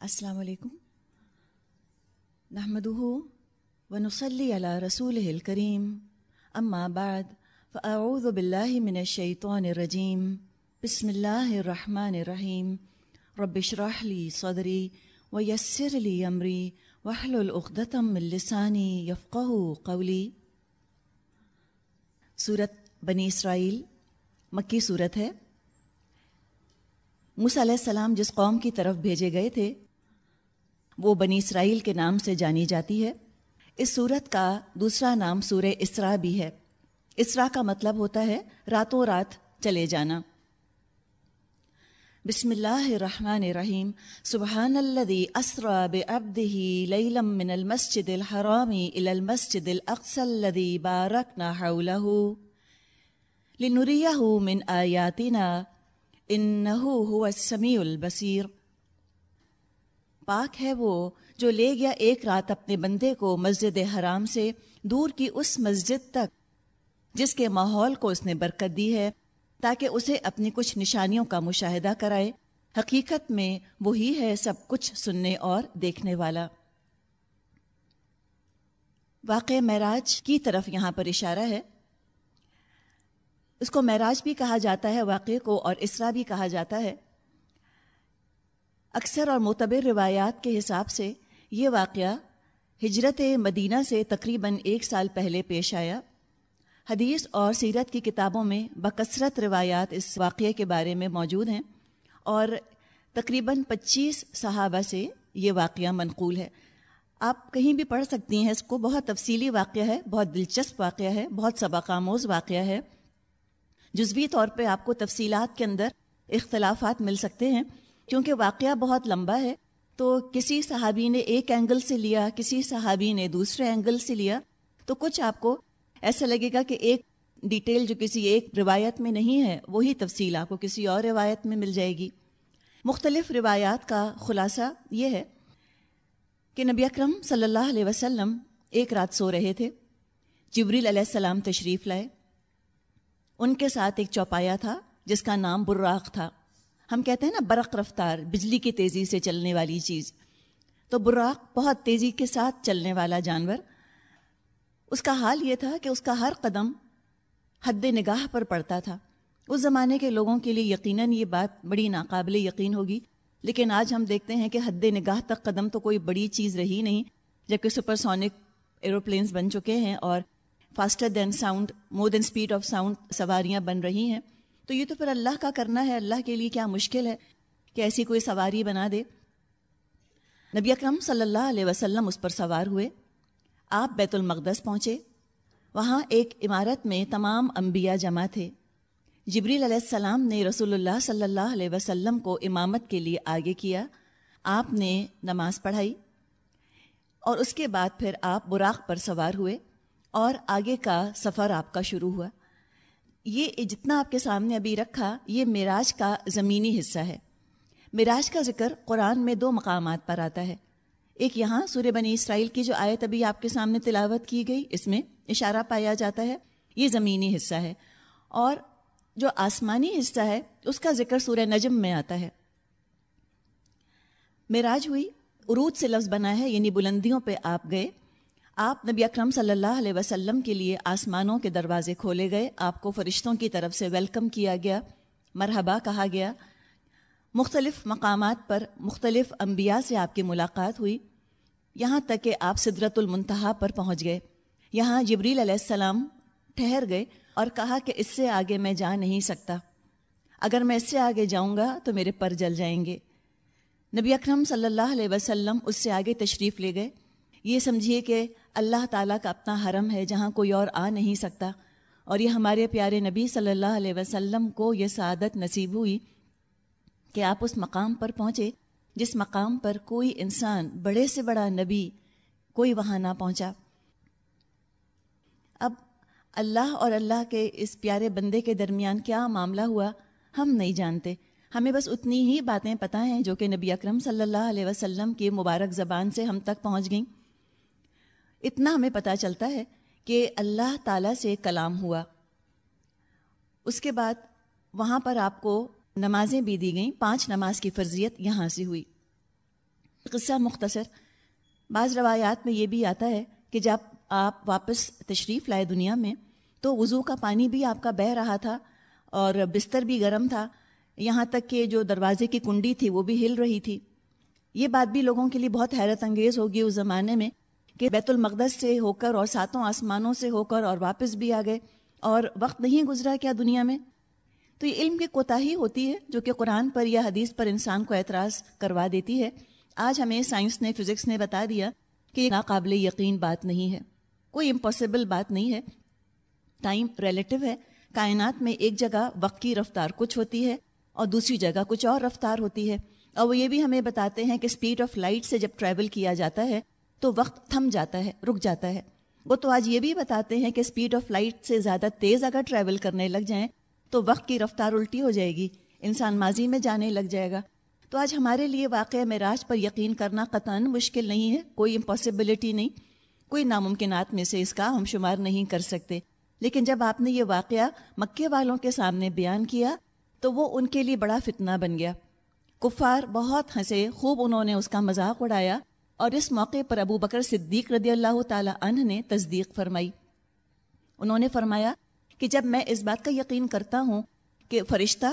السلام علیکم۔ نحمده ونصلي على رسوله الكريم أما بعد فأعوذ بالله من الشيطان الرجيم بسم الله الرحمن الرحيم رب اشرح لي صدري ويسر لي أمري واحلل عقدة من لساني يفقه قولي سورت بنی اسرائیل، مکی صورت ہے۔ موسیٰ علیہ السلام جس قوم کی طرف بھیجے گئے تھے وہ بنی اسرائیل کے نام سے جانی جاتی ہے۔ اس صورت کا دوسرا نام سور اسرا بھی ہے۔ اسرا کا مطلب ہوتا ہے راتوں رات چلے جانا۔ بسم اللہ الرحمن الرحیم۔ سبحان الذي اسرا بعبده ليلا من المسجد الحرام الى المسجد الاقصى الذي باركنا حوله۔ لنريه من آیاتنا انه هو السمیع البصیر۔ پاک ہے وہ جو لے گیا ایک رات اپنے بندے کو مسجد حرام سے دور کی اس مسجد تک، جس کے ماحول کو اس نے برکت دی ہے، تاکہ اسے اپنی کچھ نشانیوں کا مشاہدہ کرائے۔ حقیقت میں وہی ہے سب کچھ سننے اور دیکھنے والا۔ واقع معراج کی طرف یہاں پر اشارہ ہے۔ اس کو معراج بھی کہا جاتا ہے، واقعے کو اور اسرا بھی کہا جاتا ہے۔ اکثر اور معتبر روایات کے حساب سے یہ واقعہ ہجرت مدینہ سے تقریباً ایک سال پہلے پیش آیا۔ حدیث اور سیرت کی کتابوں میں بکثرت روایات اس واقعے کے بارے میں موجود ہیں اور تقریباً پچیس صحابہ سے یہ واقعہ منقول ہے۔ آپ کہیں بھی پڑھ سکتی ہیں، اس کو بہت تفصیلی واقعہ ہے، بہت دلچسپ واقعہ ہے، بہت سبق آموز واقعہ ہے۔ جزوی طور پہ آپ کو تفصیلات کے اندر اختلافات مل سکتے ہیں۔ کیونکہ واقعہ بہت لمبا ہے، تو کسی صحابی نے ایک اینگل سے لیا، کسی صحابی نے دوسرے اینگل سے لیا، تو کچھ آپ کو ایسا لگے گا کہ ایک ڈیٹیل جو کسی ایک روایت میں نہیں ہے، وہی تفصیل آپ کو کسی اور روایت میں مل جائے گی۔ مختلف روایات کا خلاصہ یہ ہے کہ نبی اکرم صلی اللہ علیہ وسلم ایک رات سو رہے تھے، جبریل علیہ السلام تشریف لائے۔ ان کے ساتھ ایک چوپایا تھا، جس کا نام براق تھا۔ ہم کہتے ہیں نا برق رفتار، بجلی کی تیزی سے چلنے والی چیز۔ تو براق بہت تیزی کے ساتھ چلنے والا جانور۔ اس کا حال یہ تھا کہ اس کا ہر قدم حد نگاہ پر پڑتا تھا۔ اس زمانے کے لوگوں کے لیے یقیناً یہ بات بڑی ناقابل یقین ہوگی۔ لیکن آج ہم دیکھتے ہیں کہ حد نگاہ تک قدم تو کوئی بڑی چیز رہی نہیں، جبکہ سپر سونک ایروپلینس بن چکے ہیں اور faster than sound more than speed of sound سواریاں بن رہی ہیں۔ تو یہ تو پھر اللہ کا کرنا ہے، اللہ کے لیے کیا مشکل ہے کہ ایسی کوئی سواری بنا دے؟ نبی اکرم صلی اللہ علیہ وسلم اس پر سوار ہوئے۔ آپ بیت المقدس پہنچے۔ وہاں ایک عمارت میں تمام انبیاء جمع تھے۔ جبریل علیہ السلام نے رسول اللہ صلی اللہ علیہ وسلم کو امامت کے لیے آگے کیا۔ آپ نے نماز پڑھائی۔ اور اس کے بعد پھر آپ براق پر سوار ہوئے اور آگے کا سفر آپ کا شروع ہوا۔ یہ جتنا آپ کے سامنے ابھی رکھا، یہ معراج کا زمینی حصہ ہے۔ معراج کا ذکر قرآن میں دو مقامات پر آتا ہے۔ ایک یہاں سورہ بنی اسرائیل کی جو آیت ابھی آپ کے سامنے تلاوت کی گئی، اس میں اشارہ پایا جاتا ہے۔ یہ زمینی حصہ ہے۔ اور جو آسمانی حصہ ہے، اس کا ذکر سورہ نجم میں آتا ہے۔ معراج ہوئی، عروج سے لفظ بنا ہے یعنی بلندیوں پہ آپ گئے۔ آپ نبی اکرم صلی اللہ علیہ وسلم کے لیے آسمانوں کے دروازے کھولے گئے، آپ کو فرشتوں کی طرف سے ویلکم کیا گیا، مرحبا کہا گیا۔ مختلف مقامات پر مختلف انبیاء سے آپ کی ملاقات ہوئی۔ یہاں تک کہ آپ صدرت المنتہا پر پہنچ گئے۔ یہاں جبریل علیہ السلام ٹھہر گئے اور کہا کہ اس سے آگے میں جا نہیں سکتا۔ اگر میں اس سے آگے جاؤں گا تو میرے پر جل جائیں گے۔ نبی اکرم صلی اللہ علیہ وسلم اس سے آگے تشریف لے گئے۔ یہ سمجھیے کہ اللہ تعالیٰ کا اپنا حرم ہے جہاں کوئی اور آ نہیں سکتا۔ اور یہ ہمارے پیارے نبی صلی اللہ علیہ وسلم کو یہ سعادت نصیب ہوئی کہ آپ اس مقام پر پہنچے جس مقام پر کوئی انسان بڑے سے بڑا نبی کوئی وہاں نہ پہنچا۔ اب اللہ اور اللہ کے اس پیارے بندے کے درمیان کیا معاملہ ہوا ہم نہیں جانتے۔ ہمیں بس اتنی ہی باتیں پتہ ہیں جو کہ نبی اکرم صلی اللہ علیہ وسلم کی مبارک زبان سے ہم تک پہنچ گئیں۔ اتنا ہمیں پتہ چلتا ہے کہ اللہ تعالیٰ سے کلام ہوا۔ اس کے بعد وہاں پر آپ کو نمازیں بھی دی گئیں، پانچ نماز کی فرضیت یہاں سے ہوئی۔ قصہ مختصر، بعض روایات میں یہ بھی آتا ہے کہ جب آپ واپس تشریف لائے دنیا میں، تو وضو کا پانی بھی آپ کا بہہ رہا تھا اور بستر بھی گرم تھا۔ یہاں تک کہ جو دروازے کی کنڈی تھی، وہ بھی ہل رہی تھی۔ یہ بات بھی لوگوں کے لیے بہت حیرت انگیز ہوگی اس زمانے میں کہ بیت المقدس سے ہو کر اور ساتوں آسمانوں سے ہو کر اور واپس بھی آ گئے اور وقت نہیں گزرا کیا دنیا میں۔ تو یہ علم کی کوتاہی ہوتی ہے جو کہ قرآن پر یا حدیث پر انسان کو اعتراض کروا دیتی ہے۔ آج ہمیں سائنس نے، فزکس نے بتا دیا کہ یہ ناقابل یقین بات نہیں ہے۔ کوئی امپاسبل بات نہیں ہے۔ ٹائم ریلیٹو ہے۔ کائنات میں ایک جگہ وقت کی رفتار کچھ ہوتی ہے اور دوسری جگہ کچھ اور رفتار ہوتی ہے۔ اور وہ یہ بھی ہمیں بتاتے ہیں کہ اسپیڈ آف لائٹ سے جب ٹریول کیا جاتا ہے تو وقت تھم جاتا ہے، رک جاتا ہے۔ وہ تو آج یہ بھی بتاتے ہیں کہ اسپیڈ آف لائٹ سے زیادہ تیز اگر ٹریول کرنے لگ جائیں، تو وقت کی رفتار الٹی ہو جائے گی۔ انسان ماضی میں جانے لگ جائے گا۔ تو آج ہمارے لیے واقعہ معراج پر یقین کرنا قطعا مشکل نہیں ہے، کوئی امپاسبلٹی نہیں۔ کوئی ناممکنات میں سے اس کا ہم شمار نہیں کر سکتے۔ لیکن جب آپ نے یہ واقعہ مکے والوں کے سامنے بیان کیا، تو وہ ان کے لیے بڑا فتنہ بن گیا۔ کفار بہت ہنسے، خوب انہوں نے اس کا مذاق اڑایا۔ اور اس موقع پر ابو بکر صدیق رضی اللہ تعالی عنہ نے تصدیق فرمائی۔ انہوں نے فرمایا کہ جب میں اس بات کا یقین کرتا ہوں کہ فرشتہ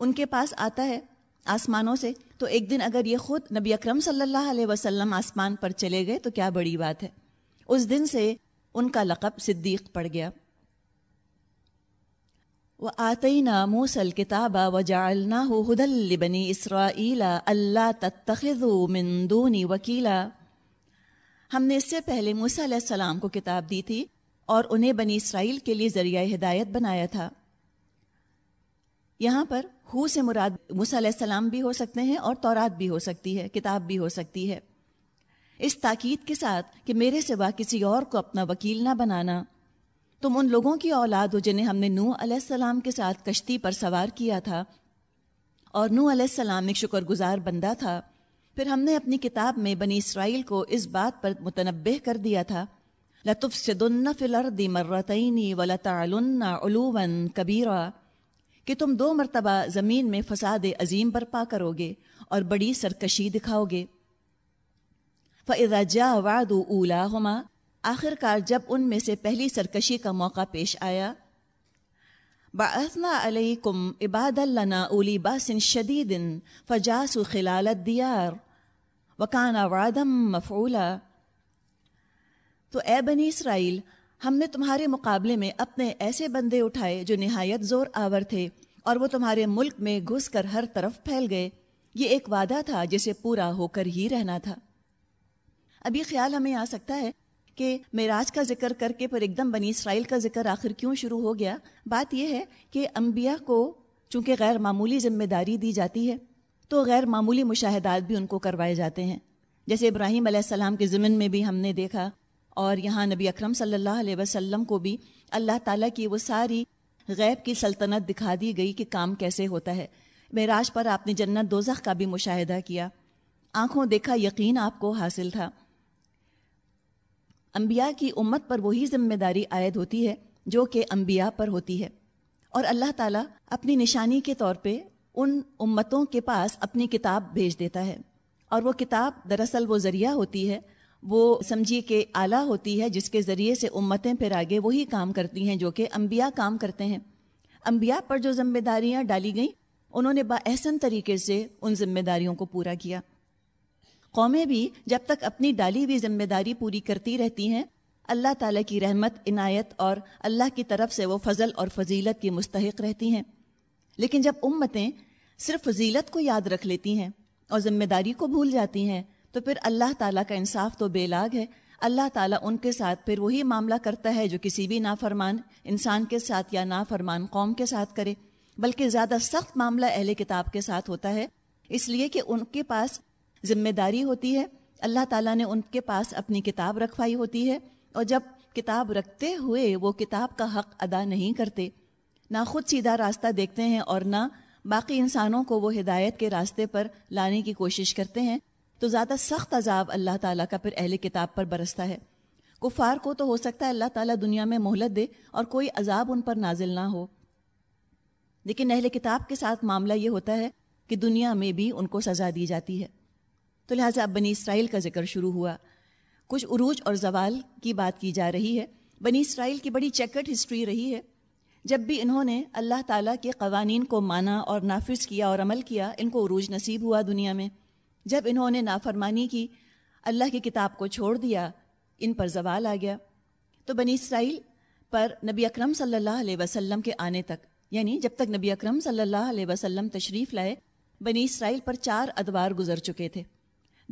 ان کے پاس آتا ہے آسمانوں سے، تو ایک دن اگر یہ خود نبی اکرم صلی اللہ علیہ وسلم آسمان پر چلے گئے تو کیا بڑی بات ہے۔ اس دن سے ان کا لقب صدیق پڑ گیا۔ وہ آتی نا موسل کتاب و جالنا ہدل بنی اسرا اللہ تخذ وکیلا ہم نے اس سے پہلے موسیٰ علیہ السلام کو کتاب دی تھی اور انہیں بنی اسرائیل کے لیے ذریعہ ہدایت بنایا تھا۔ یہاں پر ہو سے مراد موسیٰ علیہ السلام بھی ہو سکتے ہیں اور تورات بھی ہو سکتی ہے، کتاب بھی ہو سکتی ہے۔ اس تاکید کے ساتھ کہ میرے سوا کسی اور کو اپنا وکیل نہ بنانا۔ تم ان لوگوں کی اولاد ہو جنہیں ہم نے نو علیہ السلام کے ساتھ کشتی پر سوار کیا تھا۔ اور نو علیہ السلام ایک شکر گزار بندہ تھا۔ پھر ہم نے اپنی کتاب میں بنی اسرائیل کو اس بات پر متنبع کر دیا تھا۔ لطف سے دن فلر دی مرتعینی و لطعلن علوم کبیرا۔ کہ تم دو مرتبہ زمین میں فساد عظیم برپا کرو گے اور بڑی سرکشی دکھاؤ گے فضا جا واد اولا ہما آخر کار جب ان میں سے پہلی سرکشی کا موقع پیش آیا، بعثنا علیکم عباد لنا اولی باسن شدید فجاس خلال الدیار وکان وعدم مفعولا۔ تو اے بنی اسرائیل، ہم نے تمہارے مقابلے میں اپنے ایسے بندے اٹھائے جو نہایت زور آور تھے اور وہ تمہارے ملک میں گھس کر ہر طرف پھیل گئے۔ یہ ایک وعدہ تھا جسے پورا ہو کر ہی رہنا تھا۔ ابھی خیال ہمیں آ سکتا ہے کہ معراج کا ذکر کر کے پھر ایک دم بنی اسرائیل کا ذکر آخر کیوں شروع ہو گیا؟ بات یہ ہے کہ انبیاء کو چونکہ غیر معمولی ذمہ داری دی جاتی ہے، تو غیر معمولی مشاہدات بھی ان کو کروائے جاتے ہیں۔ جیسے ابراہیم علیہ السلام کے ضمن میں بھی ہم نے دیکھا اور یہاں نبی اکرم صلی اللہ علیہ وسلم کو بھی اللہ تعالیٰ کی وہ ساری غیب کی سلطنت دکھا دی گئی کہ کام کیسے ہوتا ہے۔ معراج پر آپ نے جنت دوزخ کا بھی مشاہدہ کیا۔ آنکھوں دیکھا یقین آپ کو حاصل تھا۔ انبیاء کی امت پر وہی ذمہ داری عائد ہوتی ہے جو کہ انبیاء پر ہوتی ہے۔ اور اللہ تعالیٰ اپنی نشانی کے طور پہ ان امتوں کے پاس اپنی کتاب بھیج دیتا ہے۔ اور وہ کتاب دراصل وہ ذریعہ ہوتی ہے، وہ سمجھیے کہ اعلیٰ ہوتی ہے، جس کے ذریعے سے امتیں پھر آگے وہی کام کرتی ہیں جو کہ انبیاء کام کرتے ہیں۔ انبیاء پر جو ذمہ داریاں ڈالی گئیں، انہوں نے باحسن طریقے سے ان ذمہ داریوں کو پورا کیا۔ قومیں بھی جب تک اپنی ڈالی ہوئی ذمہ داری پوری کرتی رہتی ہیں، اللہ تعالیٰ کی رحمت، عنایت اور اللہ کی طرف سے وہ فضل اور فضیلت کی مستحق رہتی ہیں۔ لیکن جب امتیں صرف فضیلت کو یاد رکھ لیتی ہیں اور ذمہ داری کو بھول جاتی ہیں، تو پھر اللہ تعالیٰ کا انصاف تو بے لاگ ہے۔ اللہ تعالیٰ ان کے ساتھ پھر وہی معاملہ کرتا ہے جو کسی بھی نافرمان انسان کے ساتھ یا نافرمان قوم کے ساتھ کرے۔ بلکہ زیادہ سخت معاملہ اہل کتاب کے ساتھ ہوتا ہے، اس لیے کہ ان کے پاس ذمہ داری ہوتی ہے۔ اللہ تعالیٰ نے ان کے پاس اپنی کتاب رکھوائی ہوتی ہے۔ اور جب کتاب رکھتے ہوئے وہ کتاب کا حق ادا نہیں کرتے، نہ خود سیدھا راستہ دیکھتے ہیں اور نہ باقی انسانوں کو وہ ہدایت کے راستے پر لانے کی کوشش کرتے ہیں، تو زیادہ سخت عذاب اللہ تعالیٰ کا پھر اہل کتاب پر برستا ہے۔ کفار کو تو ہو سکتا ہے اللہ تعالیٰ دنیا میں مہلت دے اور کوئی عذاب ان پر نازل نہ ہو۔ لیکن اہل کتاب کے ساتھ معاملہ یہ ہوتا ہے کہ دنیا میں بھی ان کو سزا دی جاتی ہے۔ تو لہٰذا اب بنی اسرائیل کا ذکر شروع ہوا۔ کچھ عروج اور زوال کی بات کی جا رہی ہے۔ بنی اسرائیل کی بڑی چیکٹ ہسٹری رہی ہے۔ جب بھی انہوں نے اللہ تعالیٰ کے قوانین کو مانا اور نافذ کیا اور عمل کیا، ان کو عروج نصیب ہوا دنیا میں۔ جب انہوں نے نافرمانی کی، اللہ کی کتاب کو چھوڑ دیا، ان پر زوال آ گیا۔ تو بنی اسرائیل پر نبی اکرم صلی اللہ علیہ وسلم کے آنے تک یعنی جب تک نبی اکرم صلی اللہ علیہ وسلم تشریف لائے، بنی اسرائیل پر چار ادوار گزر چکے تھے۔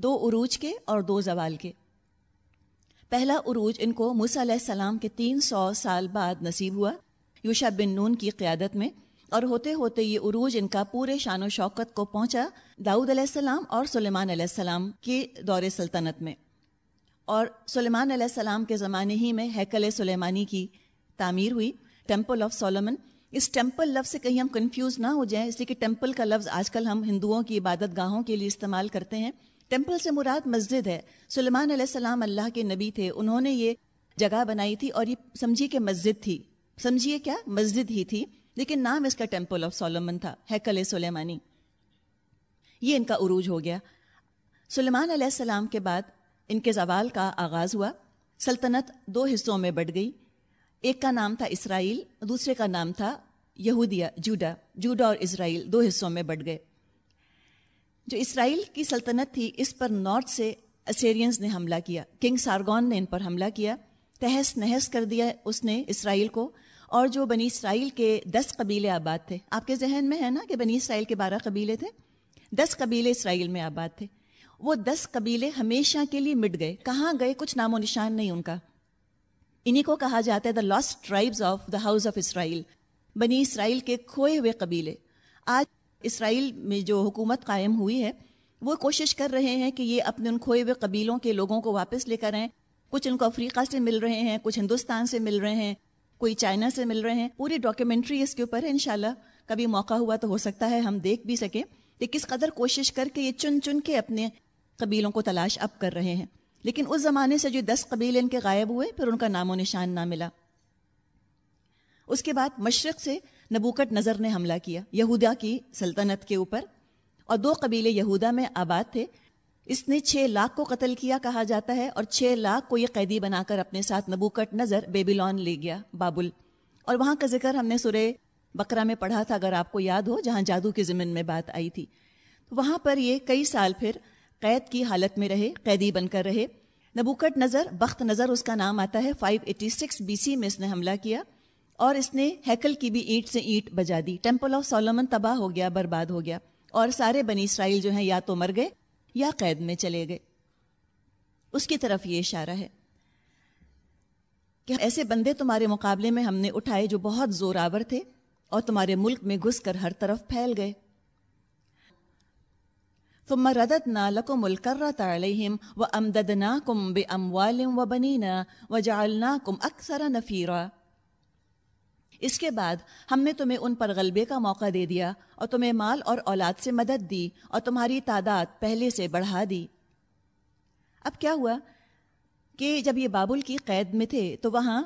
دو عروج کے اور دو زوال کے۔ پہلا عروج ان کو موسیٰ علیہ السلام کے تین سو سال بعد نصیب ہوا یوشا بن نون کی قیادت میں، اور ہوتے ہوتے یہ عروج ان کا پورے شان و شوکت کو پہنچا داؤد علیہ السلام اور سلیمان علیہ السلام کے دور سلطنت میں۔ اور سلیمان علیہ السلام کے زمانے ہی میں ہیکل سلیمانی کی تعمیر ہوئی، ٹیمپل آف سولمن اس ٹیمپل لفظ سے کہیں ہم کنفیوز نہ ہو جائیں، اس لیے کہ ٹیمپل کا لفظ آج کل ہم ہندوؤں کی عبادت گاہوں کے لیے استعمال کرتے ہیں۔ ٹیمپل سے مراد مسجد ہے۔ سلیمان علیہ السلام اللہ کے نبی تھے۔ انہوں نے یہ جگہ بنائی تھی اور یہ سمجھیے کہ مسجد تھی۔ سمجھیے کیا؟ مسجد ہی تھی۔ لیکن نام اس کا ٹیمپل آف سولمن تھا، ہیکل سلیمانی۔ یہ ان کا عروج ہو گیا۔ سلیمان علیہ السلام کے بعد ان کے زوال کا آغاز ہوا۔ سلطنت دو حصوں میں بڑھ گئی۔ ایک کا نام تھا اسرائیل، دوسرے کا نام تھا یہودیہ، جوڈا۔ جوڈا اور اسرائیل دو حصوں میں بڑھ گئے۔ جو اسرائیل کی سلطنت تھی، اس پر نارتھ سے اسیرینز نے حملہ کیا۔ کنگ سارگون نے ان پر حملہ کیا۔ تہس نہس کر دیا اس نے اسرائیل کو۔ اور جو بنی اسرائیل کے دس قبیلے آباد تھے۔ آپ کے ذہن میں ہے نا کہ بنی اسرائیل کے بارہ قبیلے تھے؟ دس قبیلے اسرائیل میں آباد تھے۔ وہ دس قبیلے ہمیشہ کے لیے مٹ گئے۔ کہاں گئے؟ کچھ نام و نشان نہیں ان کا۔ انہیں کو کہا جاتا ہے the last tribes of the house of Israel بنی اسرائیل کے کھوئے ہوئے قبیلے۔ آج اسرائیل میں جو حکومت قائم ہوئی ہے، وہ کوشش کر رہے ہیں کہ یہ اپنے ان کھوئے ہوئے قبیلوں کے لوگوں کو واپس لے کر آئیں۔ کچھ ان کو افریقہ سے مل رہے ہیں، کچھ ہندوستان سے مل رہے ہیں، کوئی چائنا سے مل رہے ہیں۔ پوری ڈاکیومنٹری اس کے اوپر ہے، انشاءاللہ کبھی موقع ہوا تو ہو سکتا ہے ہم دیکھ بھی سکیں کہ کس قدر کوشش کر کے یہ چن چن کے اپنے قبیلوں کو تلاش اب کر رہے ہیں۔ لیکن اس زمانے سے جو دس قبیل ان کے غائب ہوئے، پھر ان کا نام و نشان نہ ملا۔ اس کے بعد مشرق سے نبوکٹ نظر نے حملہ کیا۔ یہودا کی سلطنت کے اوپر۔ اور دو قبیلے یہودا میں آباد تھے۔ اس نے چھ لاکھ کو قتل کیا کہا جاتا ہے اور چھ لاکھ کو یہ قیدی بنا کر اپنے ساتھ نبوکٹ نظر بیبیلون لے گیا، بابل۔ اور وہاں کا ذکر ہم نے سورے بکرا میں پڑھا تھا، اگر آپ کو یاد ہو، جہاں جادو کے ضمن میں بات آئی تھی۔ وہاں پر یہ کئی سال پھر قید کی حالت میں رہے، قیدی بن کر رہے۔ نبوکٹ نظر، بخت نظر، اس کا نام آتا ہے۔ 586 بی سی میں اس نے حملہ کیا۔ اور اس نے ہیکل کی بھی اینٹ سے اینٹ بجا دی۔ ٹیمپل آف سولمن تباہ ہو گیا، برباد ہو گیا اور سارے بنی اسرائیل جو ہیں یا تو مر گئے یا قید میں چلے گئے۔ اس کی طرف یہ اشارہ ہے کہ ایسے بندے تمہارے مقابلے میں ہم نے اٹھائے جو بہت زور آور تھے اور تمہارے ملک میں گھس کر ہر طرف پھیل گئے۔ ثم رددنا لكم الكرة عليهم وأمددناكم بأموال وبنين وجعلناكم أكثر نفيرا اس کے بعد ہم نے تمہیں ان پر غلبے کا موقع دے دیا اور تمہیں مال اور اولاد سے مدد دی اور تمہاری تعداد پہلے سے بڑھا دی۔ اب کیا ہوا کہ جب یہ بابل کی قید میں تھے تو وہاں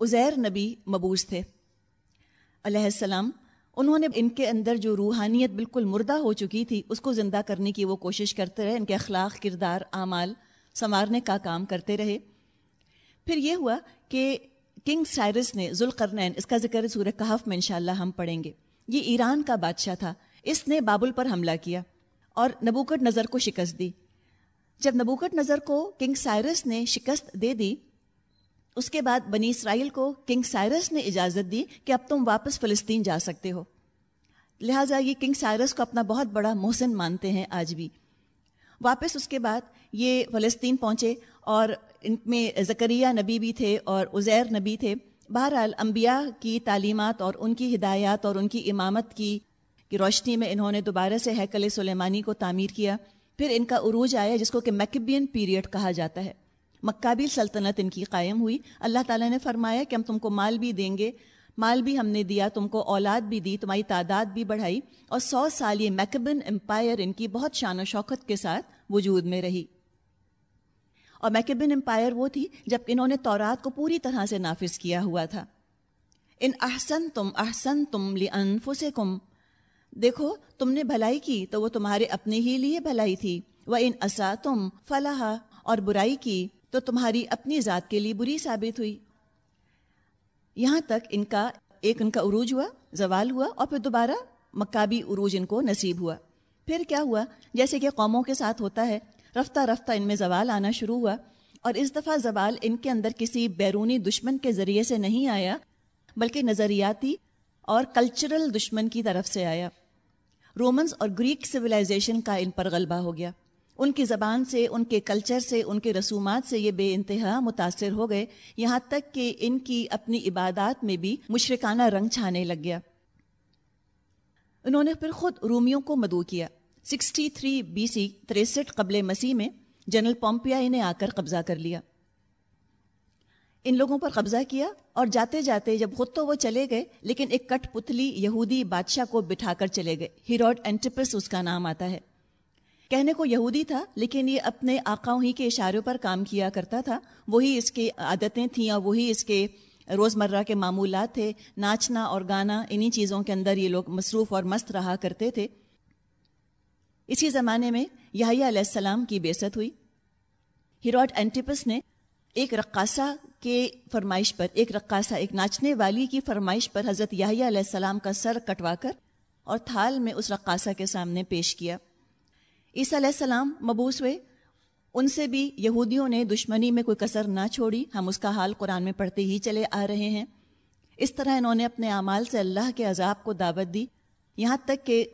عزیر نبی مبوس تھے۔ علیہ السلام، انہوں نے ان کے اندر جو روحانیت بالکل مردہ ہو چکی تھی، اس کو زندہ کرنے کی وہ کوشش کرتے رہے، ان کے اخلاق، کردار، اعمال سنوارنے کا کام کرتے رہے۔ پھر یہ ہوا کہ کنگ سائرس نے ذوالقرنین اس کا ذکر سورہ کہف میں انشاءاللہ ہم پڑھیں گے۔ یہ ایران کا بادشاہ تھا۔ اس نے بابل پر حملہ کیا اور نبوکٹ نظر کو شکست دی۔ جب نبوکٹ نظر کو کنگ سائرس نے شکست دے دی، اس کے بعد بنی اسرائیل کو کنگ سائرس نے اجازت دی کہ اب تم واپس فلسطین جا سکتے ہو۔ لہٰذا یہ کنگ سائرس کو اپنا بہت بڑا محسن مانتے ہیں آج بھی۔ واپس اس کے بعد یہ فلسطین پہنچے اور ان میں زکریہ نبی بھی تھے اور عزیر نبی تھے۔ بہرحال انبیاء کی تعلیمات اور ان کی ہدایات اور ان کی امامت کی کی روشنی میں انہوں نے دوبارہ سے ہیکل سلیمانی کو تعمیر کیا۔ پھر ان کا عروج آیا جس کو کہ میکبین پیریڈ کہا جاتا ہے۔ مکابل سلطنت ان کی قائم ہوئی۔ اللہ تعالیٰ نے فرمایا کہ ہم تم کو مال بھی دیں گے۔ مال بھی ہم نے دیا، تم کو اولاد بھی دی، تمہاری تعداد بھی بڑھائی۔ اور سو سال یہ میکبن امپائر ان کی بہت شان و شوکت کے ساتھ وجود میں رہی۔ اور میکبن امپائر وہ تھی جب انہوں نے تورات کو پوری طرح سے نافذ کیا ہوا تھا۔ ان احسن تم احسن تم لی کم دیکھو، تم نے بھلائی کی تو وہ تمہارے اپنے ہی لیے بھلائی تھی۔ و ان اسا تم فلاح اور برائی کی تو تمہاری اپنی ذات کے لیے بری ثابت ہوئی۔ یہاں تک ان کا ایک ان کا عروج ہوا، زوال ہوا اور پھر دوبارہ مکابی عروج ان کو نصیب ہوا۔ پھر کیا ہوا؟ جیسے کہ قوموں کے ساتھ ہوتا ہے رفتہ رفتہ ان میں زوال آنا شروع ہوا اور اس دفعہ زوال ان کے اندر کسی بیرونی دشمن کے ذریعے سے نہیں آیا، بلکہ نظریاتی اور کلچرل دشمن کی طرف سے آیا۔ رومنز اور گریک سویلائزیشن کا ان پر غلبہ ہو گیا۔ ان کی زبان سے، ان کے کلچر سے، ان کے رسومات سے یہ بے انتہا متاثر ہو گئے۔ یہاں تک کہ ان کی اپنی عبادات میں بھی مشرکانہ رنگ چھانے لگ گیا۔ انہوں نے پھر خود رومیوں کو مدعو کیا۔ سکسٹی تھری بی سی تریسٹھ قبل مسیح میں جنرل پومپیا انہیں آ کر قبضہ کر لیا۔ ان لوگوں پر قبضہ کیا اور جاتے جاتے جب خود تو وہ چلے گئے، لیکن ایک کٹ پتلی یہودی بادشاہ کو بٹھا کر چلے گئے۔ ہیروڈ اینٹیپس اس کا نام آتا ہے۔ کہنے کو یہودی تھا، لیکن یہ اپنے آقاؤں ہی کے اشاروں پر کام کیا کرتا تھا۔ وہی اس کی عادتیں تھیں اور وہی اس کے روزمرہ کے معمولات تھے۔ ناچنا اور گانا، انہی چیزوں کے اندر یہ لوگ مصروف اور مست رہا کرتے تھے۔ اسی زمانے میں یحییٰ علیہ السلام کی بیست ہوئی۔ ہیروڈ اینٹیپس نے ایک رقاصہ کے فرمائش پر، ایک رقاصہ، ایک ناچنے والی کی فرمائش پر حضرت یحییٰ علیہ السلام کا سر کٹوا کر اور تھال میں اس رقاصہ کے سامنے پیش کیا۔ عیسیٰ علیہ السلام مبوس ہوئے۔ ان سے بھی یہودیوں نے دشمنی میں کوئی کثر نہ چھوڑی۔ ہم اس کا حال قرآن میں پڑھتے ہی چلے آ رہے ہیں۔ اس طرح انہوں نے اپنے اعمال سے اللہ کے عذاب کو دعوت دی۔ یہاں تک کہ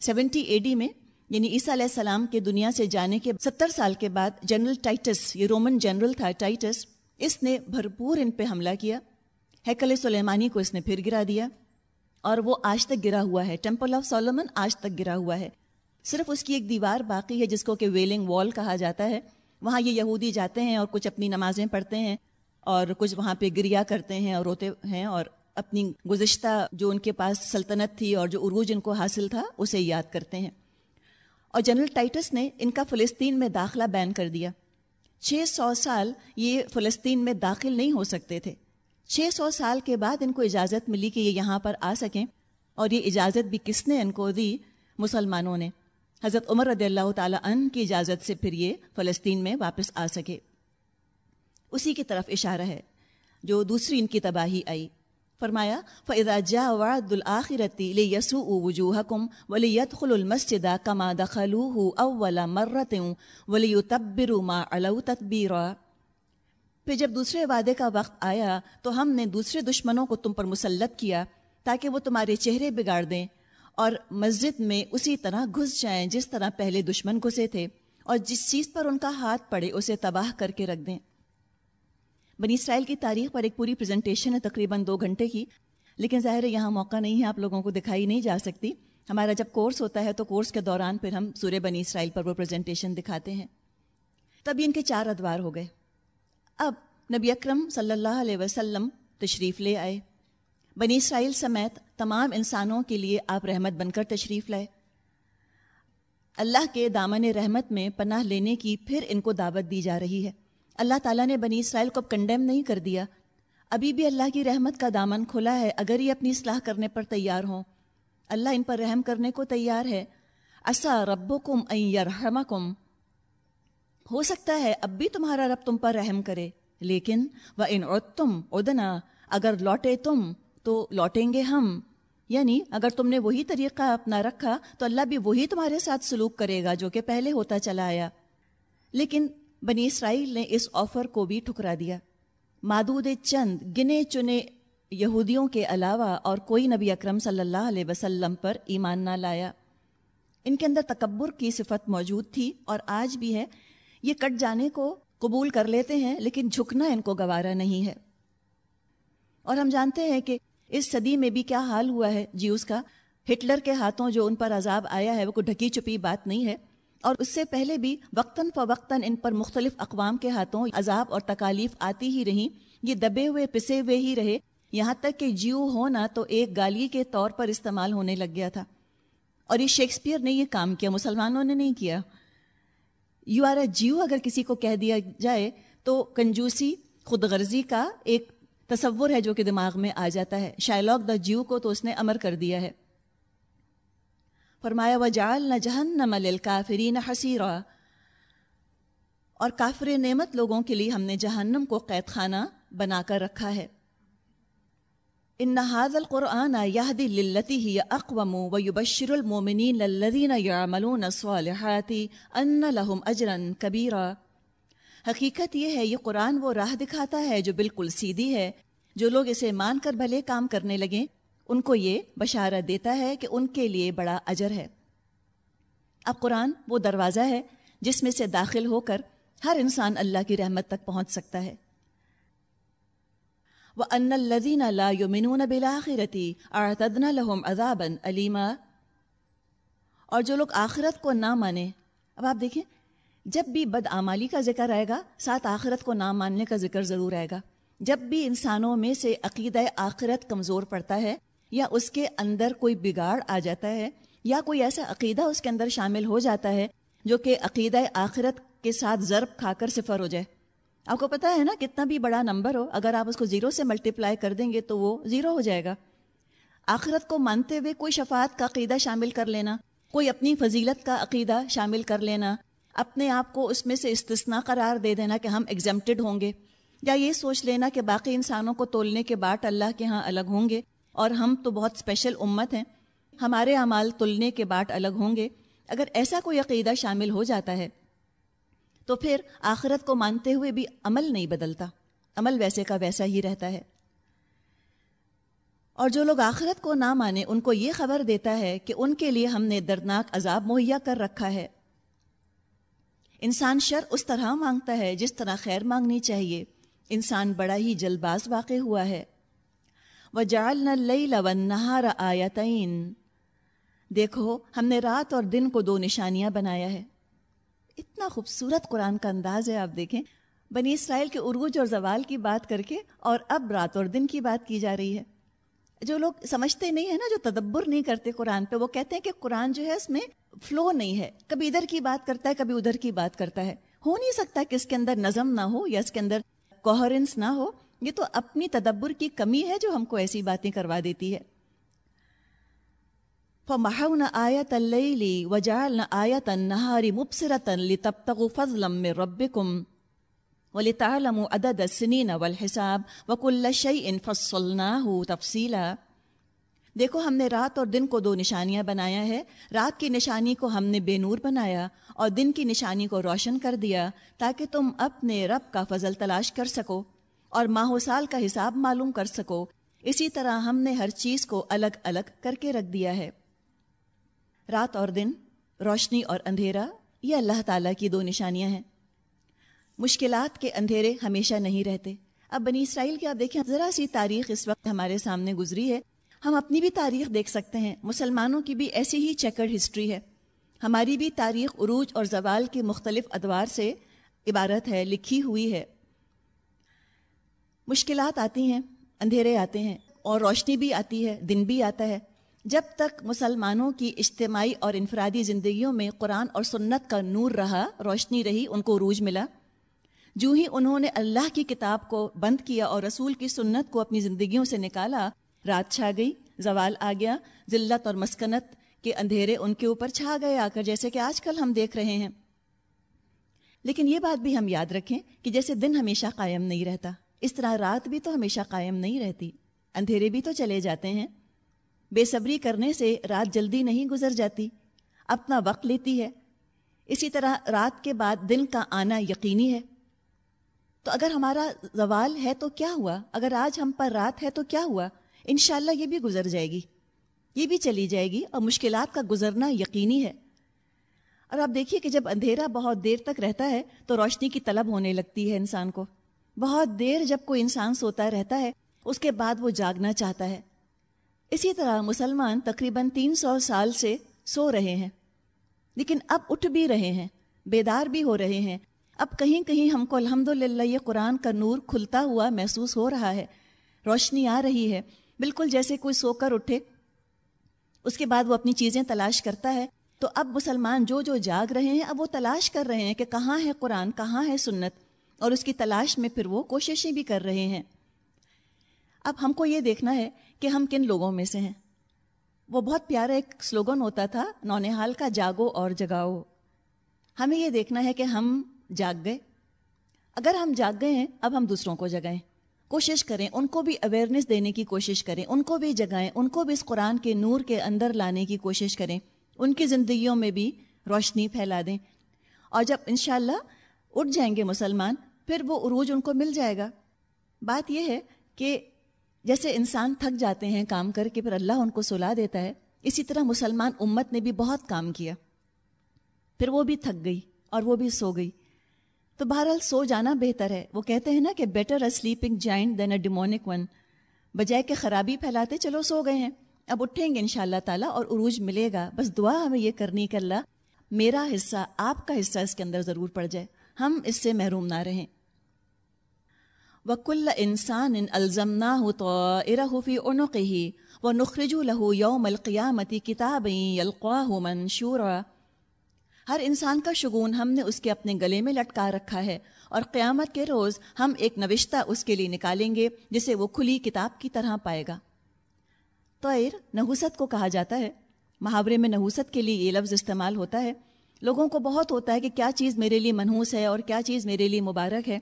سیونٹی اے ڈی میں یعنی عیسیٰ علیہ السلام کے دنیا سے جانے کے ستر سال کے بعد جنرل ٹائٹس، یہ رومن جنرل تھا ٹائٹس، اس نے بھرپور ان پہ حملہ کیا۔ ہیکل سلیمانی کو اس نے پھر گرا دیا۔ اور وہ آج تک گرا ہوا ہے۔ ٹیمپل آف سولمن آج تک گرا ہوا ہے۔ صرف اس کی ایک دیوار باقی ہے جس کو کہ ویلنگ وال کہا جاتا ہے۔ وہاں یہ یہودی جاتے ہیں اور کچھ اپنی نمازیں پڑھتے ہیں اور کچھ وہاں پہ گریا کرتے ہیں اور روتے ہیں اور اپنی گزشتہ جو ان کے پاس سلطنت تھی اور جو عروج ان کو حاصل تھا، اسے یاد کرتے ہیں۔ اور جنرل ٹائٹس نے ان کا فلسطین میں داخلہ بین کر دیا۔ چھ سو سال یہ فلسطین میں داخل نہیں ہو سکتے تھے۔ چھ سو سال کے بعد ان کو اجازت ملی کہ یہ یہاں پر آ سکیں اور یہ اجازت بھی کس نے ان کو دی؟ مسلمانوں نے۔ حضرت عمر رضی اللہ تعالیٰ عنہ کی اجازت سے پھر یہ فلسطین میں واپس آ سکے۔ اسی کی طرف اشارہ ہے جو دوسری ان کی تباہی آئی۔ فرمایا فضا جا وعد الآخرتی لے یسو وجوہ کم ولی خل کما دخلو اول مرت ولی تبر ما علو تدبیر پھر جب دوسرے وعدے کا وقت آیا تو ہم نے دوسرے دشمنوں کو تم پر مسلط کیا تاکہ وہ تمہارے چہرے بگاڑ دیں اور مسجد میں اسی طرح گھس جائیں جس طرح پہلے دشمن گھسے تھے اور جس چیز پر ان کا ہاتھ پڑے اسے تباہ کر کے رکھ دیں۔ بنی اسرائیل کی تاریخ پر ایک پوری پریزنٹیشن ہے، تقریباً دو گھنٹے کی۔ لیکن ظاہر ہے یہاں موقع نہیں ہے، آپ لوگوں کو دکھائی نہیں جا سکتی۔ ہمارا جب کورس ہوتا ہے تو کورس کے دوران پھر ہم سورہ بنی اسرائیل پر وہ پریزنٹیشن دکھاتے ہیں۔ تب ان کے چار ادوار ہو گئے۔ اب نبی اکرم صلی اللہ علیہ وسلم تشریف لے آئے۔ بنی اسرائیل سمیت تمام انسانوں کے لیے آپ رحمت بن کر تشریف لائے۔ اللہ کے دامن رحمت میں پناہ لینے کی پھر ان کو دعوت دی جا رہی ہے۔ اللہ تعالیٰ نے بنی اسرائیل کو کنڈیم نہیں کر دیا۔ ابھی بھی اللہ کی رحمت کا دامن کھلا ہے اگر یہ اپنی اصلاح کرنے پر تیار ہوں۔ اللہ ان پر رحم کرنے کو تیار ہے۔ اصا رب کم ایرحم کم ہو سکتا ہے اب بھی تمہارا رب تم پر رحم کرے، لیکن وہ ان تم ادنا اگر لوٹے تم تو لوٹیں گے ہم۔ یعنی اگر تم نے وہی طریقہ اپنا رکھا تو اللہ بھی وہی تمہارے ساتھ سلوک کرے گا جو کہ پہلے ہوتا چلا آیا۔ لیکن بنی اسرائیل نے اس آفر کو بھی ٹھکرا دیا۔ مادود چند گنے چنے یہودیوں کے علاوہ اور کوئی نبی اکرم صلی اللہ علیہ وسلم پر ایمان نہ لایا۔ ان کے اندر تکبر کی صفت موجود تھی اور آج بھی ہے۔ یہ کٹ جانے کو قبول کر لیتے ہیں، لیکن جھکنا ان کو گوارا نہیں ہے۔ اور ہم جانتے ہیں کہ اس صدی میں بھی کیا حال ہوا ہے۔ جیوز کا ہٹلر کے ہاتھوں جو ان پر عذاب آیا ہے، وہ کوئی ڈھکی چپی بات نہیں ہے۔ اور اس سے پہلے بھی وقتاً فوقتاً ان پر مختلف اقوام کے ہاتھوں عذاب اور تکالیف آتی ہی رہیں یہ دبے ہوئے، پسے ہوئے ہی رہے۔ یہاں تک کہ جیو ہونا تو ایک گالی کے طور پر استعمال ہونے لگ گیا تھا۔ اور یہ شیکسپیئر نے یہ کام کیا، مسلمانوں نے نہیں کیا۔ یو آر اے جیو اگر کسی کو کہہ دیا جائے تو کنجوسی خود غرضی کا ایک تصور ہے جو کہ دماغ میں آ جاتا ہے۔ شائلاک دا جیو کو تو اس نے امر کر دیا ہے۔ فرمایا و جال نہ جہن اور کافر نعمت لوگوں کے لیے ہم نے جہنم کو قید خانہ بنا کر رکھا ہے۔ ان نہاد القرآن یادی للتی ہی اقوام و یبشر المومنین للذین یعملون الصالحات ان لہم اجرا کبیرا حقیقت یہ ہے، یہ قرآن وہ راہ دکھاتا ہے جو بالکل سیدھی ہے، جو لوگ اسے مان کر بھلے کام کرنے لگیں۔ ان کو یہ بشارت دیتا ہے کہ ان کے لیے بڑا اجر ہے۔ اب قرآن وہ دروازہ ہے جس میں سے داخل ہو کر ہر انسان اللہ کی رحمت تک پہنچ سکتا ہے۔ وہ ان الدین اللہ یومنون بلاخرتی آتدن لہم اذابن علیما اور جو لوگ آخرت کو نہ مانیں اب آپ دیکھیں، جب بھی بد آمالی کا ذکر آئے گا، ساتھ آخرت کو نہ ماننے کا ذکر ضرور آئے گا۔ جب بھی انسانوں میں سے عقیدہ آخرت کمزور پڑتا ہے یا اس کے اندر کوئی بگاڑ آ جاتا ہے، یا کوئی ایسا عقیدہ اس کے اندر شامل ہو جاتا ہے جو کہ عقیدہ آخرت کے ساتھ ضرب کھا کر صفر ہو جائے۔ آپ کو پتا ہے نا، کتنا بھی بڑا نمبر ہو، اگر آپ اس کو زیرو سے ملٹیپلائی کر دیں گے تو وہ زیرو ہو جائے گا۔ آخرت کو مانتے ہوئے کوئی شفاعت کا عقیدہ شامل کر لینا، کوئی اپنی فضیلت کا عقیدہ شامل کر لینا، اپنے آپ کو اس میں سے استثنا قرار دے دینا کہ ہم ایگزمپٹڈ ہوں گے، یا یہ سوچ لینا کہ باقی انسانوں کو تولنے کے بعد اللہ کے ہاں الگ ہوں گے۔ اور ہم تو بہت اسپیشل امت ہیں۔ ہمارے اعمال تلنے کے بعد الگ ہوں گے۔ اگر ایسا کوئی عقیدہ شامل ہو جاتا ہے، تو پھر آخرت کو مانتے ہوئے بھی عمل نہیں بدلتا۔ عمل ویسے کا ویسا ہی رہتا ہے۔ اور جو لوگ آخرت کو نہ مانے، ان کو یہ خبر دیتا ہے کہ ان کے لیے ہم نے دردناک عذاب مہیا کر رکھا ہے۔ انسان شر اس طرح مانگتا ہے جس طرح خیر مانگنی چاہیے۔ انسان بڑا ہی جلد باز واقع ہوا ہے۔ وہ جال نہ لئی لون دیکھو، ہم نے رات اور دن کو دو نشانیاں بنایا ہے۔ اتنا خوبصورت قرآن کا انداز ہے، آپ دیکھیں۔ بنی اسرائیل کے عروج اور زوال کی بات کر کے اور اب رات اور دن کی بات کی جا رہی ہے۔ جو لوگ سمجھتے نہیں ہیں نا، جو تدبر نہیں کرتے قرآن پہ، وہ کہتے ہیں کہ قرآن جو ہے، اس میں فلو نہیں ہے۔ کبھی ادھر کی بات کرتا ہے، کبھی ادھر کی بات کرتا ہے۔ ہو نہیں سکتا کہ اس کے اندر نظم نہ ہو یا اس کے اندر کوہرنس نہ ہو۔ یہ تو اپنی تدبر کی کمی ہے جو ہم کو ایسی باتیں کروا دیتی ہے۔ فمحونا آیت اللیلی وجعلنا آیت النہاری مبصرتا لتبتغوا فضلا من ربکم ولتعلموا عدد السنین والحساب وکل شیء فصلناه تفصیلا دیکھو ہم نے رات اور دن کو دو نشانیاں بنایا ہے۔ رات کی نشانی کو ہم نے بے نور بنایا اور دن کی نشانی کو روشن کر دیا تاکہ تم اپنے رب کا فضل تلاش کر سکو۔ اور ماہ و سال کا حساب معلوم کر سکو۔ اسی طرح ہم نے ہر چیز کو الگ الگ کر کے رکھ دیا ہے۔ رات اور دن، روشنی اور اندھیرا، یہ اللہ تعالیٰ کی دو نشانیاں ہیں۔ مشکلات کے اندھیرے ہمیشہ نہیں رہتے۔ اب بنی اسرائیل کی آپ دیکھیں، ذرا سی تاریخ اس وقت ہمارے سامنے گزری ہے۔ ہم اپنی بھی تاریخ دیکھ سکتے ہیں۔ مسلمانوں کی بھی ایسی ہی چیکرڈ ہسٹری ہے۔ ہماری بھی تاریخ عروج اور زوال کے مختلف ادوار سے عبارت ہے، لکھی ہوئی ہے۔ مشکلات آتی ہیں، اندھیرے آتے ہیں اور روشنی بھی آتی ہے، دن بھی آتا ہے۔ جب تک مسلمانوں کی اجتماعی اور انفرادی زندگیوں میں قرآن اور سنت کا نور رہا، روشنی رہی، ان کو عروج ملا۔ جو ہی انہوں نے اللہ کی کتاب کو بند کیا اور رسول کی سنت کو اپنی زندگیوں سے نکالا، رات چھا گئی، زوال آ گیا، ذلت اور مسکنت کے اندھیرے ان کے اوپر چھا گئے آ کر، جیسے کہ آج کل ہم دیکھ رہے ہیں۔ لیکن یہ بات بھی ہم یاد رکھیں کہ جیسے دن ہمیشہ قائم نہیں رہتا۔ اس طرح رات بھی تو ہمیشہ قائم نہیں رہتی، اندھیرے بھی تو چلے جاتے ہیں۔ بے صبری کرنے سے رات جلدی نہیں گزر جاتی، اپنا وقت لیتی ہے۔ اسی طرح رات کے بعد دن کا آنا یقینی ہے۔ تو اگر ہمارا زوال ہے تو کیا ہوا؟ اگر آج ہم پر رات ہے تو کیا ہوا؟ انشاءاللہ یہ بھی گزر جائے گی۔ یہ بھی چلی جائے گی اور مشکلات کا گزرنا یقینی ہے۔ اور آپ دیکھیے کہ جب اندھیرا بہت دیر تک رہتا ہے تو روشنی کی طلب ہونے لگتی ہے انسان کو۔ بہت دیر جب کوئی انسان سوتا رہتا ہے، اس کے بعد وہ جاگنا چاہتا ہے۔ اسی طرح مسلمان تقریباً تین سو سال سے سو رہے ہیں۔ لیکن اب اٹھ بھی رہے ہیں، بیدار بھی ہو رہے ہیں۔ اب کہیں کہیں ہم کو الحمد یہ قرآن کا نور کھلتا ہوا محسوس ہو رہا ہے۔ روشنی آ رہی ہے، بالکل جیسے کوئی سو کر اٹھے۔ اس کے بعد وہ اپنی چیزیں تلاش کرتا ہے۔ تو اب مسلمان جو جو جاگ رہے ہیں، اب وہ تلاش کر رہے ہیں کہ کہاں ہے قرآن، کہاں ہے سنت۔ اور اس کی تلاش میں پھر وہ کوششیں بھی کر رہے ہیں۔ اب ہم کو یہ دیکھنا ہے کہ ہم کن لوگوں میں سے ہیں۔ وہ بہت پیارا ایک سلوگن ہوتا تھا نونحال کا جاگو اور جگاؤ۔ ہمیں یہ دیکھنا ہے کہ ہم جاگ گئے۔ اگر ہم جاگ گئے ہیں، اب ہم دوسروں کو جگائیں۔ کوشش کریں، ان کو بھی اویئرنیس دینے کی کوشش کریں، ان کو بھی جگائیں، ان کو بھی اس قرآن کے نور کے اندر لانے کی کوشش کریں۔ ان کی زندگیوں میں بھی روشنی پھیلا دیں۔ اور جب انشاءاللہ اٹھ جائیں گے مسلمان پھر وہ عروج ان کو مل جائے گا۔ بات یہ ہے کہ جیسے انسان تھک جاتے ہیں کام کر کے، پھر اللہ ان کو سلا دیتا ہے، اسی طرح مسلمان امت نے بھی بہت کام کیا۔ پھر وہ بھی تھک گئی اور وہ بھی سو گئی۔ تو بہرحال سو جانا بہتر ہے۔ وہ کہتے ہیں نا کہ better a sleeping giant than a demonic one بجائے کہ خرابی پھیلاتے چلو سو گئے ہیں۔ اب اٹھیں گے ان شاء اللہ تعالیٰ اور عروج ملے گا۔ بس دعا ہمیں یہ کرنی کر اللہ میرا حصہ، آپ کا حصہ اس کے اندر ضرور پڑ جائے۔ ہم اس سے محروم نہ رہیں۔ وکل انسان ان الزمنا ہو تو ارحفی ہی وہ نخرج لہو یوم القیامتی کتاب القوا منشورا۔ ہر انسان کا شگون ہم نے اس کے اپنے گلے میں لٹکا رکھا ہے اور قیامت کے روز ہم ایک نوشتہ اس کے لیے نکالیں گے جسے وہ کھلی کتاب کی طرح پائے گا۔ طیر نحوست کو کہا جاتا ہے۔ محاورے میں نحوست کے لیے یہ لفظ استعمال ہوتا ہے۔ لوگوں کو بہت ہوتا ہے کہ کیا چیز میرے لیے منحوس ہے اور کیا چیز میرے لیے مبارک ہے۔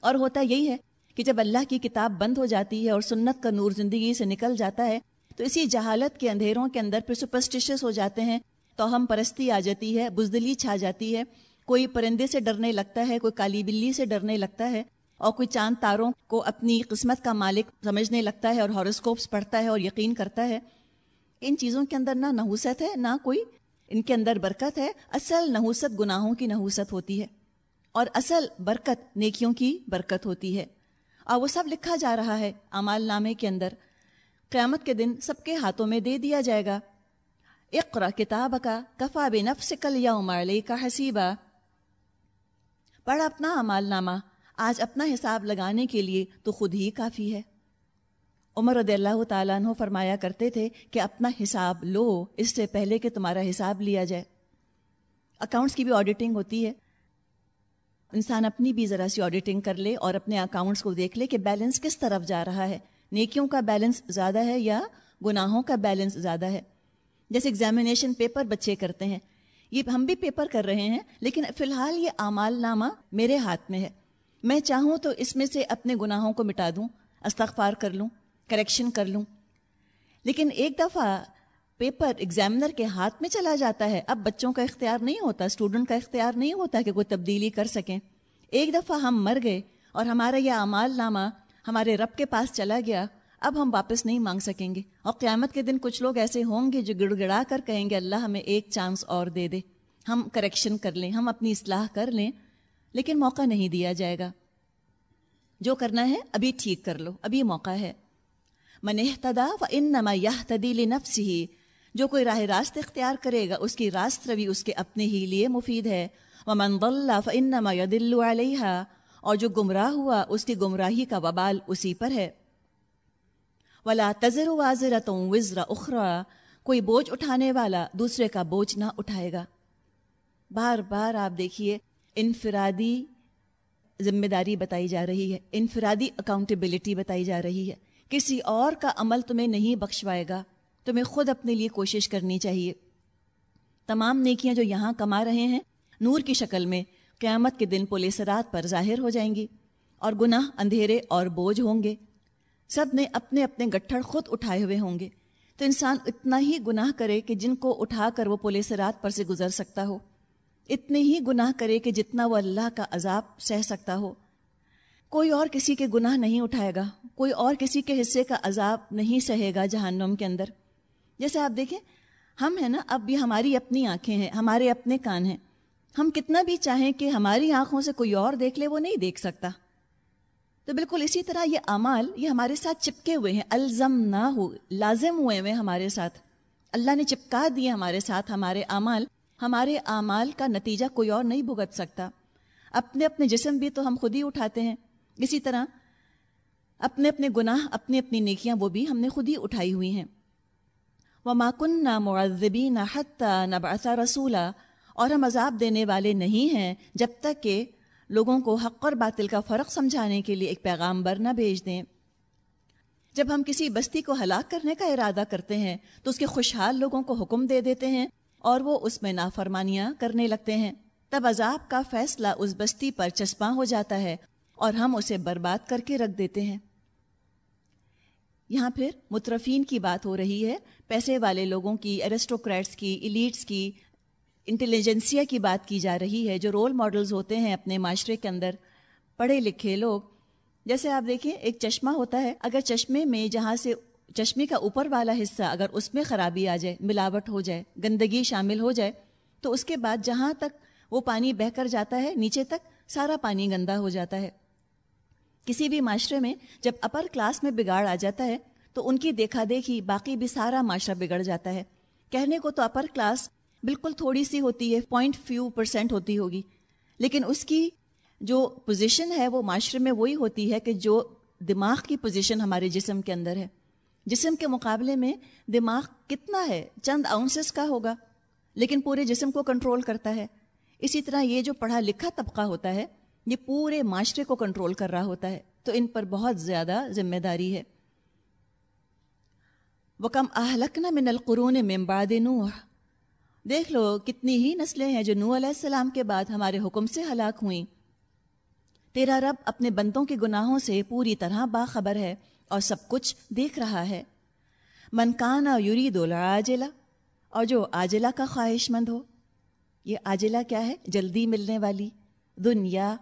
اور ہوتا یہی ہے کہ جب اللہ کی کتاب بند ہو جاتی ہے اور سنت کا نور زندگی سے نکل جاتا ہے، تو اسی جہالت کے اندھیروں کے اندر پھر سپرسٹیشس ہو جاتے ہیں۔ تو ہم پرستی آ جاتی ہے، بزدلی چھا جاتی ہے۔ کوئی پرندے سے ڈرنے لگتا ہے، کوئی کالی بلی سے ڈرنے لگتا ہے۔ اور کوئی چاند تاروں کو اپنی قسمت کا مالک سمجھنے لگتا ہے اور ہاراسکوپس پڑھتا ہے اور یقین کرتا ہے۔ ان چیزوں کے اندر نہ نحوست ہے، نہ کوئی ان کے اندر برکت ہے، اصل نحوست گناہوں کی نحوست ہوتی ہے اور اصل برکت نیکیوں کی برکت ہوتی ہے۔ اور وہ سب لکھا جا رہا ہے امال نامے کے اندر۔ قیامت کے دن سب کے ہاتھوں میں دے دیا جائے گا۔ اقرا کتاب کا کفا بے نفس کل یا عمر کا حسیبہ پڑھ اپنا امال نامہ۔ آج اپنا حساب لگانے کے لیے تو خود ہی کافی ہے۔ عمر رضی اللہ تعالیٰ عنہ فرمایا کرتے تھے کہ اپنا حساب لو، اس سے پہلے کہ تمہارا حساب لیا جائے۔ اکاؤنٹس کی بھی آڈیٹنگ ہوتی ہے۔ انسان اپنی بھی ذرا سی آڈیٹنگ کر لے اور اپنے اکاؤنٹس کو دیکھ لے کہ بیلنس کس طرف جا رہا ہے۔ نیکیوں کا بیلنس زیادہ ہے یا گناہوں کا بیلنس زیادہ ہے؟ جیسے ایگزامینیشن پیپر بچے کرتے ہیں۔ یہ ہم بھی پیپر کر رہے ہیں، لیکن فی الحال یہ اعمال نامہ میرے ہاتھ میں ہے۔ میں چاہوں تو اس میں سے اپنے گناہوں کو مٹا دوں، استغفار کر لوں۔ کریکشن کر لوں لیکن ایک دفعہ پیپر ایگزامنر کے ہاتھ میں چلا جاتا ہے، اب بچوں کا اختیار نہیں ہوتا اسٹوڈنٹ کا اختیار نہیں ہوتا کہ کوئی تبدیلی کر سکیں۔ ایک دفعہ ہم مر گئے اور ہمارا یہ اعمال نامہ ہمارے رب کے پاس چلا گیا، اب ہم واپس نہیں مانگ سکیں گے۔ اور قیامت کے دن کچھ لوگ ایسے ہوں گے جو گڑ گڑا کر کہیں گے، اللہ ہمیں ایک چانس اور دے دے۔ ہم کریکشن کر لیں، ہم اپنی اصلاح کر لیں، لیکن موقع نہیں دیا جائے گا۔ جو کرنا ہے، ابھی ٹھیک کر لو، ابھی موقع ہے۔ من احتدا و ان نما یہ تدیل نفس ہی جو کوئی راہ راست اختیار کرے گا، اس کی راست روی اس کے اپنے ہی لیے مفید ہے۔ وہ من بلّہ فن نما دل علیہ اور جو گمراہ ہوا، اس کی گمراہی کا وبال اسی پر ہے۔ ولا تذر واضرتوں وزرا اخرا کوئی بوجھ اٹھانے والا دوسرے کا بوجھ نہ اٹھائے گا۔ بار بار آپ دیکھیے، انفرادی ذمہ داری بتائی جا رہی ہے، انفرادی اکاؤنٹیبلٹی بتائی جا رہی ہے۔ کسی اور کا عمل تمہیں نہیں بخشوائے گا، تمہیں خود اپنے لیے کوشش کرنی چاہیے۔ تمام نیکیاں جو یہاں کما رہے ہیں، نور کی شکل میں قیامت کے دن پولیس رات پر ظاہر ہو جائیں گی اور گناہ اندھیرے اور بوجھ ہوں گے۔ سب نے اپنے اپنے گٹھڑ خود اٹھائے ہوئے ہوں گے۔ تو انسان اتنا ہی گناہ کرے کہ جن کو اٹھا کر وہ پولیس رات پر سے گزر سکتا ہو۔ اتنے ہی گناہ کرے کہ جتنا وہ اللہ کا عذاب سہ سکتا ہو۔ کوئی اور کسی کے گناہ نہیں اٹھائے گا، کوئی اور کسی کے حصے کا عذاب نہیں سہے گا جہنم کے اندر۔ جیسے آپ دیکھیں، ہم ہیں نا، اب بھی ہماری اپنی آنکھیں ہیں، ہمارے اپنے کان ہیں۔ ہم کتنا بھی چاہیں کہ ہماری آنکھوں سے کوئی اور دیکھ لے، وہ نہیں دیکھ سکتا۔ تو بالکل اسی طرح یہ اعمال، یہ ہمارے ساتھ چپکے ہوئے ہیں۔ الزم نہ ہو لازم ہوئے ہوئے ہمارے ساتھ۔ اللہ نے چپکا دیے ہمارے ساتھ ہمارے اعمال۔ ہمارے اعمال کا نتیجہ کوئی اور نہیں بھگت سکتا۔ اپنے اپنے جسم بھی تو ہم خود ہی اٹھاتے ہیں۔ اسی طرح اپنے اپنے گناہ، اپنی اپنی نیکیاں وہ بھی ہم نے خود ہی اٹھائی ہوئی ہیں۔ وہ ماکن نہ معذبی نہ حتیٰ نہ باسا رسولہ اور ہم عذاب دینے والے نہیں ہیں جب تک کہ لوگوں کو حق اور باطل کا فرق سمجھانے کے لیے ایک پیغام بر نہ بھیج دیں۔ جب ہم کسی بستی کو ہلاک کرنے کا ارادہ کرتے ہیں تو اس کے خوشحال لوگوں کو حکم دے دیتے ہیں اور وہ اس میں نافرمانیاں کرنے لگتے ہیں۔ تب عذاب کا فیصلہ اس بستی پر چسپاں ہو جاتا ہے۔ اور ہم اسے برباد کر کے رکھ دیتے ہیں۔ یہاں پھر مترفین کی بات ہو رہی ہے۔ پیسے والے لوگوں کی ایرسٹوکریٹس کی ایلیٹس کی انٹیلیجنسیا کی بات کی جا رہی ہے۔ جو رول ماڈلز ہوتے ہیں اپنے معاشرے کے اندر، پڑھے لکھے لوگ۔ جیسے آپ دیکھیں، ایک چشمہ ہوتا ہے۔ اگر چشمے میں جہاں سے، چشمے کا اوپر والا حصہ اگر اس میں خرابی آ جائے، ملاوٹ ہو جائے، گندگی شامل ہو جائے، تو اس کے بعد جہاں تک وہ پانی بہہ کر جاتا ہے، نیچے تک سارا پانی گندا ہو جاتا ہے۔ کسی بھی معاشرے میں جب اپر کلاس میں بگاڑ آ جاتا ہے، تو ان کی دیکھا دیکھی باقی بھی سارا معاشرہ بگڑ جاتا ہے۔ کہنے کو تو اپر کلاس بالکل تھوڑی سی ہوتی ہے پوائنٹ فیو پرسینٹ ہوتی ہوگی۔ لیکن اس کی جو پوزیشن ہے، وہ معاشرے میں وہی ہوتی ہے کہ جو دماغ کی پوزیشن ہمارے جسم کے اندر ہے۔ جسم کے مقابلے میں دماغ کتنا ہے، چند آؤنسز کا ہوگا۔ لیکن پورے جسم کو کنٹرول کرتا ہے۔ اسی طرح یہ جو پڑھا لکھا طبقہ ہوتا ہے یہ پورے معاشرے کو کنٹرول کر رہا ہوتا ہے تو ان پر بہت زیادہ ذمہ داری ہے۔ وہ کم اہلکنا من القرون ممباد نوح۔ دیکھ لو، کتنی ہی نسلیں ہیں جو نو علیہ السلام کے بعد ہمارے حکم سے ہلاک ہوئیں۔ تیرا رب اپنے بندوں کے گناہوں سے پوری طرح باخبر ہے اور سب کچھ دیکھ رہا ہے۔ منکانہ یوری دولا اور جو آجلا کا خواہش مند ہو۔ یہ آجلا کیا ہے؟ جلدی ملنے والی۔ دنیا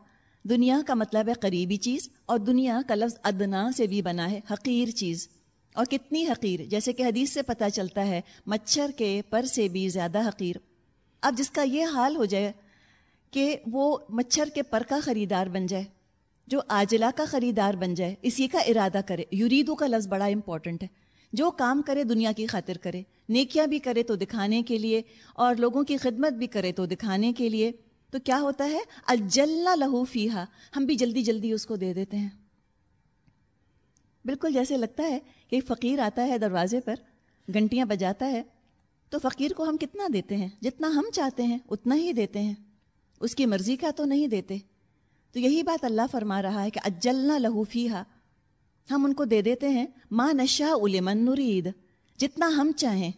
دنیا کا مطلب ہے قریبی چیز اور دنیا کا لفظ ادنا سے بھی بنا ہے حقیر چیز۔ اور کتنی حقیر؟ جیسے کہ حدیث سے پتہ چلتا ہے، مچھر کے پر سے بھی زیادہ حقیر۔ اب جس کا یہ حال ہو جائے کہ وہ مچھر کے پر کا خریدار بن جائے، جو آجلا کا خریدار بن جائے، اسی کا ارادہ کرے۔ یوریدو کا لفظ بڑا امپورٹنٹ ہے۔ جو کام کرے دنیا کی خاطر کرے، نیکیاں بھی کرے تو دکھانے کے لیے اور لوگوں کی خدمت بھی کرے تو دکھانے کے لیے۔ تو کیا ہوتا ہے؟ اجلنا لہو فیحا ہم بھی جلدی جلدی اس کو دے دیتے ہیں۔ بالکل جیسے لگتا ہے کہ فقیر آتا ہے دروازے پر، گھنٹیاں بجاتا ہے، تو فقیر کو ہم کتنا دیتے ہیں؟ جتنا ہم چاہتے ہیں، اتنا ہی دیتے ہیں۔ اس کی مرضی کا تو نہیں دیتے۔ تو یہی بات اللہ فرما رہا ہے کہ اجلنا لہو فیحا ہم ان کو دے دیتے ہیں۔ ماں نشا علمن نرید جتنا ہم چاہیں۔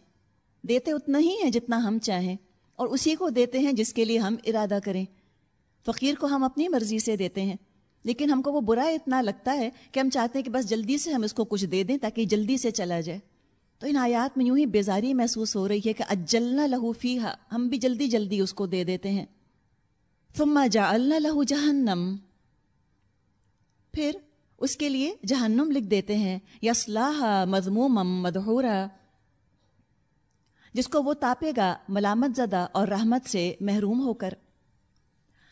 دیتے اتنا ہی ہے جتنا ہم چاہیں۔ اور اسی کو دیتے ہیں جس کے لیے ہم ارادہ کریں۔ فقیر کو ہم اپنی مرضی سے دیتے ہیں، لیکن ہم کو وہ برا اتنا لگتا ہے کہ ہم چاہتے ہیں کہ بس جلدی سے ہم اس کو کچھ دے دیں تاکہ جلدی سے چلا جائے۔ تو ان آیات میں یوں ہی بیزاری محسوس ہو رہی ہے کہ اجلنا لہو فیحا ہم بھی جلدی جلدی اس کو دے دیتے ہیں۔ ثم جعلنا لہو جہنم۔ پھر اس کے لیے جہنم لکھ دیتے ہیں۔ یسلاح مضموم مدہورا جس کو وہ تاپے گا، ملامت زدہ اور رحمت سے محروم ہو کر۔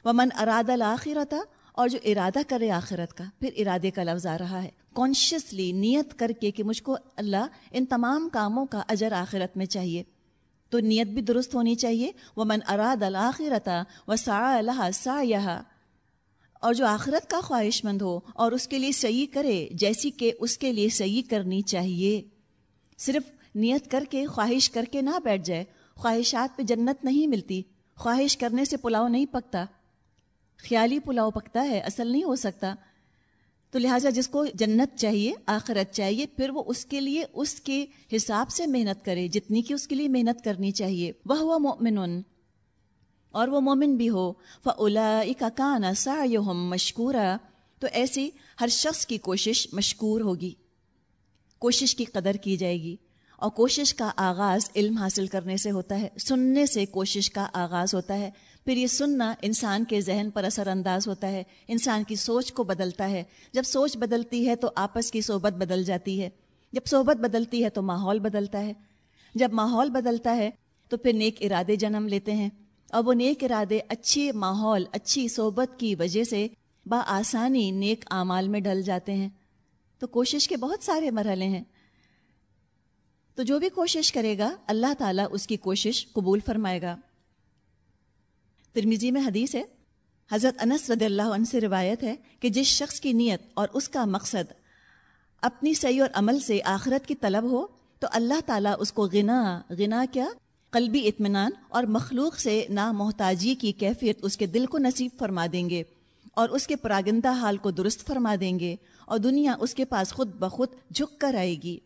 ومن اراد الآخرت اور جو ارادہ کرے آخرت کا۔ پھر ارادے کا لفظ آ رہا ہے۔ کانشیسلی نیت کر کے کہ مجھ کو اللہ ان تمام کاموں کا اجر آخرت میں چاہیے۔ تو نیت بھی درست ہونی چاہیے۔ وہ من اراد الآخرتا و سا اللہ سا اور جو آخرت کا خواہش مند ہو اور اس کے لیے صحیح کرے، جیسی کہ اس کے لیے صحیح کرنی چاہیے۔ صرف نیت کر کے، خواہش کر کے نہ بیٹھ جائے۔ خواہشات پہ جنت نہیں ملتی۔ خواہش کرنے سے پلاؤ نہیں پکتا۔ خیالی پلاؤ پکتا ہے، اصل نہیں ہو سکتا۔ تو لہٰذا جس کو جنت چاہیے، آخرت چاہیے، پھر وہ اس کے لیے، اس کے حساب سے محنت کرے۔ جتنی کہ اس کے لیے محنت کرنی چاہیے۔ وہ ہوا مومن اور وہ مومن بھی ہو۔ فلا کا کانا سا مشکورہ تو ایسی ہر شخص کی کوشش مشکور ہوگی۔ کوشش کی قدر کی جائے گی۔ اور کوشش کا آغاز علم حاصل کرنے سے ہوتا ہے، سننے سے کوشش کا آغاز ہوتا ہے۔ پھر یہ سننا انسان کے ذہن پر اثر انداز ہوتا ہے، انسان کی سوچ کو بدلتا ہے۔ جب سوچ بدلتی ہے تو آپس کی صحبت بدل جاتی ہے۔ جب صحبت بدلتی ہے تو ماحول بدلتا ہے۔ جب ماحول بدلتا ہے تو پھر نیک ارادے جنم لیتے ہیں۔ اور وہ نیک ارادے اچھی ماحول، اچھی صحبت کی وجہ سے با آسانی نیک اعمال میں ڈل جاتے ہیں۔ تو کوشش کے بہت سارے مرحلے ہیں۔ تو جو بھی کوشش کرے گا، اللہ تعالیٰ اس کی کوشش قبول فرمائے گا۔ ترمیزی میں حدیث ہے، حضرت انس رضی اللہ عنہ سے روایت ہے کہ جس شخص کی نیت اور اس کا مقصد اپنی صحیح اور عمل سے آخرت کی طلب ہو، تو اللہ تعالیٰ اس کو غنا غنا کیا؟ قلبی اطمینان اور مخلوق سے نا محتاجی کی کیفیت اس کے دل کو نصیب فرما دیں گے اور اس کے پراگندہ حال کو درست فرما دیں گے اور دنیا اس کے پاس خود بخود جھک کر آئے گی۔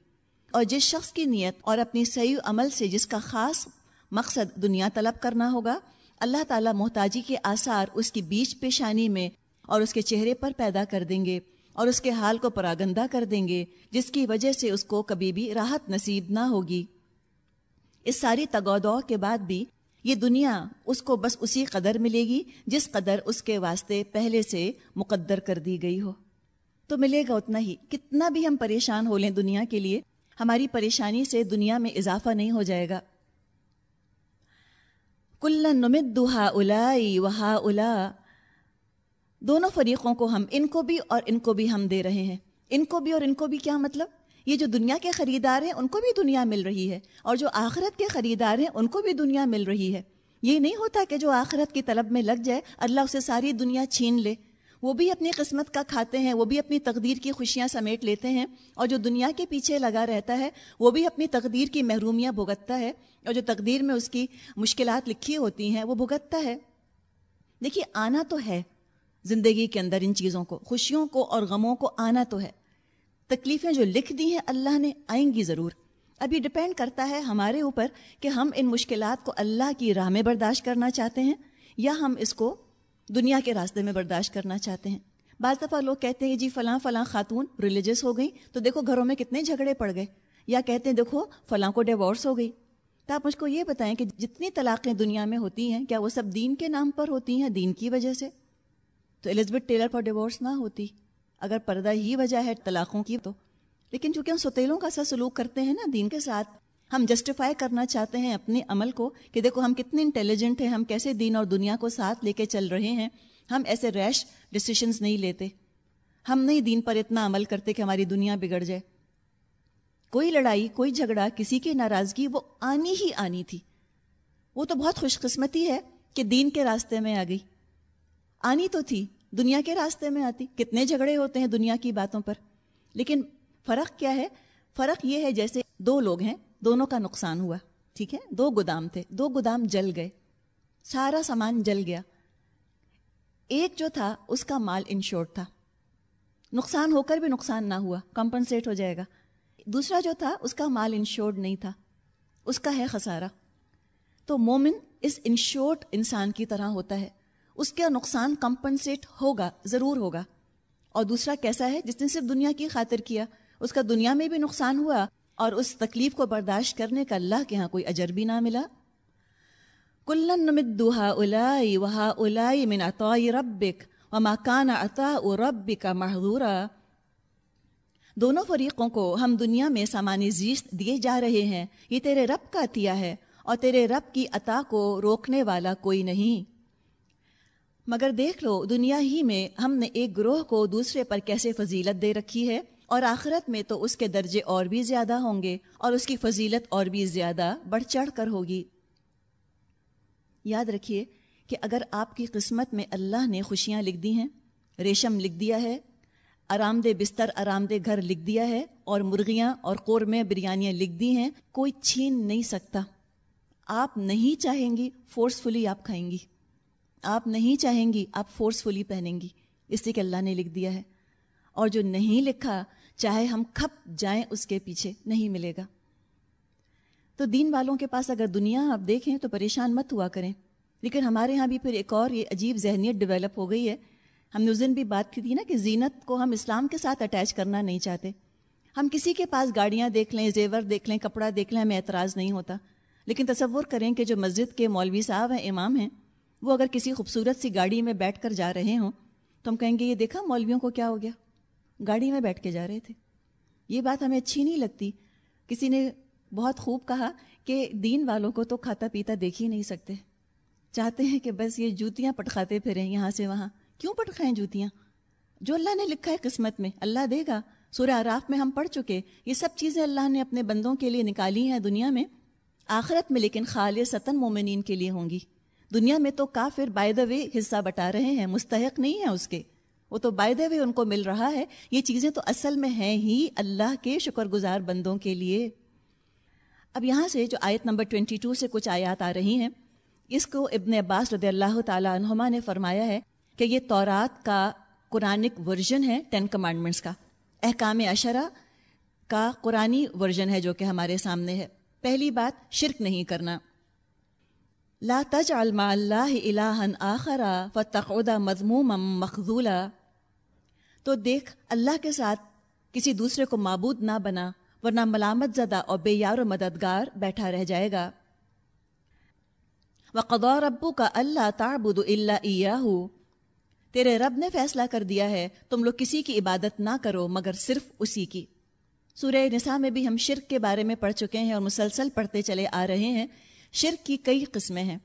اور جس شخص کی نیت اور اپنی صحیح عمل سے جس کا خاص مقصد دنیا طلب کرنا ہوگا، اللہ تعالیٰ محتاجی کے آثار اس کی بیچ پیشانی میں اور اس کے چہرے پر پیدا کر دیں گے اور اس کے حال کو پراگندہ کر دیں گے، جس کی وجہ سے اس کو کبھی بھی راحت نصیب نہ ہوگی۔ اس ساری تگودو کے بعد بھی یہ دنیا اس کو بس اسی قدر ملے گی جس قدر اس کے واسطے پہلے سے مقدر کر دی گئی ہو۔ تو ملے گا اتنا ہی۔ کتنا بھی ہم پریشان ہو لیں دنیا کے لیے ہماری پریشانی سے دنیا میں اضافہ نہیں ہو جائے گا۔ کلن نمد ہا الائی وہا الا دونوں فریقوں کو ہم، ان کو بھی اور ان کو بھی ہم دے رہے ہیں۔ ان کو بھی اور ان کو بھی کیا مطلب؟ یہ جو دنیا کے خریدار ہیں، ان کو بھی دنیا مل رہی ہے۔ اور جو آخرت کے خریدار ہیں، ان کو بھی دنیا مل رہی ہے۔ یہ نہیں ہوتا کہ جو آخرت کی طلب میں لگ جائے، اللہ اسے ساری دنیا چھین لے۔ وہ بھی اپنی قسمت کا کھاتے ہیں، وہ بھی اپنی تقدیر کی خوشیاں سمیٹ لیتے ہیں اور جو دنیا کے پیچھے لگا رہتا ہے، وہ بھی اپنی تقدیر کی محرومیاں بھگتتا ہے اور جو تقدیر میں اس کی مشکلات لکھی ہوتی ہیں، وہ بھگتتا ہے۔ دیکھیے، آنا تو ہے زندگی کے اندر ان چیزوں کو، خوشیوں کو اور غموں کو آنا تو ہے۔ تکلیفیں جو لکھ دی ہیں اللہ نے، آئیں گی ضرور۔ ابھی ڈپینڈ کرتا ہے ہمارے اوپر کہ ہم ان مشکلات کو اللہ کی راہ میں برداشت کرنا چاہتے ہیں یا ہم اس کو دنیا کے راستے میں برداشت کرنا چاہتے ہیں۔ بعض دفعہ لوگ کہتے ہیں جی فلاں فلاں خاتون ریلیجس ہو گئی تو دیکھو گھروں میں کتنے جھگڑے پڑ گئے۔ یا کہتے ہیں دیکھو فلاں کو ڈیورس ہو گئی۔ تو آپ مجھ کو یہ بتائیں کہ جتنی طلاقیں دنیا میں ہوتی ہیں، کیا وہ سب دین کے نام پر ہوتی ہیں، دین کی وجہ سے؟ تو الزبتھ ٹیلر پر ڈیورس نہ ہوتی۔ اگر پردہ ہی وجہ ہے طلاقوں کی تو۔ لیکن چونکہ ہم ستیلوں کا سا سلوک کرتے ہیں نا دین کے ساتھ ہم جسٹیفائی کرنا چاہتے ہیں اپنے عمل کو کہ دیکھو ہم کتنے انٹیلیجنٹ ہیں، ہم کیسے دین اور دنیا کو ساتھ لے کے چل رہے ہیں۔ ہم ایسے ریش ڈسیشنز نہیں لیتے۔ ہم نہیں دین پر اتنا عمل کرتے کہ ہماری دنیا بگڑ جائے۔ کوئی لڑائی، کوئی جھگڑا، کسی کی ناراضگی، وہ آنی ہی آنی تھی۔ وہ تو بہت خوش قسمتی ہے کہ دین کے راستے میں آ گئی۔ آنی تو تھی، دنیا کے راستے میں آتی۔ کتنے جھگڑے ہوتے ہیں دنیا کی باتوں پر۔ لیکن فرق کیا ہے؟ فرق یہ ہے جیسے دو لوگ ہیں۔ دونوں کا نقصان ہوا، ٹھیک ہے؟ دو گودام تھے، دو گودام جل گئے، سارا سامان جل گیا۔ ایک جو تھا، اس کا مال انشورڈ تھا۔ نقصان ہو کر بھی نقصان نہ ہوا، کمپنسیٹ ہو جائے گا۔ دوسرا جو تھا، اس کا مال انشورڈ نہیں تھا، اس کا ہے خسارہ۔ تو مومن اس انشورڈ انسان کی طرح ہوتا ہے۔ اس کا نقصان کمپنسیٹ ہوگا، ضرور ہوگا۔ اور دوسرا کیسا ہے؟ جس نے صرف دنیا کی خاطر کیا، اس کا دنیا میں بھی نقصان ہوا اور اس تکلیف کو برداشت کرنے کا اللہ کے ہاں کوئی اجر بھی نہ ملا۔ کلن مدوہا الائی وہا الائی من عطائی ربک وما کان عطا ربک محضورا۔ دونوں فریقوں کو ہم دنیا میں سامانی زیست دیے جا رہے ہیں۔ یہ تیرے رب کا عطیہ ہے اور تیرے رب کی عطا کو روکنے والا کوئی نہیں۔ مگر دیکھ لو، دنیا ہی میں ہم نے ایک گروہ کو دوسرے پر کیسے فضیلت دے رکھی ہے؟ اور آخرت میں تو اس کے درجے اور بھی زیادہ ہوں گے اور اس کی فضیلت اور بھی زیادہ بڑھ چڑھ کر ہوگی۔ یاد رکھیے کہ اگر آپ کی قسمت میں اللہ نے خوشیاں لکھ دی ہیں، ریشم لکھ دیا ہے آرام دہ بستر آرام دہ گھر لکھ دیا ہے اور مرغیاں اور قورمے بریانیاں لکھ دی ہیں، کوئی چھین نہیں سکتا۔ آپ نہیں چاہیں گی فورسفلی آپ کھائیں گی۔ آپ نہیں چاہیں گی آپ فورسفلی پہنیں گی۔ اس لیے کہ اللہ نے لکھ دیا ہے۔ اور جو نہیں لکھا چاہے ہم کھپ جائیں اس کے پیچھے، نہیں ملے گا۔ تو دین والوں کے پاس اگر دنیا آپ دیکھیں تو پریشان مت ہوا کریں۔ لیکن ہمارے ہاں بھی پھر ایک اور یہ عجیب ذہنیت ڈیولپ ہو گئی ہے۔ ہم نے اس دن بھی بات کی تھی نا کہ زینت کو ہم اسلام کے ساتھ اٹیچ کرنا نہیں چاہتے۔ ہم کسی کے پاس گاڑیاں دیکھ لیں، زیور دیکھ لیں، کپڑا دیکھ لیں، ہمیں اعتراض نہیں ہوتا۔ لیکن تصور کریں کہ جو مسجد کے مولوی صاحب ہیں، امام ہیں، وہ اگر کسی خوبصورت سی گاڑی میں بیٹھ کر جا رہے ہوں تو ہم کہیں گے، یہ دیکھا مولویوں کو کیا ہو گیا؟ گاڑی میں بیٹھ کے جا رہے تھے۔ یہ بات ہمیں اچھی نہیں لگتی۔ کسی نے بہت خوب کہا کہ دین والوں کو تو کھاتا پیتا دیکھ ہی نہیں سکتے۔ چاہتے ہیں کہ بس یہ جوتیاں پٹکھاتے پھریں یہاں سے وہاں۔ کیوں پٹکھائیں جوتیاں؟ جو اللہ نے لکھا ہے قسمت میں، اللہ دے گا۔ سورہ آراف میں ہم پڑھ چکے۔ یہ سب چیزیں اللہ نے اپنے بندوں کے لیے نکالی ہیں دنیا میں۔ آخرت میں لیکن خال ستن مومنین کے لیے ہوں گی۔ دنیا میں تو کافر بائی دا وے حصہ بٹا رہے ہیں، مستحق نہیں ہیں اس کے۔ وہ تو بائی دا وے ان کو مل رہا ہے۔ یہ چیزیں تو اصل میں ہیں ہی اللہ کے شکر گزار بندوں کے لیے۔ اب یہاں سے جو آیت نمبر 22 سے کچھ آیات آ رہی ہیں، اس کو ابن عباس رضی اللہ تعالیٰ عنہما نے فرمایا ہے کہ یہ تورات کا قرآنک ورژن ہے ٹین کمانڈمنٹس کا۔ احکام اشرا کا قرآنی ورژن ہے جو کہ ہمارے سامنے ہے۔ پہلی بات، شرک نہیں کرنا۔ لا تجعل مع اللہ الہن آخرا فتقعد مضموما مخذولا۔ تو دیکھ، اللہ کے ساتھ کسی دوسرے کو معبود نہ بنا، ورنہ ملامت زدہ اور بے یار و مددگار بیٹھا رہ جائے گا۔ وقضا ربو کا اللہ تعبد اللہ ایاہ تیرے رب نے فیصلہ کر دیا ہے، تم لوگ کسی کی عبادت نہ کرو، مگر صرف اسی کی۔ سورہ نساء میں بھی ہم شرک کے بارے میں پڑھ چکے ہیں اور مسلسل پڑھتے چلے آ رہے ہیں۔ شرک کی کئی قسمیں ہیں۔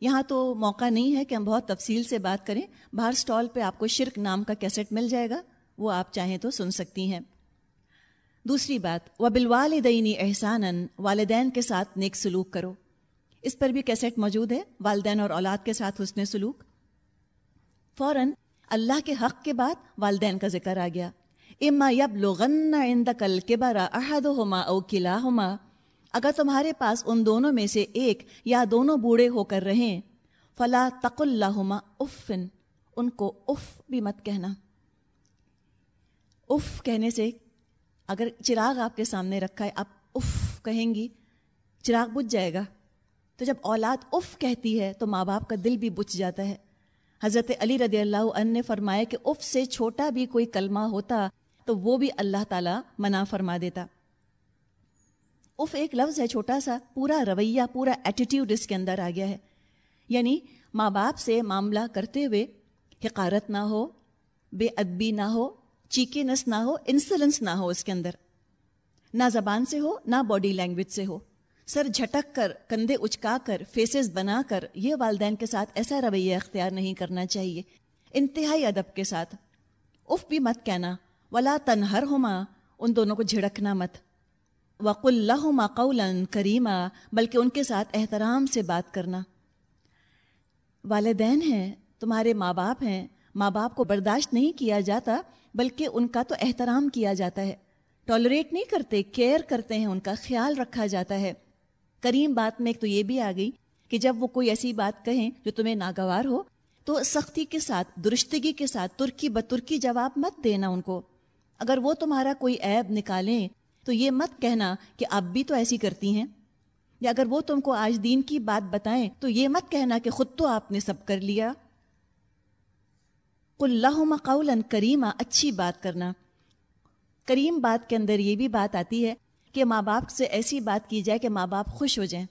یہاں تو موقع نہیں ہے کہ ہم بہت تفصیل سے بات کریں۔ باہر سٹال پہ آپ کو شرک نام کا کیسٹ مل جائے گا۔ وہ آپ چاہیں تو سن سکتی ہیں۔ دوسری بات و بالوالدینی احسان والدین کے ساتھ نیک سلوک کرو۔ اس پر بھی کیسٹ موجود ہے، والدین اور اولاد کے ساتھ حسن سلوک۔ فوراً اللہ کے حق کے بعد والدین کا ذکر آ گیا۔ اما یب لغن کل کے بارا احد ہوما او کلا اگر تمہارے پاس ان دونوں میں سے ایک یا دونوں بوڑھے ہو کر رہیں، فلا تق اللہ افن، ان کو اف بھی مت کہنا۔ اف کہنے سے اگر چراغ آپ کے سامنے رکھا ہے، آپ اف کہیں گی، چراغ بجھ جائے گا۔ تو جب اولاد اف کہتی ہے، تو ماں باپ کا دل بھی بچ جاتا ہے۔ حضرت علی رضی اللہ عنہ نے فرمایا کہ اف سے چھوٹا بھی کوئی کلمہ ہوتا، تو وہ بھی اللہ تعالیٰ منع فرما دیتا۔ اف ایک لفظ ہے چھوٹا سا، پورا رویہ، پورا ایٹیٹیوڈ اس کے اندر آ گیا ہے۔ یعنی ماں باپ سے معاملہ کرتے ہوئے حقارت نہ ہو، بے ادبی نہ ہو، چیکینس نہ ہو انسلنس نہ ہو اس کے اندر۔ نہ زبان سے ہو، نہ باڈی لینگویج سے ہو۔ سر جھٹک کر، کندھے اچکا کر فیسز بنا کر یہ والدین کے ساتھ ایسا رویہ اختیار نہیں کرنا چاہیے۔ انتہائی ادب کے ساتھ۔ اف بھی مت کہنا، ولا تنہر ہوما ان دونوں کو جھڑکنا مت۔ وق اللہ قولا کریمہ بلکہ ان کے ساتھ احترام سے بات کرنا۔ والدین ہیں، تمہارے ماں باپ ہیں۔ ماں باپ کو برداشت نہیں کیا جاتا، بلکہ ان کا تو احترام کیا جاتا ہے۔ ٹالریٹ نہیں کرتے کیئر کرتے ہیں، ان کا خیال رکھا جاتا ہے۔ کریم بات میں ایک تو یہ بھی آ گئی کہ جب وہ کوئی ایسی بات کہیں جو تمہیں ناگوار ہو، تو سختی کے ساتھ درستگی کے ساتھ ترکی بترکی جواب مت دینا ان کو۔ اگر وہ تمہارا کوئی عیب نکالیں تو یہ مت کہنا کہ آپ بھی تو ایسی کرتی ہیں۔ یا اگر وہ تم کو آج دین کی بات بتائیں تو یہ مت کہنا کہ خود تو آپ نے سب کر لیا۔ اللہ قول کریمہ اچھی بات کرنا۔ کریم بات کے اندر یہ بھی بات آتی ہے کہ ماں باپ سے ایسی بات کی جائے کہ ماں باپ خوش ہو جائیں۔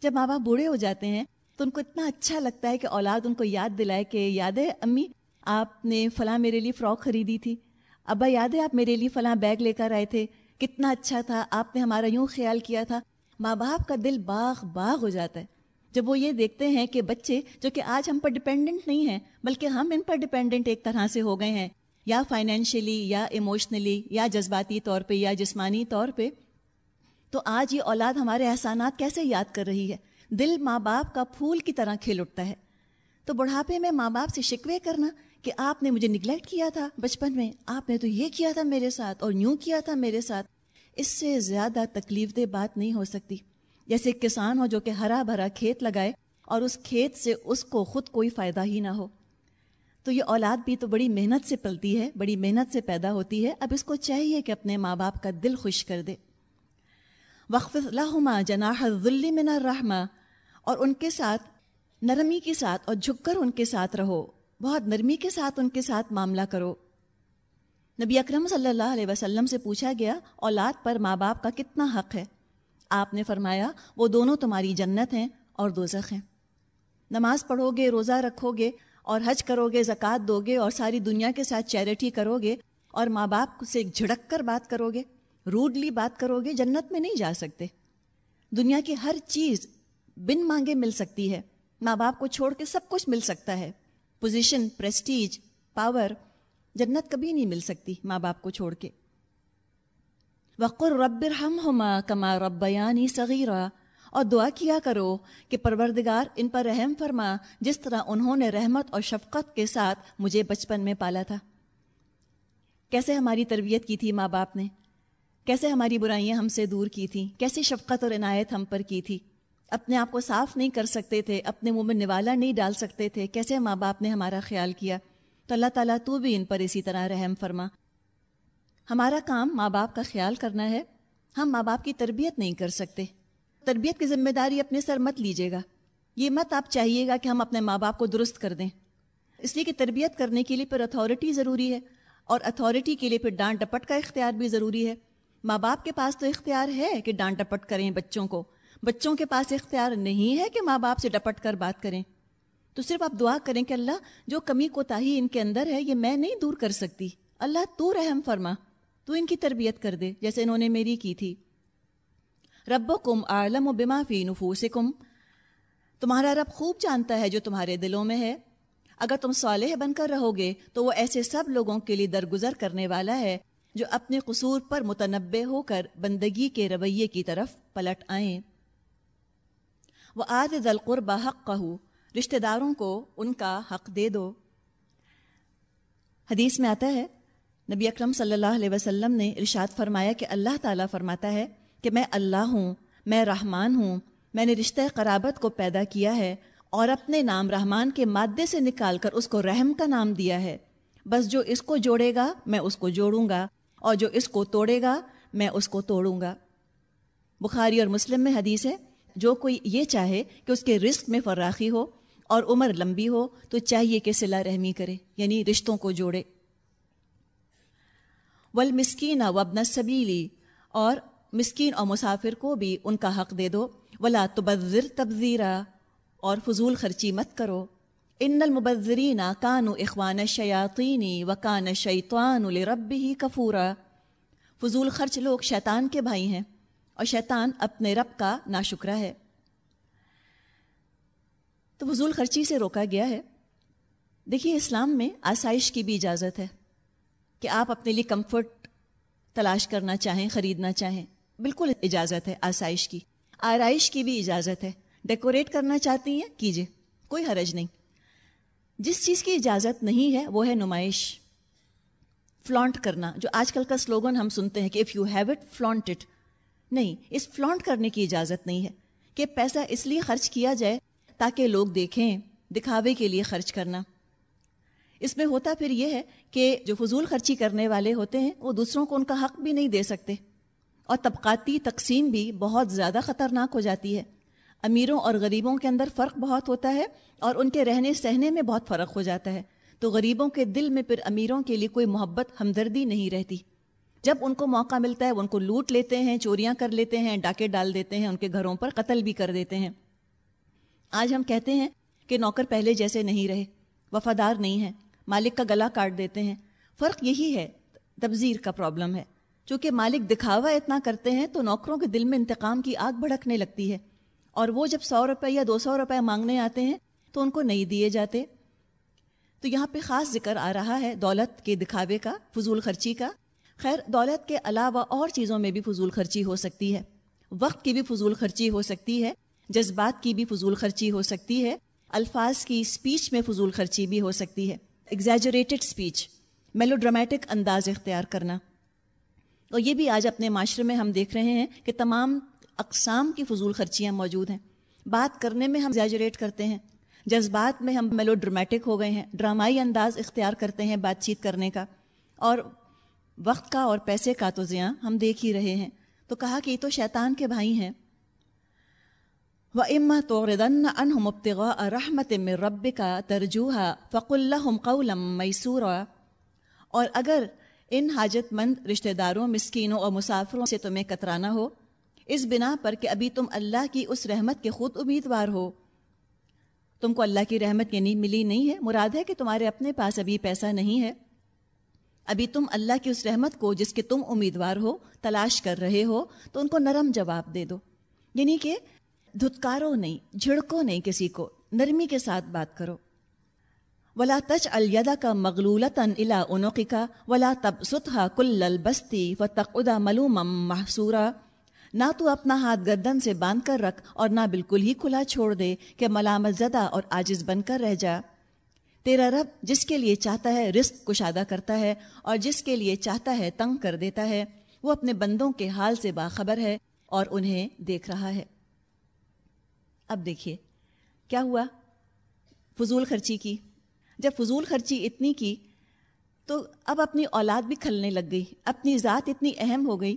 جب ماں باپ بوڑھے ہو جاتے ہیں تو ان کو اتنا اچھا لگتا ہے کہ اولاد ان کو یاد دلائے کہ یاد ہے، امی، آپ نے فلاں میرے لیے فراک خریدی تھی۔ ابا، یاد ہے آپ میرے لیے فلاں بیگ لے کر آئے تھے۔ کتنا اچھا تھا، آپ نے ہمارا یوں خیال کیا تھا۔ ماں باپ کا دل باغ باغ ہو جاتا ہے۔ جب وہ یہ دیکھتے ہیں کہ بچے، جو کہ آج ہم پر ڈپینڈنٹ نہیں ہیں، بلکہ ہم ان پر ڈپینڈنٹ ایک طرح سے ہو گئے ہیں، یا فائنینشلی یا ایموشنلی یا جذباتی طور پہ، یا جسمانی طور پہ، تو آج یہ اولاد ہمارے احسانات کیسے یاد کر رہی ہے؟ دل ماں باپ کا پھول کی طرح کھل اٹھتا ہے۔ تو بڑھاپے میں ماں باپ سے شکوے کرنا کہ آپ نے مجھے نگلیکٹ کیا تھا بچپن میں، آپ نے تو یہ کیا تھا میرے ساتھ اور یوں کیا تھا میرے ساتھ۔ اس سے زیادہ تکلیف دہ بات نہیں ہو سکتی۔ جیسے کسان ہو جو کہ ہرا بھرا کھیت لگائے اور اس کھیت سے اس کو خود کوئی فائدہ ہی نہ ہو۔ تو یہ اولاد بھی تو بڑی محنت سے پلتی ہے، بڑی محنت سے پیدا ہوتی ہے۔ اب اس کو چاہیے کہ اپنے ماں باپ کا دل خوش کر دے۔ وقف الحما جناح ذلی من الرحمہ اور ان کے ساتھ، نرمی کے ساتھ اور جھک کر ان کے ساتھ رہو۔ بہت نرمی کے ساتھ ان کے ساتھ معاملہ کرو۔ نبی اکرم صلی اللہ علیہ وسلم سے پوچھا گیا، اولاد پر ماں باپ کا کتنا حق ہے؟ آپ نے فرمایا، وہ دونوں تمہاری جنت ہیں اور دوزخ ہیں۔ نماز پڑھو گے روزہ رکھو گے اور حج کرو گے زکوٰۃ دو گے اور ساری دنیا کے ساتھ چیریٹی کرو گے اور ماں باپ سے جھڑک کر بات کرو گے روڈلی بات کرو گے جنت میں نہیں جا سکتے۔ دنیا کی ہر چیز بن مانگے مل سکتی ہے۔ ماں باپ کو چھوڑ کے سب کچھ مل سکتا ہے۔ پوزیشن پریسٹیج پاور جنت کبھی نہیں مل سکتی ماں باپ کو چھوڑ کے۔ وقر رب ہم ہما کما ربیانی صغیرہ اور دعا کیا کرو کہ پروردگار ان پر رحم فرما، جس طرح انہوں نے رحمت اور شفقت کے ساتھ مجھے بچپن میں پالا تھا۔ کیسے ہماری تربیت کی تھی ماں باپ نے؟ کیسے ہماری برائیاں ہم سے دور کی تھیں؟ کیسے شفقت اور عنایت ہم پر کی تھی؟ اپنے آپ کو صاف نہیں کر سکتے تھے، اپنے منہ میں نوالا نہیں ڈال سکتے تھے۔ کیسے ماں باپ نے ہمارا خیال کیا؟ تو اللہ تعالیٰ تو بھی ان پر اسی طرح رحم فرما۔ ہمارا کام ماں باپ کا خیال کرنا ہے۔ ہم ماں باپ کی تربیت نہیں کر سکتے۔ تربیت کی ذمہ داری اپنے سر مت لیجیے گا۔ یہ مت آپ چاہیے گا کہ ہم اپنے ماں باپ کو درست کر دیں۔ اس لیے کہ تربیت کرنے کے لیے پھر اتھارٹی ضروری ہے۔ اور اتھارٹی کے لیے پھر ڈانٹ ڈپٹ کا اختیار بھی ضروری ہے۔ ماں باپ کے پاس تو اختیار ہے کہ ڈانٹ ڈپٹ کریں بچوں کو۔ بچوں کے پاس اختیار نہیں ہے کہ ماں باپ سے ڈپٹ کر بات کریں۔ تو صرف آپ دعا کریں کہ اللہ جو کمی کوتاہی ان کے اندر ہے، یہ میں نہیں دور کر سکتی۔ اللہ تو رحم فرما، تو ان کی تربیت کر دے، جیسے انہوں نے میری کی تھی۔ رب و کم عالم و بما فی نفوس کم تمہارا رب خوب جانتا ہے جو تمہارے دلوں میں ہے۔ اگر تم صالح بن کر رہو گے، تو وہ ایسے سب لوگوں کے لیے درگزر کرنے والا ہے جو اپنے قصور پر متنبع ہو کر بندگی کے رویے کی طرف پلٹ آئیں۔ وہ آد دلقربہ حق کہو رشتہ داروں کو ان کا حق دے دو۔ حدیث میں آتا ہے، نبی اکرم صلی اللہ علیہ وسلم نے ارشاد فرمایا کہ اللہ تعالیٰ فرماتا ہے کہ میں اللہ ہوں، میں رحمان ہوں، میں نے رشتہ قرابت کو پیدا کیا ہے اور اپنے نام رحمان کے مادے سے نکال کر اس کو رحم کا نام دیا ہے۔ بس جو اس کو جوڑے گا، میں اس کو جوڑوں گا، اور جو اس کو توڑے گا، میں اس کو توڑوں گا۔ بخاری اور مسلم میں حدیث ہے، جو کوئی یہ چاہے کہ اس کے رزق میں فراخی ہو اور عمر لمبی ہو تو چاہیے کہ صلا رحمی کرے یعنی رشتوں کو جوڑے۔ ول مسکین وبن صبیلی اور مسکین اور مسافر کو بھی ان کا حق دے دو۔ ولا تبذر تبذیرا اور فضول خرچی مت کرو۔ ان المبذرین کانو اخوان شیاطینی و کان شیطان الرب ہی کفورا فضول خرچ لوگ شیطان کے بھائی ہیں، اور شیطان اپنے رب کا ناشکرہ ہے۔ تو فضول خرچی سے روکا گیا ہے۔ دیکھیے، اسلام میں آسائش کی بھی اجازت ہے کہ آپ اپنے لیے کمفرٹ تلاش کرنا چاہیں، خریدنا چاہیں۔ بالکل اجازت ہے آسائش کی۔ آرائش کی بھی اجازت ہے۔ ڈیکوریٹ کرنا چاہتی ہیں کیجیے کوئی حرج نہیں۔ جس چیز کی اجازت نہیں ہے، وہ ہے نمائش۔ فلانٹ کرنا، جو آج کل کا سلوگن ہم سنتے ہیں کہ if you have it flaunt it نہیں، اس فلانٹ کرنے کی اجازت نہیں ہے کہ پیسہ اس لیے خرچ کیا جائے تاکہ لوگ دیکھیں، دکھاوے کے لیے خرچ کرنا۔ اس میں ہوتا پھر یہ ہے کہ جو فضول خرچی کرنے والے ہوتے ہیں، وہ دوسروں کو ان کا حق بھی نہیں دے سکتے۔ اور طبقاتی تقسیم بھی بہت زیادہ خطرناک ہو جاتی ہے۔ امیروں اور غریبوں کے اندر فرق بہت ہوتا ہے اور ان کے رہنے سہنے میں بہت فرق ہو جاتا ہے۔ تو غریبوں کے دل میں پھر امیروں کے لیے کوئی محبت، ہمدردی نہیں رہتی۔ جب ان کو موقع ملتا ہے، وہ ان کو لوٹ لیتے ہیں، چوریاں کر لیتے ہیں، ڈاکے ڈال دیتے ہیں، ان کے گھروں پر قتل بھی کر دیتے ہیں۔ آج ہم کہتے ہیں کہ نوکر پہلے جیسے نہیں رہے، وفادار نہیں ہیں، مالک کا گلا کاٹ دیتے ہیں۔ فرق یہی ہے، تبذیر کا پرابلم ہے۔ چونکہ مالک دکھاوا اتنا کرتے ہیں تو نوکروں کے دل میں انتقام کی آگ بھڑکنے لگتی ہے۔ اور وہ جب سو روپے یا دو سو روپے مانگنے آتے ہیں تو ان کو نہیں دیے جاتے۔ تو یہاں پہ خاص ذکر آ رہا ہے دولت کے دکھاوے کا، فضول خرچی کا۔ خیر، دولت کے علاوہ اور چیزوں میں بھی فضول خرچی ہو سکتی ہے۔ وقت کی بھی فضول خرچی ہو سکتی ہے۔ جذبات کی بھی فضول خرچی ہو سکتی ہے، الفاظ کی اسپیچ میں فضول خرچی بھی ہو سکتی ہے۔ ایگزیجوریٹڈ اسپیچ میلو ڈرامیٹک انداز اختیار کرنا۔ اور یہ بھی آج اپنے معاشرے میں ہم دیکھ رہے ہیں کہ تمام اقسام کی فضول خرچیاں موجود ہیں۔ بات کرنے میں ہم ایگزیجوریٹ کرتے ہیں۔ جذبات میں ہم میلو ڈرمیٹک ہو گئے ہیں۔ ڈرامائی انداز اختیار کرتے ہیں بات چیت کرنے کا۔ اور وقت کا اور پیسے کا تو زیاں ہم دیکھ ہی رہے ہیں۔ تو کہا کہ یہ تو شیطان کے بھائی ہیں۔ وہ اما تو ردن ان مبتغا رحمت میں رب کا ترجوحا فق اللہ قولم میسور اور اگر ان حاجت مند رشتہ داروں مسکینوں اور مسافروں سے تمہیں کترانا ہو، اس بنا پر کہ ابھی تم اللہ کی اس رحمت کے خود امیدوار ہو۔ تم کو اللہ کی رحمت یعنی ملی نہیں ہے، مراد ہے کہ تمہارے اپنے پاس ابھی پیسہ نہیں ہے۔ ابھی تم اللہ کی اس رحمت کو جس کے تم امیدوار ہو، تلاش کر رہے ہو، تو ان کو نرم جواب دے دو۔ یعنی کہ دھتکارو نہیں، جھڑکو نہیں کسی کو۔ نرمی کے ساتھ بات کرو۔ ولا تچ الدا کا مغلولتن الا انوقی کا ولا تب ستھا کل البستی و تقدا ملوم محسورا نہ تو اپنا ہاتھ گردن سے باندھ کر رکھ اور نہ بالکل ہی کھلا چھوڑ دے کہ ملامت زدہ اور آجز بن کر رہ جا۔ تیرا رب جس کے لیے چاہتا ہے رزق کشادہ کرتا ہے اور جس کے لیے چاہتا ہے تنگ کر دیتا ہے، وہ اپنے بندوں کے حال سے باخبر ہے اور انہیں دیکھ رہا ہے۔ اب دیکھیے، کیا ہوا؟ فضول خرچی کی۔ جب فضول خرچی اتنی کی، تو اب اپنی اولاد بھی کھلنے لگ گئی، اپنی ذات اتنی اہم ہو گئی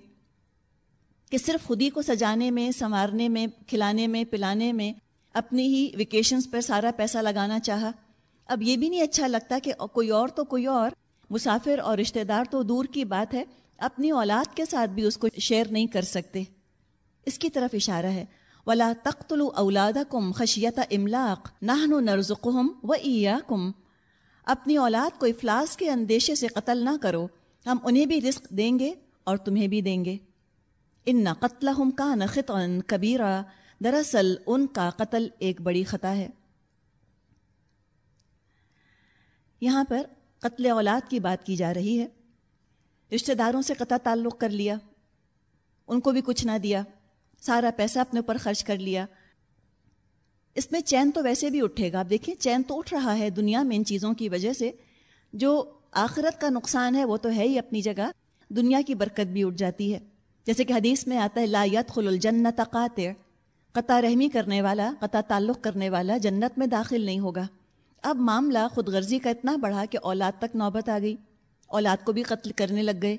کہ صرف خود ہی کو سجانے میں، سنوارنے میں، کھلانے میں، پلانے میں اپنی ہی ویکیشنز پر سارا پیسہ لگانا چاہا۔ اب یہ بھی نہیں اچھا لگتا کہ کوئی اور تو کوئی اور، مسافر اور رشتہ دار تو دور کی بات ہے، اپنی اولاد کے ساتھ بھی اس کو شیئر نہیں کر سکتے۔ اس کی طرف اشارہ ہے۔ ولا تخت اولاد کم خشیت املاق نہ نرزقہم و ایا کم اپنی اولاد کو افلاس کے اندیشے سے قتل نہ کرو، ہم انہیں بھی رزق دیں گے اور تمہیں بھی دیں گے۔ ان نہ قتل ہم کا نخت سارا پیسہ اپنے اوپر خرچ کر لیا۔ اس میں چین تو ویسے بھی اٹھے گا۔ آپ دیکھیں، چین تو اٹھ رہا ہے دنیا میں ان چیزوں کی وجہ سے۔ جو آخرت کا نقصان ہے، وہ تو ہے ہی اپنی جگہ۔ دنیا کی برکت بھی اٹھ جاتی ہے۔ جیسے کہ حدیث میں آتا ہے، لا يدخل الجنت قاطع۔ قطع رحمی کرنے والا، قطع تعلق کرنے والا جنت میں داخل نہیں ہوگا۔ اب معاملہ خود غرضی کا اتنا بڑھا کہ اولاد تک نوبت آ گئی۔ اولاد کو بھی قتل کرنے لگ گئے۔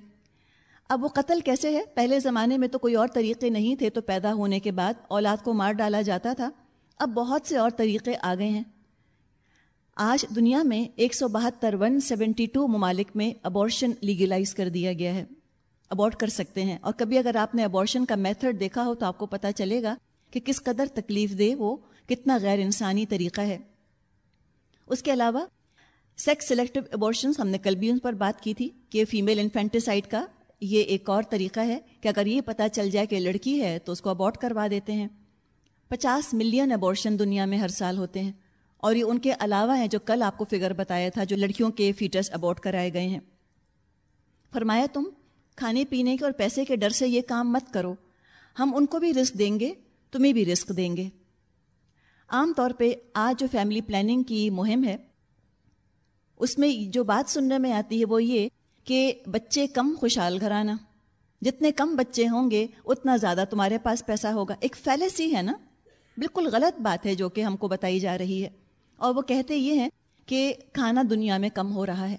اب وہ قتل کیسے ہے؟ پہلے زمانے میں تو کوئی اور طریقے نہیں تھے تو پیدا ہونے کے بعد اولاد کو مار ڈالا جاتا تھا۔ اب بہت سے اور طریقے آ گئے ہیں۔ آج دنیا میں ایک سو بہتر ون سیونٹی ٹو ممالک میں ابورشن لیگلائز کر دیا گیا ہے۔ ابورٹ کر سکتے ہیں۔ اور کبھی اگر آپ نے ابورشن کا میتھڈ دیکھا ہو تو آپ کو پتہ چلے گا کہ کس قدر تکلیف دے وہ کتنا غیر انسانی طریقہ ہے۔ اس کے علاوہ سیکس سلیکٹو ابورشنس ہم نے کل بھی ان پر بات کی تھی کہ فیمیل انفینٹیسائڈ کا یہ ایک اور طریقہ ہے کہ اگر یہ پتہ چل جائے کہ لڑکی ہے تو اس کو ابورٹ کروا دیتے ہیں۔ پچاس ملین ابورشن دنیا میں ہر سال ہوتے ہیں اور یہ ان کے علاوہ ہیں جو کل آپ کو فگر بتایا تھا جو لڑکیوں کے فیٹرس ابورٹ کرائے گئے ہیں۔ فرمایا تم، کھانے پینے کے اور پیسے کے ڈر سے یہ کام مت کرو۔ ہم ان کو بھی رسک دیں گے، تمہیں بھی رسک دیں گے۔ عام طور پہ آج جو فیملی پلاننگ کی مہم ہے، اس میں جو بات سننے میں آتی ہے وہ یہ کہ بچے کم خوشحال گھرانا جتنے کم بچے ہوں گے، اتنا زیادہ تمہارے پاس پیسہ ہوگا۔ ایک فیلسی ہے نا؟ بالکل غلط بات ہے جو کہ ہم کو بتائی جا رہی ہے۔ اور وہ کہتے یہ ہیں کہ کھانا دنیا میں کم ہو رہا ہے۔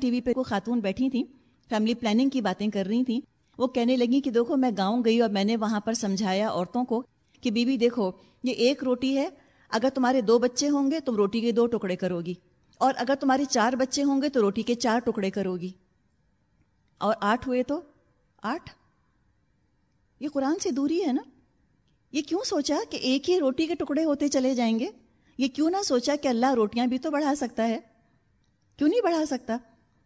ٹی وی پہ وہ خاتون بیٹھی تھیں، فیملی پلاننگ کی باتیں کر رہی تھیں۔ وہ کہنے لگی کہ دیکھو، میں گاؤں گئی اور میں نے وہاں پر سمجھایا عورتوں کو کہ بیوی بی دیکھو، یہ ایک روٹی ہے۔ اگر تمہارے دو بچے ہوں گے، تم روٹی کے دو ٹکڑے کرو گی۔ اور اگر تمہارے چار بچے ہوں گے، تو روٹی کے چار ٹکڑے کرو گی۔ اور آٹھ ہوئے تو آٹھ؟ یہ قرآن سے دوری ہے نا؟ یہ کیوں سوچا کہ ایک ہی روٹی کے ٹکڑے ہوتے چلے جائیں گے؟ یہ کیوں نہ سوچا کہ اللہ روٹیاں بھی تو بڑھا سکتا ہے؟ کیوں نہیں بڑھا سکتا؟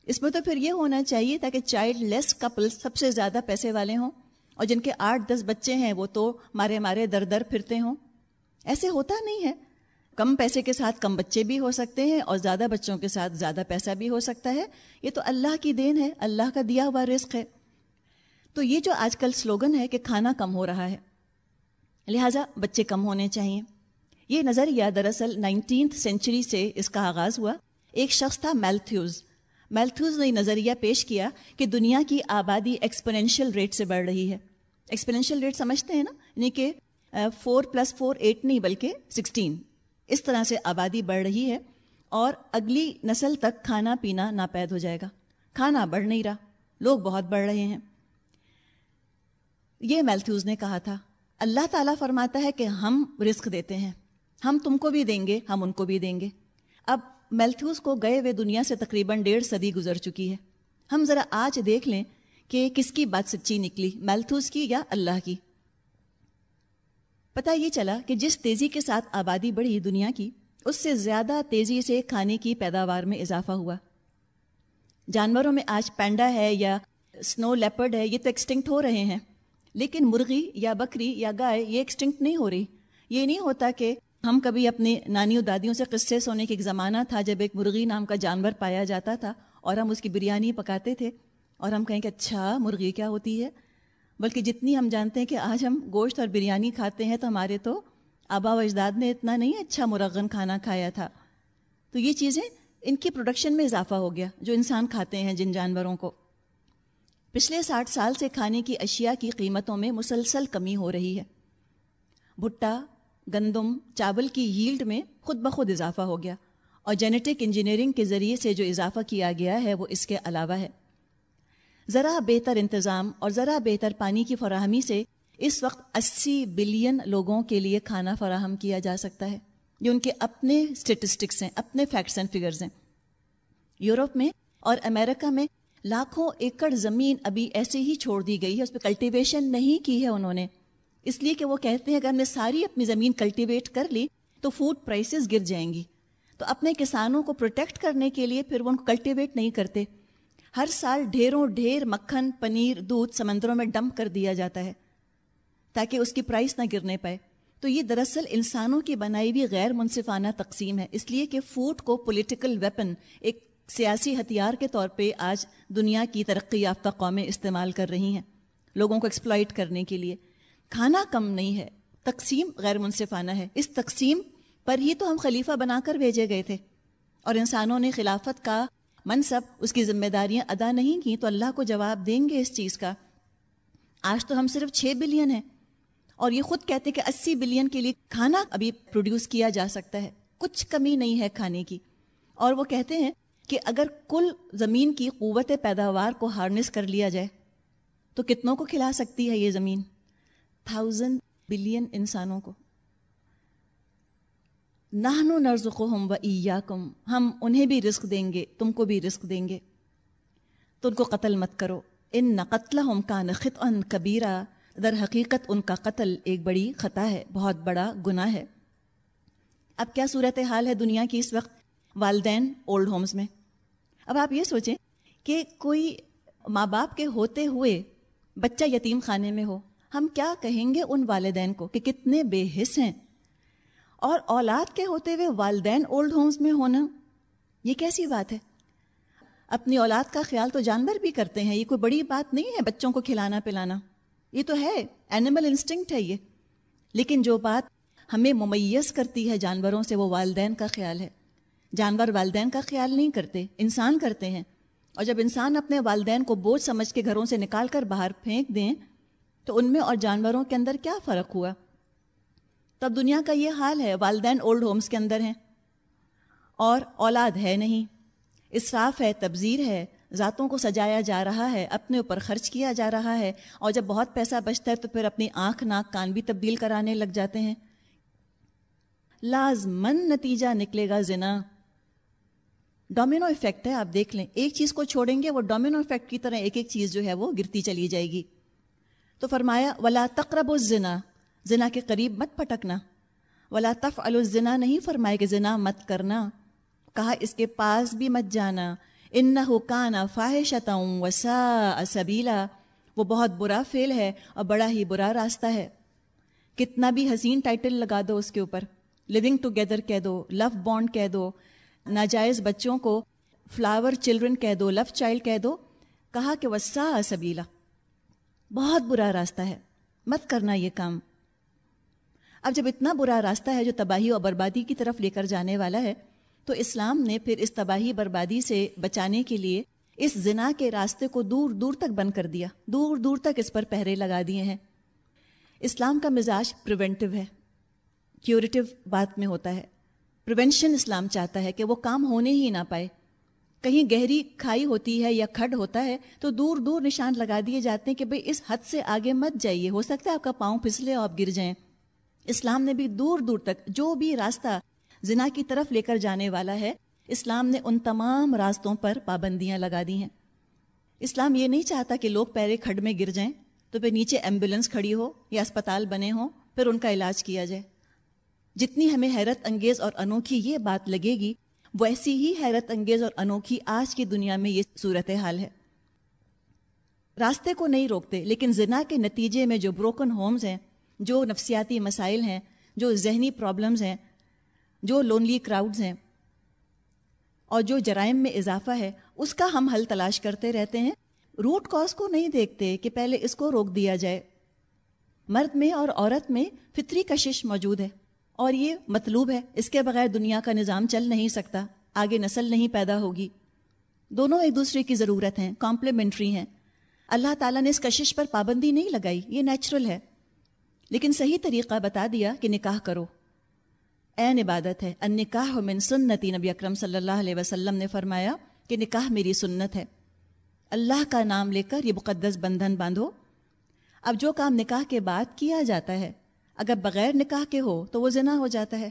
اس میں تو پھر یہ ہونا چاہیے تاکہ چائلڈ لیس کپل سب سے زیادہ پیسے والے ہوں اور جن کے آٹھ دس بچے ہیں وہ تو مارے مارے در در پھرتے ہوں۔ ایسے ہوتا نہیں ہے۔ کم پیسے کے ساتھ کم بچے بھی ہو سکتے ہیں اور زیادہ بچوں کے ساتھ زیادہ پیسہ بھی ہو سکتا ہے۔ یہ تو اللہ کی دین ہے، اللہ کا دیا ہوا رزق ہے۔ تو یہ جو آج کل سلوگن ہے کہ کھانا کم ہو رہا ہے، لہٰذا بچے کم ہونے چاہیے۔ یہ نظریہ دراصل نائنٹینتھ سینچری سے اس کا آغاز ہوا۔ ایک شخص تھا میلتھیوز۔ میلتھیوز نے نظریہ پیش کیا کہ دنیا کی آبادی ایکسپونینشیل ریٹ سے بڑھ رہی ہے۔ ایکسپونینشیل ریٹ سمجھتے ہیں نا؟ یعنی کہ فور پلس فور ایٹ نہیں، بلکہ سکسٹین اس طرح سے آبادی بڑھ رہی ہے اور اگلی نسل تک کھانا پینا ناپید ہو جائے گا۔ کھانا بڑھ نہیں رہا، لوگ بہت بڑھ رہے ہیں۔ یہ میلتھیوز نے کہا تھا، اللہ تعالیٰ فرماتا ہے کہ ہم رزق دیتے ہیں۔ ہم تم کو بھی دیں گے، ہم ان کو بھی دیں گے۔ اب میلتھیوز کو گئے ہوئے دنیا سے تقریباً ڈیڑھ صدی گزر چکی ہے۔ ہم ذرا آج دیکھ لیں کہ کس کی بات سچی نکلی میلتھوز کی یا اللہ کی۔ پتہ یہ چلا کہ جس تیزی کے ساتھ آبادی بڑھی دنیا کی، اس سے زیادہ تیزی سے کھانے کی پیداوار میں اضافہ ہوا۔ جانوروں میں آج پینڈا ہے یا سنو لیپرڈ ہے، یہ تو ایکسٹنکٹ ہو رہے ہیں۔ لیکن مرغی یا بکری یا گائے یہ ایکسٹنکٹ نہیں ہو رہی۔ یہ نہیں ہوتا کہ ہم کبھی اپنے نانیوں دادیوں سے قصے سونے کے ایک زمانہ تھا جب ایک مرغی نام کا جانور پایا جاتا تھا اور ہم اس کی بریانی پکاتے تھے اور ہم کہیں کہ اچھا مرغی کیا ہوتی ہے۔ بلکہ جتنی ہم جانتے ہیں کہ آج ہم گوشت اور بریانی کھاتے ہیں تو ہمارے تو آبا و اجداد نے اتنا نہیں اچھا مرغن کھانا کھایا تھا۔ تو یہ چیزیں ان کی پروڈکشن میں اضافہ ہو گیا جو انسان کھاتے ہیں جن جانوروں کو۔ پچھلے ساٹھ سال سے کھانے کی اشیاء کی قیمتوں میں مسلسل کمی ہو رہی ہے۔ بھٹا، گندم، چاول کی ہیلڈ میں خود بخود اضافہ ہو گیا اور جینیٹک انجینئرنگ کے ذریعے سے جو اضافہ کیا گیا ہے وہ اس کے علاوہ ہے۔ ذرا بہتر انتظام اور ذرا بہتر پانی کی فراہمی سے اس وقت اسی بلین لوگوں کے لیے کھانا فراہم کیا جا سکتا ہے یہ ان کے اپنے اسٹیٹسٹکس ہیں، اپنے فیکٹس اینڈ فگرز ہیں۔ یورپ میں اور امریکہ میں لاکھوں ایکڑ زمین ابھی ایسے ہی چھوڑ دی گئی ہے، اس پہ کلٹیویشن نہیں کی ہے انہوں نے۔ اس لیے کہ وہ کہتے ہیں، اگر ہم نے ساری اپنی زمین کلٹیویٹ کر لی تو فوڈ پرائسز گر جائیں گی۔ تو اپنے کسانوں کو پروٹیکٹ کرنے کے لیے پھر وہ ان کو کلٹیویٹ نہیں کرتے۔ ہر سال ڈھیروں ڈھیر مکھن، پنیر، دودھ سمندروں میں ڈمپ کر دیا جاتا ہے تاکہ اس کی پرائس نہ گرنے پائے۔ تو یہ دراصل انسانوں کی بنائی ہوئی غیر منصفانہ تقسیم ہے۔ اس لیے کہ فوڈ کو پولیٹیکل ویپن، ایک سیاسی ہتھیار کے طور پہ آج دنیا کی ترقی یافتہ قومیں استعمال کر رہی ہیں لوگوں کو ایکسپلائٹ کرنے کے لیے۔ کھانا کم نہیں ہے، تقسیم غیر منصفانہ ہے۔ اس تقسیم پر ہی تو ہم خلیفہ بنا کر بھیجے گئے تھے۔ اور انسانوں نے خلافت کا منصب، اس کی ذمہ داریاں ادا نہیں کی تو اللہ کو جواب دیں گے اس چیز کا۔ آج تو ہم صرف چھ بلین ہیں اور یہ خود کہتے کہ اسی بلین کے لیے کھانا ابھی پروڈیوس کیا جا سکتا ہے۔ کچھ کمی نہیں ہے کھانے کی۔ اور وہ کہتے ہیں کہ اگر کل زمین کی قوت پیداوار کو ہارنس کر لیا جائے، تو کتنوں کو کھلا سکتی ہے یہ زمین؟ تھاؤزینڈ بلین انسانوں کو۔ نہنو نرز کو ہم و کم ہم انہیں بھی رزق دیں گے، تم کو بھی رزق دیں گے۔ تو ان کو قتل مت کرو۔ ان نہ قتل ہم کا نخت ان کبیرہ در حقیقت ان کا قتل ایک بڑی خطا ہے، بہت بڑا گناہ ہے۔ اب کیا صورت حال ہے دنیا کی اس وقت والدین اولڈ ہومز میں؟ اب آپ یہ سوچیں کہ کوئی ماں باپ کے ہوتے ہوئے بچہ یتیم خانے میں ہو، ہم کیا کہیں گے ان والدین کو کہ کتنے بے حص ہیں؟ اور اولاد کے ہوتے ہوئے والدین اولڈ ہومز میں ہونا، یہ کیسی بات ہے؟ اپنی اولاد کا خیال تو جانور بھی کرتے ہیں، یہ کوئی بڑی بات نہیں ہے بچوں کو کھلانا پلانا۔ یہ تو ہے اینیمل انسٹنکٹ ہے یہ۔ لیکن جو بات ہمیں ممیز کرتی ہے جانوروں سے، وہ والدین کا خیال ہے۔ جانور والدین کا خیال نہیں کرتے، انسان کرتے ہیں۔ اور جب انسان اپنے والدین کو بوجھ سمجھ کے گھروں سے نکال کر باہر پھینک دیں، تو ان میں اور جانوروں کے اندر کیا فرق ہوا؟ تب دنیا کا یہ حال ہے، والدین اولڈ ہومز کے اندر ہیں۔ اور اولاد ہے نہیں۔ اسراف ہے، تبذیر ہے۔ ذاتوں کو سجایا جا رہا ہے، اپنے اوپر خرچ کیا جا رہا ہے۔ اور جب بہت پیسہ بچتا ہے تو پھر اپنی آنکھ، ناک، کان بھی تبدیل کرانے لگ جاتے ہیں۔ لازمن نتیجہ نکلے گا زنا۔ ڈومینو افیکٹ ہے، آپ دیکھ لیں۔ ایک چیز کو چھوڑیں گے، وہ ڈومینو افیکٹ کی طرح ایک ایک چیز جو ہے وہ گرتی چلی جائے گی۔ تو فرمایا، ولا تقرب الزنا۔ زنا کے قریب مت پٹکنا ولا تف الزنا نہیں فرمائے کہ زنا مت کرنا۔ کہا اس کے پاس بھی مت جانا۔ ان کانا فاحشتا وسا سبیلا۔ وہ بہت برا فیل ہے اور بڑا ہی برا راستہ ہے۔ کتنا بھی حسین ٹائٹل لگا دو اس کے اوپر۔ لیونگ ٹوگیدر کہہ دو لو بانڈ کہہ دو۔ ناجائز بچوں کو فلاور چلڈرن کہہ دو لو چائلڈ کہہ دو۔ کہا کہ وسا سبیلا۔ بہت برا راستہ ہے۔ مت کرنا یہ کام۔ اب جب اتنا برا راستہ ہے جو تباہی اور بربادی کی طرف لے کر جانے والا ہے، تو اسلام نے پھر اس تباہی، بربادی سے بچانے کے لیے اس زنا کے راستے کو دور دور تک بند کر دیا۔ دور دور تک اس پر پہرے لگا دیے ہیں۔ اسلام کا مزاج پریونٹیو ہے۔ کیوریٹو بات میں ہوتا ہے۔ پریونشن اسلام چاہتا ہے کہ وہ کام ہونے ہی نہ پائے۔ کہیں گہری کھائی ہوتی ہے یا کھڈ ہوتا ہے، تو دور دور نشان لگا دیے جاتے ہیں کہ بھئی اس حد سے آگے مت جائیے۔ ہو سکتا ہے آپ کا پاؤں پھسلے اور آپ گر جائیں۔ اسلام نے بھی دور دور تک جو بھی راستہ زنا کی طرف لے کر جانے والا ہے، اسلام نے ان تمام راستوں پر پابندیاں لگا دی ہیں۔ اسلام یہ نہیں چاہتا کہ لوگ پیرے کھڈ میں گر جائیں، تو پھر نیچے ایمبولینس کھڑی ہو یا اسپتال بنے ہوں، پھر ان کا علاج کیا جائے۔ جتنی ہمیں حیرت انگیز اور انوکھی یہ بات لگے گی، ویسی ہی حیرت انگیز اور انوکھی آج کی دنیا میں یہ صورت حال ہے۔ راستے کو نہیں روکتے، لیکن زنا کے نتیجے میں جو بروکن ہومز ہیں جو نفسیاتی مسائل ہیں، جو ذہنی پرابلمز ہیں، جو لونلی کراؤڈز ہیں، اور جو جرائم میں اضافہ ہے، اس کا ہم حل تلاش کرتے رہتے ہیں۔ روٹ کاز کو نہیں دیکھتے کہ پہلے اس کو روک دیا جائے۔ مرد میں اور عورت میں فطری کشش موجود ہے، اور یہ مطلوب ہے۔ اس کے بغیر دنیا کا نظام چل نہیں سکتا، آگے نسل نہیں پیدا ہوگی۔ دونوں ایک دوسرے کی ضرورت ہیں کمپلیمنٹری ہیں۔ اللہ تعالیٰ نے اس کشش پر پابندی نہیں لگائی، یہ نیچرل ہے۔ لیکن صحیح طریقہ بتا دیا کہ نکاح کرو۔ این عبادت ہے ان نکاح من سنتی نبی اکرم صلی اللہ علیہ وسلم نے فرمایا کہ نکاح میری سنت ہے۔ اللہ کا نام لے کر یہ مقدس بندھن باندھو۔ اب جو کام نکاح کے بعد کیا جاتا ہے، اگر بغیر نکاح کے ہو تو وہ زنا ہو جاتا ہے۔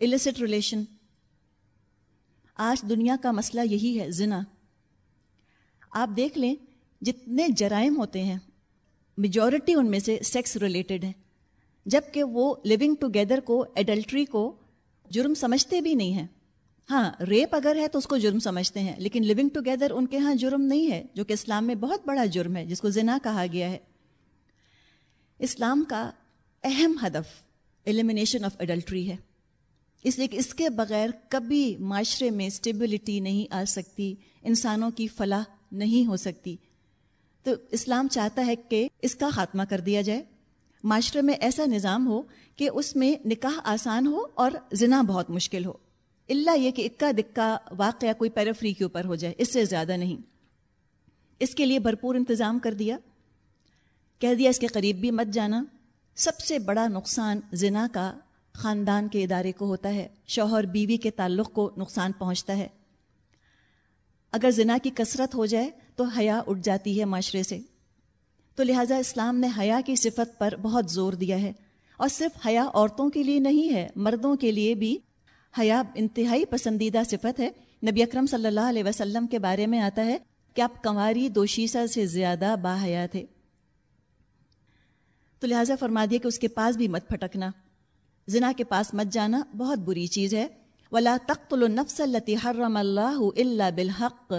السٹ ریلیشن آج دنیا کا مسئلہ یہی ہے، زنا۔ آپ دیکھ لیں، جتنے جرائم ہوتے ہیں میجورٹی ان میں سے سیکس ریلیٹڈ ہیں۔ جبکہ وہ لیونگ ٹوگیدر کو ایڈلٹری کو جرم سمجھتے بھی نہیں ہیں۔ ہاں ریپ اگر ہے تو اس کو جرم سمجھتے ہیں، لیکن لیونگ ٹوگیدر ان کے ہاں جرم نہیں ہے، جو کہ اسلام میں بہت بڑا جرم ہے، جس کو زنا کہا گیا ہے۔ اسلام کا اہم ہدف ایلیمنیشن آف ایڈلٹری ہے۔ اس لیے کہ اس کے بغیر کبھی معاشرے میں اسٹیبلٹی نہیں آ سکتی، انسانوں کی فلاح نہیں ہو سکتی۔ تو اسلام چاہتا ہے کہ اس کا خاتمہ کر دیا جائے۔ معاشرے میں ایسا نظام ہو کہ اس میں نکاح آسان ہو اور زنا بہت مشکل ہو۔ اللہ یہ کہ اکا دکا واقعہ کوئی پیرفری کے اوپر ہو جائے، اس سے زیادہ نہیں۔ اس کے لیے بھرپور انتظام کر دیا۔ کہہ دیا اس کے قریب بھی مت جانا۔ سب سے بڑا نقصان زنا کا خاندان کے ادارے کو ہوتا ہے۔ شوہر بیوی کے تعلق کو نقصان پہنچتا ہے۔ اگر زنا کی کثرت ہو جائے تو حیا اٹھ جاتی ہے معاشرے سے۔ تو لہٰذا اسلام نے حیا کی صفت پر بہت زور دیا ہے۔ اور صرف حیا عورتوں کے لیے نہیں ہے، مردوں کے لیے بھی حیا انتہائی پسندیدہ صفت ہے۔ نبی اکرم صلی اللہ علیہ وسلم کے بارے میں آتا ہے کہ آپ کنواری دوشیسا سے زیادہ با حیا تھے تو لہٰذا فرما دیا کہ اس کے پاس بھی مت پھٹکنا۔ زنا کے پاس مت جانا بہت بری چیز ہے۔ ولا تخت النفس التی حرم اللہ اللہ بالحق۔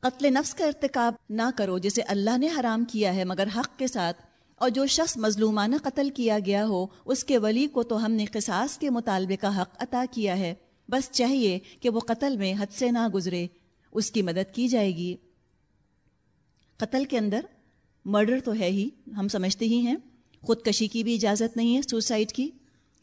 قتل نفس کا ارتکاب نہ کرو جسے اللہ نے حرام کیا ہے، مگر حق کے ساتھ۔ اور جو شخص مظلومانہ قتل کیا گیا ہو، اس کے ولی کو تو ہم نے قصاص کے مطالبے کا حق عطا کیا ہے۔ بس چاہیے کہ وہ قتل میں حد سے نہ گزرے، اس کی مدد کی جائے گی۔ قتل کے اندر مرڈر تو ہے ہی، ہم سمجھتے ہی ہیں۔ خودکشی کی بھی اجازت نہیں ہے، سوسائڈ کی۔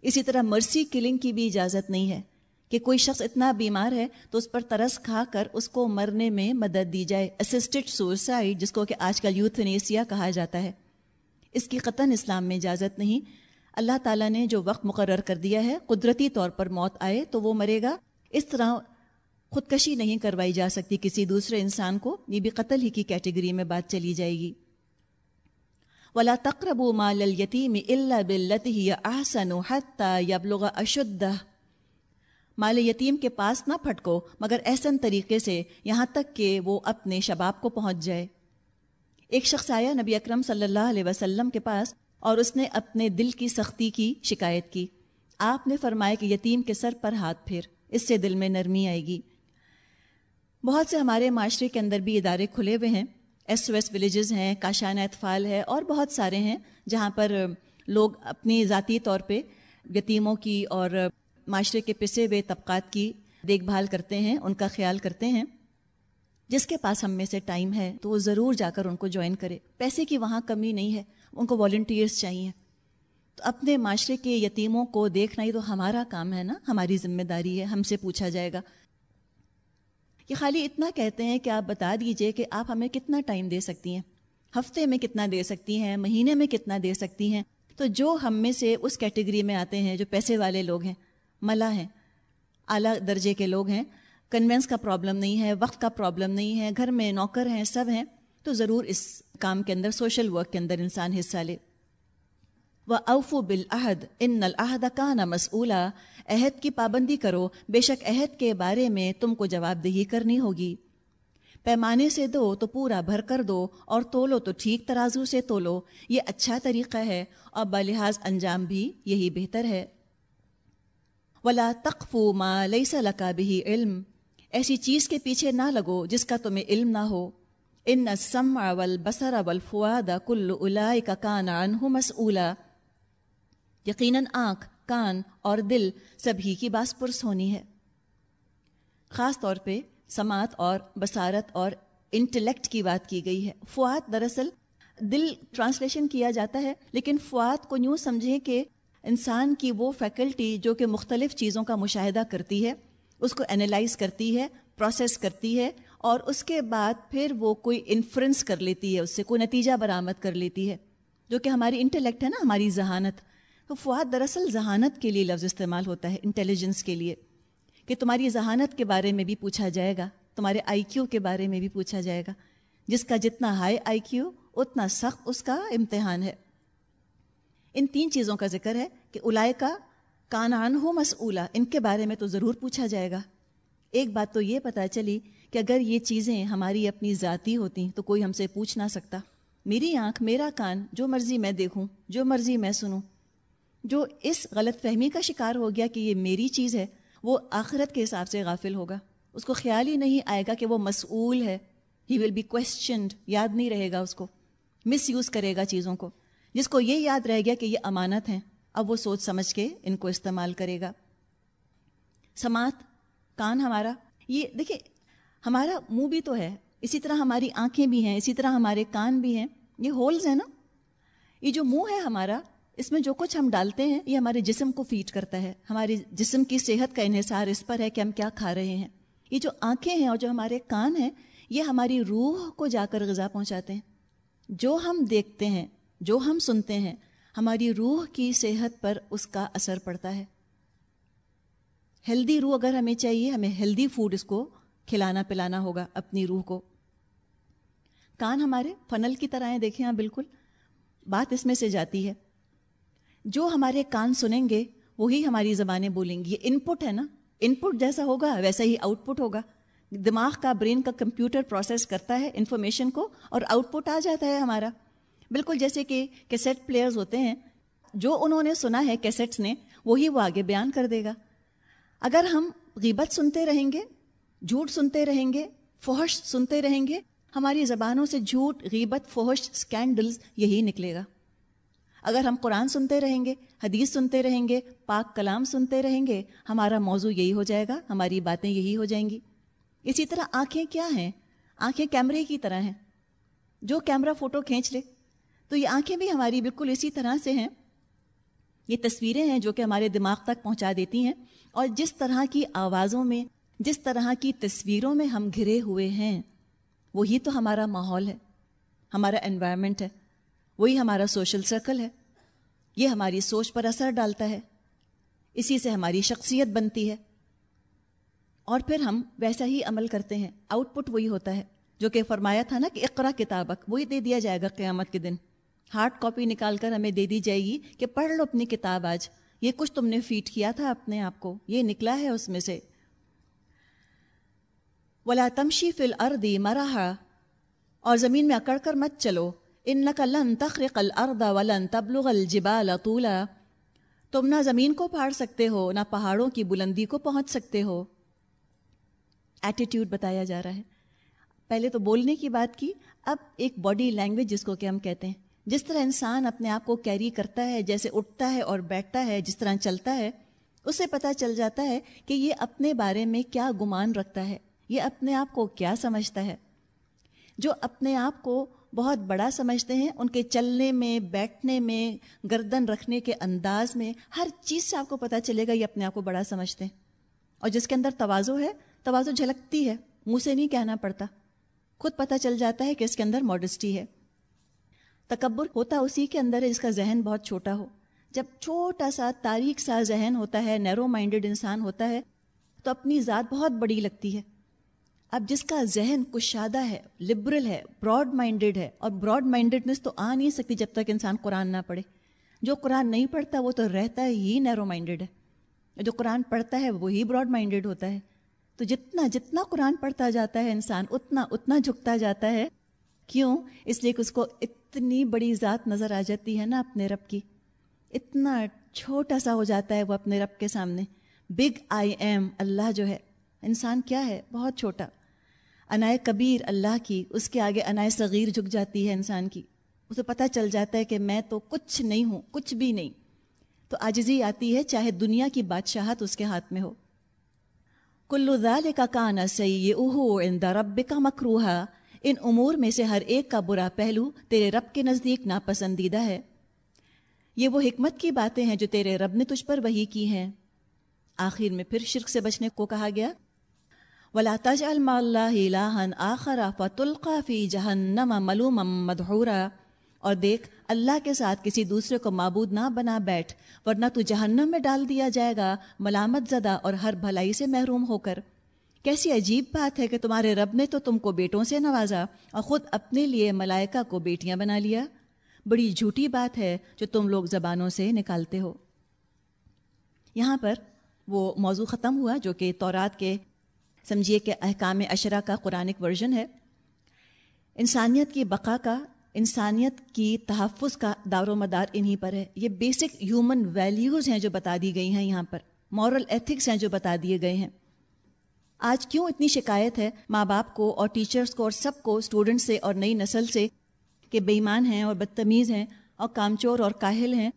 اسی طرح مرسی کلنگ کی بھی اجازت نہیں ہے۔ کہ کوئی شخص اتنا بیمار ہے تو اس پر ترس کھا کر اس کو مرنے میں مدد دی جائے۔ اسسٹڈ سوسائڈ جس کو کہ آج کل یوتھ نیسیا کہا جاتا ہے۔ اس کی قطن اسلام میں اجازت نہیں۔ اللہ تعالیٰ نے جو وقت مقرر کر دیا ہے، قدرتی طور پر موت آئے تو وہ مرے گا۔ اس طرح خودکشی نہیں کروائی جا سکتی کسی دوسرے انسان کو۔ یہ بھی قتل ہی کی کیٹیگری میں بات چلی جائے گی۔ ولا تقرب مال اليتيم الا بالتي هي احسن حتى يبلغ اشده مال یتیم کے پاس نہ پھٹکو، مگر احسن طریقے سے یہاں تک کہ وہ اپنے شباب کو پہنچ جائے۔ ایک شخص آیا نبی اکرم صلی اللہ علیہ وسلم کے پاس اور اس نے اپنے دل کی سختی کی شکایت کی۔ آپ نے فرمایا کہ یتیم کے سر پر ہاتھ پھر اس سے دل میں نرمی آئے گی۔ بہت سے ہمارے معاشرے کے اندر بھی ادارے کھلے ہوئے ہیں۔ ایس او ایس ولیجز ہیں، کاشان اطفال ہے اور بہت سارے ہیں جہاں پر لوگ اپنی ذاتی طور پہ یتیموں کی اور معاشرے کے پسے ہوئے طبقات کی دیکھ بھال کرتے ہیں، ان کا خیال کرتے ہیں۔ جس کے پاس ہم میں سے ٹائم ہے تو وہ ضرور جا کر ان کو جوائن کرے۔ پیسے کی وہاں کمی نہیں ہے، ان کو والنٹیئرس چاہیے۔ تو اپنے معاشرے کے یتیموں کو دیکھنا ہی تو ہمارا کام ہے نا، ہماری ذمہ داری ہے، ہم سے پوچھا جائے گا۔ یہ خالی اتنا کہتے ہیں کہ آپ بتا دیجیے کہ آپ ہمیں کتنا ٹائم دے سکتی ہیں۔ ہفتے میں کتنا دے سکتی ہیں، مہینے میں کتنا دے سکتی ہیں۔ تو جو ہم میں سے اس کیٹیگری میں آتے ہیں، جو پیسے والے لوگ ہیں ملا ہیں اعلیٰ درجے کے لوگ ہیں۔ کنوینس کا پرابلم نہیں ہے، وقت کا پرابلم نہیں ہے، گھر میں نوکر ہیں، سب ہیں۔ تو ضرور اس کام کے اندر سوشل ورک کے اندر انسان حصہ لے۔ و اوفو بالعہد ان العہد کا نہ مسئولہ عہد کی پابندی کرو۔ بے شک عہد کے بارے میں تم کو جواب دہی کرنی ہوگی۔ پیمانے سے دو تو پورا بھر کر دو اور تولو تو ٹھیک ترازو سے تولو۔ یہ اچھا طریقہ ہے اور بلحاظ انجام بھی یہی بہتر ہے۔ ولا تقفو ما لیس لکا بھی علم۔ ایسی چیز کے پیچھے نہ لگو جس کا تمہیں علم نہ ہو۔ ان السمع والبصر والفؤاد كل اولئک کان عنه مسؤولا یقیناً آنکھ، کان اور دل سبھی کی باس پرس ہونی ہے۔ خاص طور پہ سماعت اور بصارت اور انٹلیکٹ کی بات کی گئی ہے۔ فواد دراصل دل ٹرانسلیشن کیا جاتا ہے، لیکن فواد کو یوں سمجھیں کہ انسان کی وہ فیکلٹی جو کہ مختلف چیزوں کا مشاہدہ کرتی ہے، اس کو انالائز کرتی ہے پروسیس کرتی ہے، اور اس کے بعد پھر وہ کوئی انفرنس کر لیتی ہے، اس سے کوئی نتیجہ برآمد کر لیتی ہے۔ جو کہ ہماری انٹلیکٹ ہے نا، ہماری ذہانت۔ تو فواد دراصل ذہانت کے لیے لفظ استعمال ہوتا ہے انٹیلیجنس کے لیے۔ کہ تمہاری ذہانت کے بارے میں بھی پوچھا جائے گا، تمہارے آئی کیو کے بارے میں بھی پوچھا جائے گا۔ جس کا جتنا ہائی آئی کیو اتنا سخت اس کا امتحان ہے۔ ان تین چیزوں کا ذکر ہے کہ الائے کا کانان ہو مسئولہ، ان کے بارے میں تو ضرور پوچھا جائے گا۔ ایک بات تو یہ پتہ چلی کہ اگر یہ چیزیں ہماری اپنی ذاتی ہوتی تو کوئی ہم سے پوچھ نہ سکتا۔ میری آنکھ، میرا کان، جو مرضی میں دیکھوں، جو مرضی میں سنوں۔ جو اس غلط فہمی کا شکار ہو گیا کہ یہ میری چیز ہے، وہ آخرت کے حساب سے غافل ہوگا۔ اس کو خیال ہی نہیں آئے گا کہ وہ مسئول ہے۔ ہی ول بی کوشچنڈ یاد نہیں رہے گا اس کو۔ مس یوز کرے گا چیزوں کو۔ جس کو یہ یاد رہ گیا کہ یہ امانت ہیں، اب وہ سوچ سمجھ کے ان کو استعمال کرے گا۔ سماعت، کان ہمارا، یہ دیکھیں، ہمارا منہ بھی تو ہے، اسی طرح ہماری آنکھیں بھی ہیں، اسی طرح ہمارے کان بھی ہیں۔ یہ ہولز ہیں نا؟ یہ جو منہ ہے ہمارا، اس میں جو کچھ ہم ڈالتے ہیں، یہ ہمارے جسم کو فیڈ کرتا ہے۔ ہمارے جسم کی صحت کا انحصار اس پر ہے کہ ہم کیا کھا رہے ہیں۔ یہ جو آنکھیں ہیں اور جو ہمارے کان ہیں، یہ ہماری روح کو جا کر غذا پہنچاتے ہیں۔ جو ہم دیکھتے ہیں جو ہم سنتے ہیں، ہماری روح کی صحت پر اس کا اثر پڑتا ہے۔ ہیلدی روح اگر ہمیں چاہیے، ہمیں ہیلدی فوڈ اس کو کھلانا پلانا ہوگا، اپنی روح کو۔ کان ہمارے فنل کی طرح ہیں، دیکھیں ہاں بالکل۔ بات اس میں سے جاتی ہے۔ جو ہمارے کان سنیں گے، وہی ہماری زبانیں بولیں گی۔ یہ ان پٹ ہے نا۔ ان پٹ جیسا ہوگا، ویسا ہی آؤٹ پٹ ہوگا۔ دماغ کا برین کا کمپیوٹر پروسیس کرتا ہے انفارمیشن کو اور آؤٹ پٹ آ جاتا ہے ہمارا۔ بالکل جیسے کہ کیسٹ پلیئرز ہوتے ہیں، جو انہوں نے سنا ہے کیسٹس نے، وہی وہ آگے بیان کر دے گا۔ اگر ہم غیبت سنتے رہیں گے، جھوٹ سنتے رہیں گے فوہش سنتے رہیں گے، ہماری زبانوں سے جھوٹ، غیبت فوہش اسکینڈلز یہی نکلے گا۔ اگر ہم قرآن سنتے رہیں گے، حدیث سنتے رہیں گے، پاک کلام سنتے رہیں گے، ہمارا موضوع یہی ہو جائے گا، ہماری باتیں یہی ہو جائیں گی۔ اسی طرح آنکھیں کیا ہیں؟ آنکھیں کیمرے کی طرح ہیں۔ جو کیمرہ فوٹو کھینچ لے تو یہ آنکھیں بھی ہماری بالکل اسی طرح سے ہیں۔ یہ تصویریں ہیں جو کہ ہمارے دماغ تک پہنچا دیتی ہیں۔ اور جس طرح کی آوازوں میں، جس طرح کی تصویروں میں ہم گھرے ہوئے ہیں، وہی تو ہمارا ماحول ہے۔ ہمارا انوائرمنٹ ہے۔ وہی ہمارا سوشل سرکل ہے۔ یہ ہماری سوچ پر اثر ڈالتا ہے۔ اسی سے ہماری شخصیت بنتی ہے۔ اور پھر ہم ویسا ہی عمل کرتے ہیں۔ آؤٹ پٹ وہی ہوتا ہے۔ جو کہ فرمایا تھا نا کہ اقرا کتابک، وہی دے دیا جائے گا قیامت کے دن۔ ہارڈ کاپی نکال کر ہمیں دے دی جائے گی کہ پڑھ لو اپنی کتاب آج۔ یہ کچھ تم نے فیٹ کیا تھا اپنے آپ کو۔ یہ نکلا ہے اس میں سے۔ ولا تمشی فل اردی مراحا اور زمین میں اکڑ کر مت چلو۔ ان نقل تخرق الارض ولن تبلغ الجبال طولا۔ تم نہ زمین کو پھاڑ سکتے ہو، نہ پہاڑوں کی بلندی کو پہنچ سکتے ہو۔ ایٹیٹیوڈ بتایا جا رہا ہے۔ پہلے تو بولنے کی بات کی، اب ایک باڈی لینگویج جس کو کہ ہم کہتے ہیں۔ جس طرح انسان اپنے آپ کو کیری کرتا ہے، جیسے اٹھتا ہے اور بیٹھتا ہے، جس طرح چلتا ہے، اسے پتہ چل جاتا ہے کہ یہ اپنے بارے میں کیا گمان رکھتا ہے، یہ اپنے آپ کو کیا سمجھتا ہے۔ جو اپنے آپ کو بہت بڑا سمجھتے ہیں، ان کے چلنے میں، بیٹھنے میں، گردن رکھنے کے انداز میں، ہر چیز سے آپ کو پتہ چلے گا یہ اپنے آپ کو بڑا سمجھتے ہیں۔ اور جس کے اندر توازو ہے توازو جھلکتی ہے، منہ سے نہیں کہنا پڑتا۔ خود پتہ چل جاتا ہے کہ اس کے اندر ماڈسٹی ہے۔ تکبر ہوتا اسی کے اندر ہے جس کا ذہن بہت چھوٹا ہو۔ جب چھوٹا سا تاریخ سا ذہن ہوتا ہے نیرو مائنڈڈ انسان ہوتا ہے، تو اپنی ذات بہت بڑی لگتی ہے۔ اب جس کا ذہن کشادہ ہے لبرل ہے براڈ مائنڈیڈ ہے، اور براڈ مائنڈیڈنس تو آ نہیں سکتی جب تک انسان قرآن نہ پڑھے۔ جو قرآن نہیں پڑھتا، وہ تو رہتا ہی نیرو مائنڈیڈ ہے۔ جو قرآن پڑھتا ہے، وہی براڈ مائنڈیڈ ہوتا ہے۔ تو جتنا جتنا قرآن پڑھتا جاتا ہے انسان، اتنا اتنا جھکتا جاتا ہے۔ کیوں؟ اس لیے کہ اس کو اتنی بڑی ذات نظر آ جاتی ہے نا اپنے رب کی۔ اتنا چھوٹا سا ہو جاتا ہے وہ اپنے رب کے سامنے۔ بگ آئی ایم اللہ جو ہے۔ انسان کیا ہے؟ بہت چھوٹا۔ انائے کبیر، اللہ کی۔ اس کے آگے انائے صغیر جھک جاتی ہے انسان کی۔ اسے پتہ چل جاتا ہے کہ میں تو کچھ نہیں ہوں، کچھ بھی نہیں۔ تو آجزی آتی ہے چاہے دنیا کی بادشاہت اس کے ہاتھ میں ہو۔ کلو ذالک کا کانا سی اوہو ان رب کا مکروہا۔ ان امور میں سے ہر ایک کا برا پہلو تیرے رب کے نزدیک ناپسندیدہ ہے۔ یہ وہ حکمت کی باتیں ہیں جو تیرے رب نے تجھ پر وہی کی ہیں۔ آخر میں پھر شرک سے بچنے کو کہا گیا۔ ولا تج الہن آخرا فت القافی جہنم ملوم مدحورا۔ اور دیکھ، اللہ کے ساتھ کسی دوسرے کو معبود نہ بنا بیٹھ، ورنہ تو جہنم میں ڈال دیا جائے گا، ملامت زدہ اور ہر بھلائی سے محروم ہو کر۔ کیسی عجیب بات ہے کہ تمہارے رب نے تو تم کو بیٹوں سے نوازا اور خود اپنے لیے ملائکہ کو بیٹیاں بنا لیا۔ بڑی جھوٹی بات ہے جو تم لوگ زبانوں سے نکالتے ہو۔ یہاں پر وہ موضوع ختم ہوا جو کہ تورات کے، سمجھیے کہ احکام اشرا کا قرآنک ورژن ہے۔ انسانیت کی بقا کا، انسانیت کی تحفظ کا دار و مدار انہی پر ہے۔ یہ بیسک ہیومن ویلیوز ہیں جو بتا دی گئی ہیں یہاں پر۔ مورل ایتھکس ہیں جو بتا دیے گئے ہیں۔ آج کیوں اتنی شکایت ہے ماں باپ کو اور ٹیچرز کو اور سب کو اسٹوڈنٹ سے اور نئی نسل سے کہ بےمان ہیں اور بدتمیز ہیں اور کامچور اور کاہل ہیں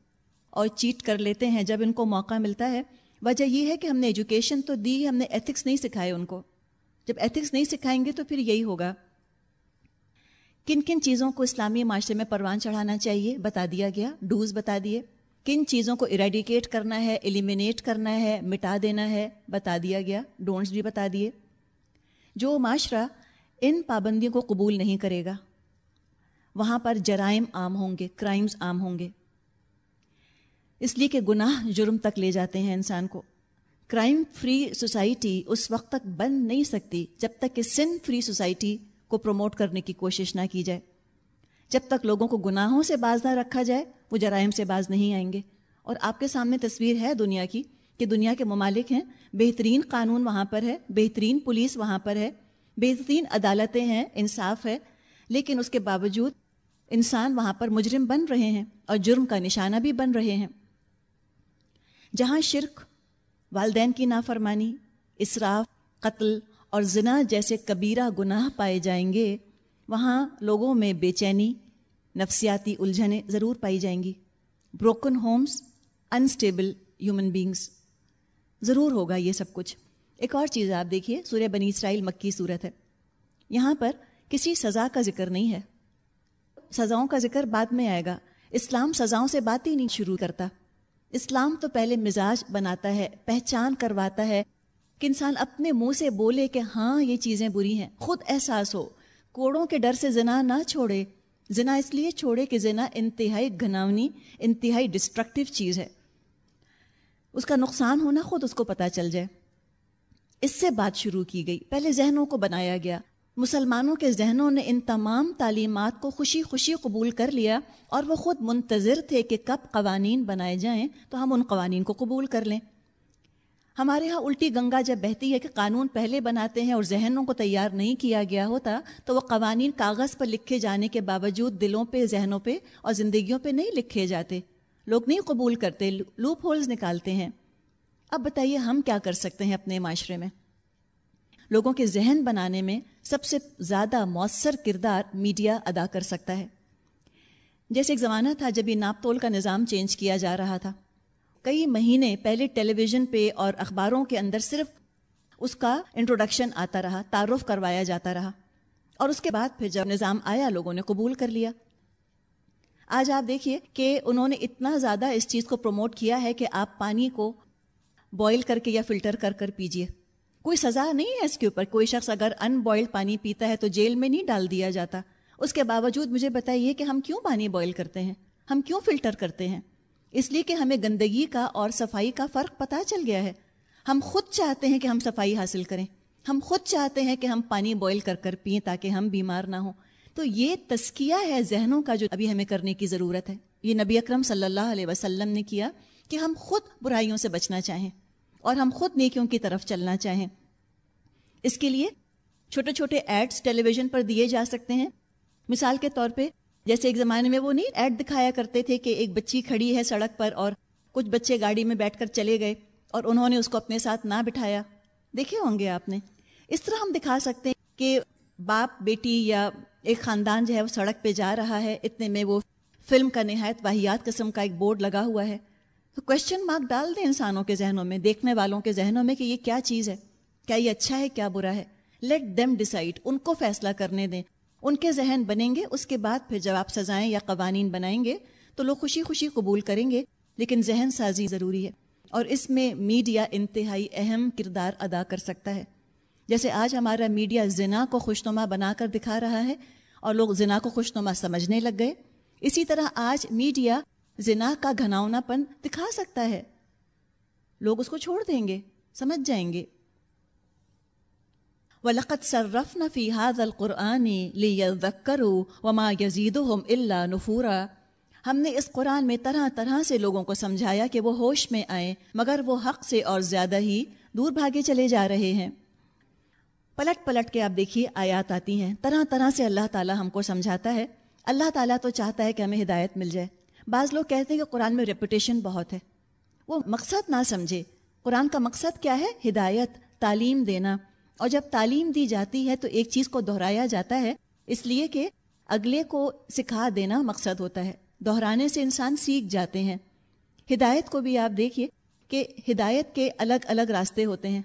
اور چیٹ کر لیتے ہیں جب ان کو موقع ملتا ہے؟ وجہ یہ ہے کہ ہم نے ایجوکیشن تو دی ہم نے ایتھکس نہیں سکھائے ان کو۔ جب ایتھکس نہیں سکھائیں گے تو پھر یہی ہوگا۔ کن کن چیزوں کو اسلامی معاشرے میں پروان چڑھانا چاہیے؟ بتا دیا گیا۔ ڈوز بتا دیے۔ کن چیزوں کو اریڈیکیٹ کرنا ہے ایلیمینیٹ کرنا ہے، مٹا دینا ہے، بتا دیا گیا ڈونٹس بھی بتا دیے۔ جو معاشرہ ان پابندیوں کو قبول نہیں کرے گا، وہاں پر جرائم عام ہوں گے کرائمز عام ہوں گے۔ اس لیے کہ گناہ جرم تک لے جاتے ہیں انسان کو۔ کرائم فری سوسائٹی اس وقت تک بن نہیں سکتی جب تک کہ سن فری سوسائٹی کو پروموٹ کرنے کی کوشش نہ کی جائے۔ جب تک لوگوں کو گناہوں سے باز نہ رکھا جائے، وہ جرائم سے باز نہیں آئیں گے۔ اور آپ کے سامنے تصویر ہے دنیا کی کہ دنیا کے ممالک ہیں، بہترین قانون وہاں پر ہے، بہترین پولیس وہاں پر ہے، بہترین عدالتیں ہیں، انصاف ہے، لیکن اس کے باوجود انسان وہاں پر مجرم بن رہے ہیں اور جرم کا نشانہ بھی بن رہے ہیں۔ جہاں شرک، والدین کی نافرمانی، اسراف، قتل اور زنا جیسے کبیرہ گناہ پائے جائیں گے وہاں لوگوں میں بے چینی، نفسیاتی الجھنیں ضرور پائی جائیں گی۔ Broken homes unstable human beings ضرور ہوگا یہ سب کچھ۔ ایک اور چیز آپ دیکھیے، سورہ بنی اسرائیل مکی صورت ہے۔ یہاں پر کسی سزا کا ذکر نہیں ہے۔ سزاؤں کا ذکر بعد میں آئے گا۔ اسلام سزاؤں سے بات ہی نہیں شروع کرتا۔ اسلام تو پہلے مزاج بناتا ہے، پہچان کرواتا ہے کہ انسان اپنے منہ سے بولے کہ ہاں یہ چیزیں بری ہیں۔ خود احساس ہو۔ کوڑوں کے ڈر سے زنا نہ چھوڑے۔ زنا اس لیے چھوڑے کہ زنا انتہائی گھناونی، انتہائی ڈسٹرکٹیو چیز ہے۔ اس کا نقصان ہونا خود اس کو پتہ چل جائے۔ اس سے بات شروع کی گئی۔ پہلے ذہنوں کو بنایا گیا۔ مسلمانوں کے ذہنوں نے ان تمام تعلیمات کو خوشی خوشی قبول کر لیا اور وہ خود منتظر تھے کہ کب قوانین بنائے جائیں تو ہم ان قوانین کو قبول کر لیں۔ ہمارے ہاں الٹی گنگا جب بہتی ہے کہ قانون پہلے بناتے ہیں اور ذہنوں کو تیار نہیں کیا گیا ہوتا، تو وہ قوانین کاغذ پر لکھے جانے کے باوجود دلوں پہ، ذہنوں پہ اور زندگیوں پہ نہیں لکھے جاتے۔ لوگ نہیں قبول کرتے لوپ ہولز نکالتے ہیں۔ اب بتائیے ہم کیا کر سکتے ہیں اپنے معاشرے میں؟ لوگوں کے ذہن بنانے میں سب سے زیادہ مؤثر کردار میڈیا ادا کر سکتا ہے۔ جیسے ایک زمانہ تھا جب یہ ناپ تول کا نظام چینج کیا جا رہا تھا۔ کئی مہینے پہلے ٹیلی ویژن پہ اور اخباروں کے اندر صرف اس کا انٹروڈکشن آتا رہا، تعارف کروایا جاتا رہا۔ اور اس کے بعد پھر جب نظام آیا، لوگوں نے قبول کر لیا۔ آج آپ دیکھیے کہ انہوں نے اتنا زیادہ اس چیز کو پروموٹ کیا ہے کہ آپ پانی کو بوائل کر کے یا فلٹر کر کر پیجئے کوئی سزا نہیں ہے اس کے اوپر۔ کوئی شخص اگر ان بوائل پانی پیتا ہے تو جیل میں نہیں ڈال دیا جاتا۔ اس کے باوجود مجھے بتائیے کہ ہم کیوں پانی بوائل کرتے ہیں؟ ہم کیوں فلٹر کرتے ہیں؟ اس لیے کہ ہمیں گندگی کا اور صفائی کا فرق پتہ چل گیا ہے۔ ہم خود چاہتے ہیں کہ ہم صفائی حاصل کریں۔ ہم خود چاہتے ہیں کہ ہم پانی بوائل کر کر پئیں تاکہ ہم بیمار نہ ہوں۔ تو یہ تسکیہ ہے ذہنوں کا جو ابھی ہمیں کرنے کی ضرورت ہے۔ یہ نبی اکرم صلی اللہ علیہ وسلم نے کیا کہ ہم خود برائیوں سے بچنا چاہیں اور ہم خود نیکیوں کی طرف چلنا چاہیں۔ اس کے لیے چھوٹے چھوٹے ایڈس ٹیلی ویژن پر دیے جا سکتے ہیں۔ مثال کے طور پہ جیسے ایک زمانے میں وہ نہیں ایڈ دکھایا کرتے تھے کہ ایک بچی کھڑی ہے سڑک پر اور کچھ بچے گاڑی میں بیٹھ کر چلے گئے اور انہوں نے اس کو اپنے ساتھ نہ بٹھایا۔ دیکھے ہوں گے آپ نے۔ اس طرح ہم دکھا سکتے ہیں کہ باپ، بیٹی یا ایک خاندان جو ہے وہ سڑک پہ جا رہا ہے۔ اتنے میں وہ فلم کا نہایت واحیات قسم کا ایک بورڈ لگا ہوا ہے۔ تو کوشچن مارک ڈال دیں انسانوں کے ذہنوں میں، دیکھنے والوں کے ذہنوں میں کہ یہ کیا چیز ہے؟ کیا یہ اچھا ہے، کیا برا ہے؟ لیٹ دیم ڈسائڈ ان کو فیصلہ کرنے دیں۔ ان کے ذہن بنیں گے، اس کے بعد پھر جب آپ سزائیں یا قوانین بنائیں گے، تو لوگ خوشی خوشی قبول کریں گے، لیکن ذہن سازی ضروری ہے۔ اور اس میں میڈیا انتہائی اہم کردار ادا کر سکتا ہے۔ جیسے آج ہمارا میڈیا زنا کو خوشنما بنا کر دکھا رہا ہے اور لوگ زنا کو خوشنما سمجھنے لگ گئے۔ اسی طرح آج میڈیا زنا کا گھناؤنا پن دکھا سکتا ہے۔ لوگ اس کو چھوڑ دیں گے، سمجھ جائیں گے۔ ولقت صرف نہ فی حاد القرآنی لیذکروا وما یزیدہم الا نفورا۔ ہم نے اس قرآن میں طرح طرح سے لوگوں کو سمجھایا کہ وہ ہوش میں آئیں، مگر وہ حق سے اور زیادہ ہی دور بھاگے چلے جا رہے ہیں۔ پلٹ پلٹ کے آپ دیکھیے آیات آتی ہیں۔ طرح طرح سے اللہ تعالیٰ ہم کو سمجھاتا ہے۔ اللہ تعالیٰ تو چاہتا ہے کہ ہمیں ہدایت مل جائے۔ بعض لوگ کہتے ہیں کہ قرآن میں ریپوٹیشن بہت ہے۔ وہ مقصد نہ سمجھے۔ قرآن کا مقصد کیا ہے؟ ہدایت، تعلیم دینا۔ اور جب تعلیم دی جاتی ہے تو ایک چیز کو دہرایا جاتا ہے، اس لیے کہ اگلے کو سکھا دینا مقصد ہوتا ہے۔ دہرانے سے انسان سیکھ جاتے ہیں۔ ہدایت کو بھی آپ دیکھیے کہ ہدایت کے الگ الگ راستے ہوتے ہیں۔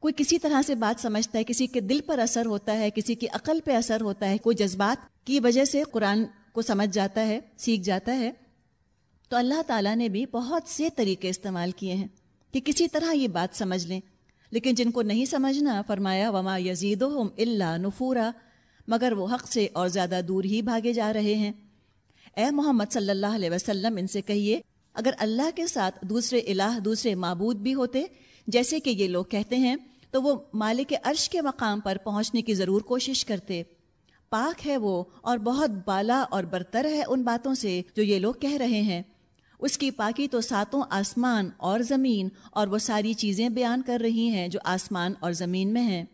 کوئی کسی طرح سے بات سمجھتا ہے، کسی کے دل پر اثر ہوتا ہے، کسی کی عقل پہ اثر ہوتا ہے، کوئی جذبات کی وجہ سے قرآن کو سمجھ جاتا ہے، سیکھ جاتا ہے۔ تو اللہ تعالیٰ نے بھی بہت سے طریقے استعمال کیے ہیں کہ کسی طرح یہ بات سمجھ لیں۔ لیکن جن کو نہیں سمجھنا، فرمایا، وما یزید اللہ نفورا، مگر وہ حق سے اور زیادہ دور ہی بھاگے جا رہے ہیں۔ اے محمد صلی اللہ علیہ وسلم، ان سے کہیے، اگر اللہ کے ساتھ دوسرے الہ، دوسرے معبود بھی ہوتے، جیسے کہ یہ لوگ کہتے ہیں، تو وہ مالک عرش کے مقام پر پہنچنے کی ضرور کوشش کرتے۔ پاک ہے وہ اور بہت بالا اور برتر ہے ان باتوں سے جو یہ لوگ کہہ رہے ہیں۔ اس کی پاکی تو ساتوں آسمان اور زمین، اور وہ ساری چیزیں بیان کر رہی ہیں جو آسمان اور زمین میں ہیں۔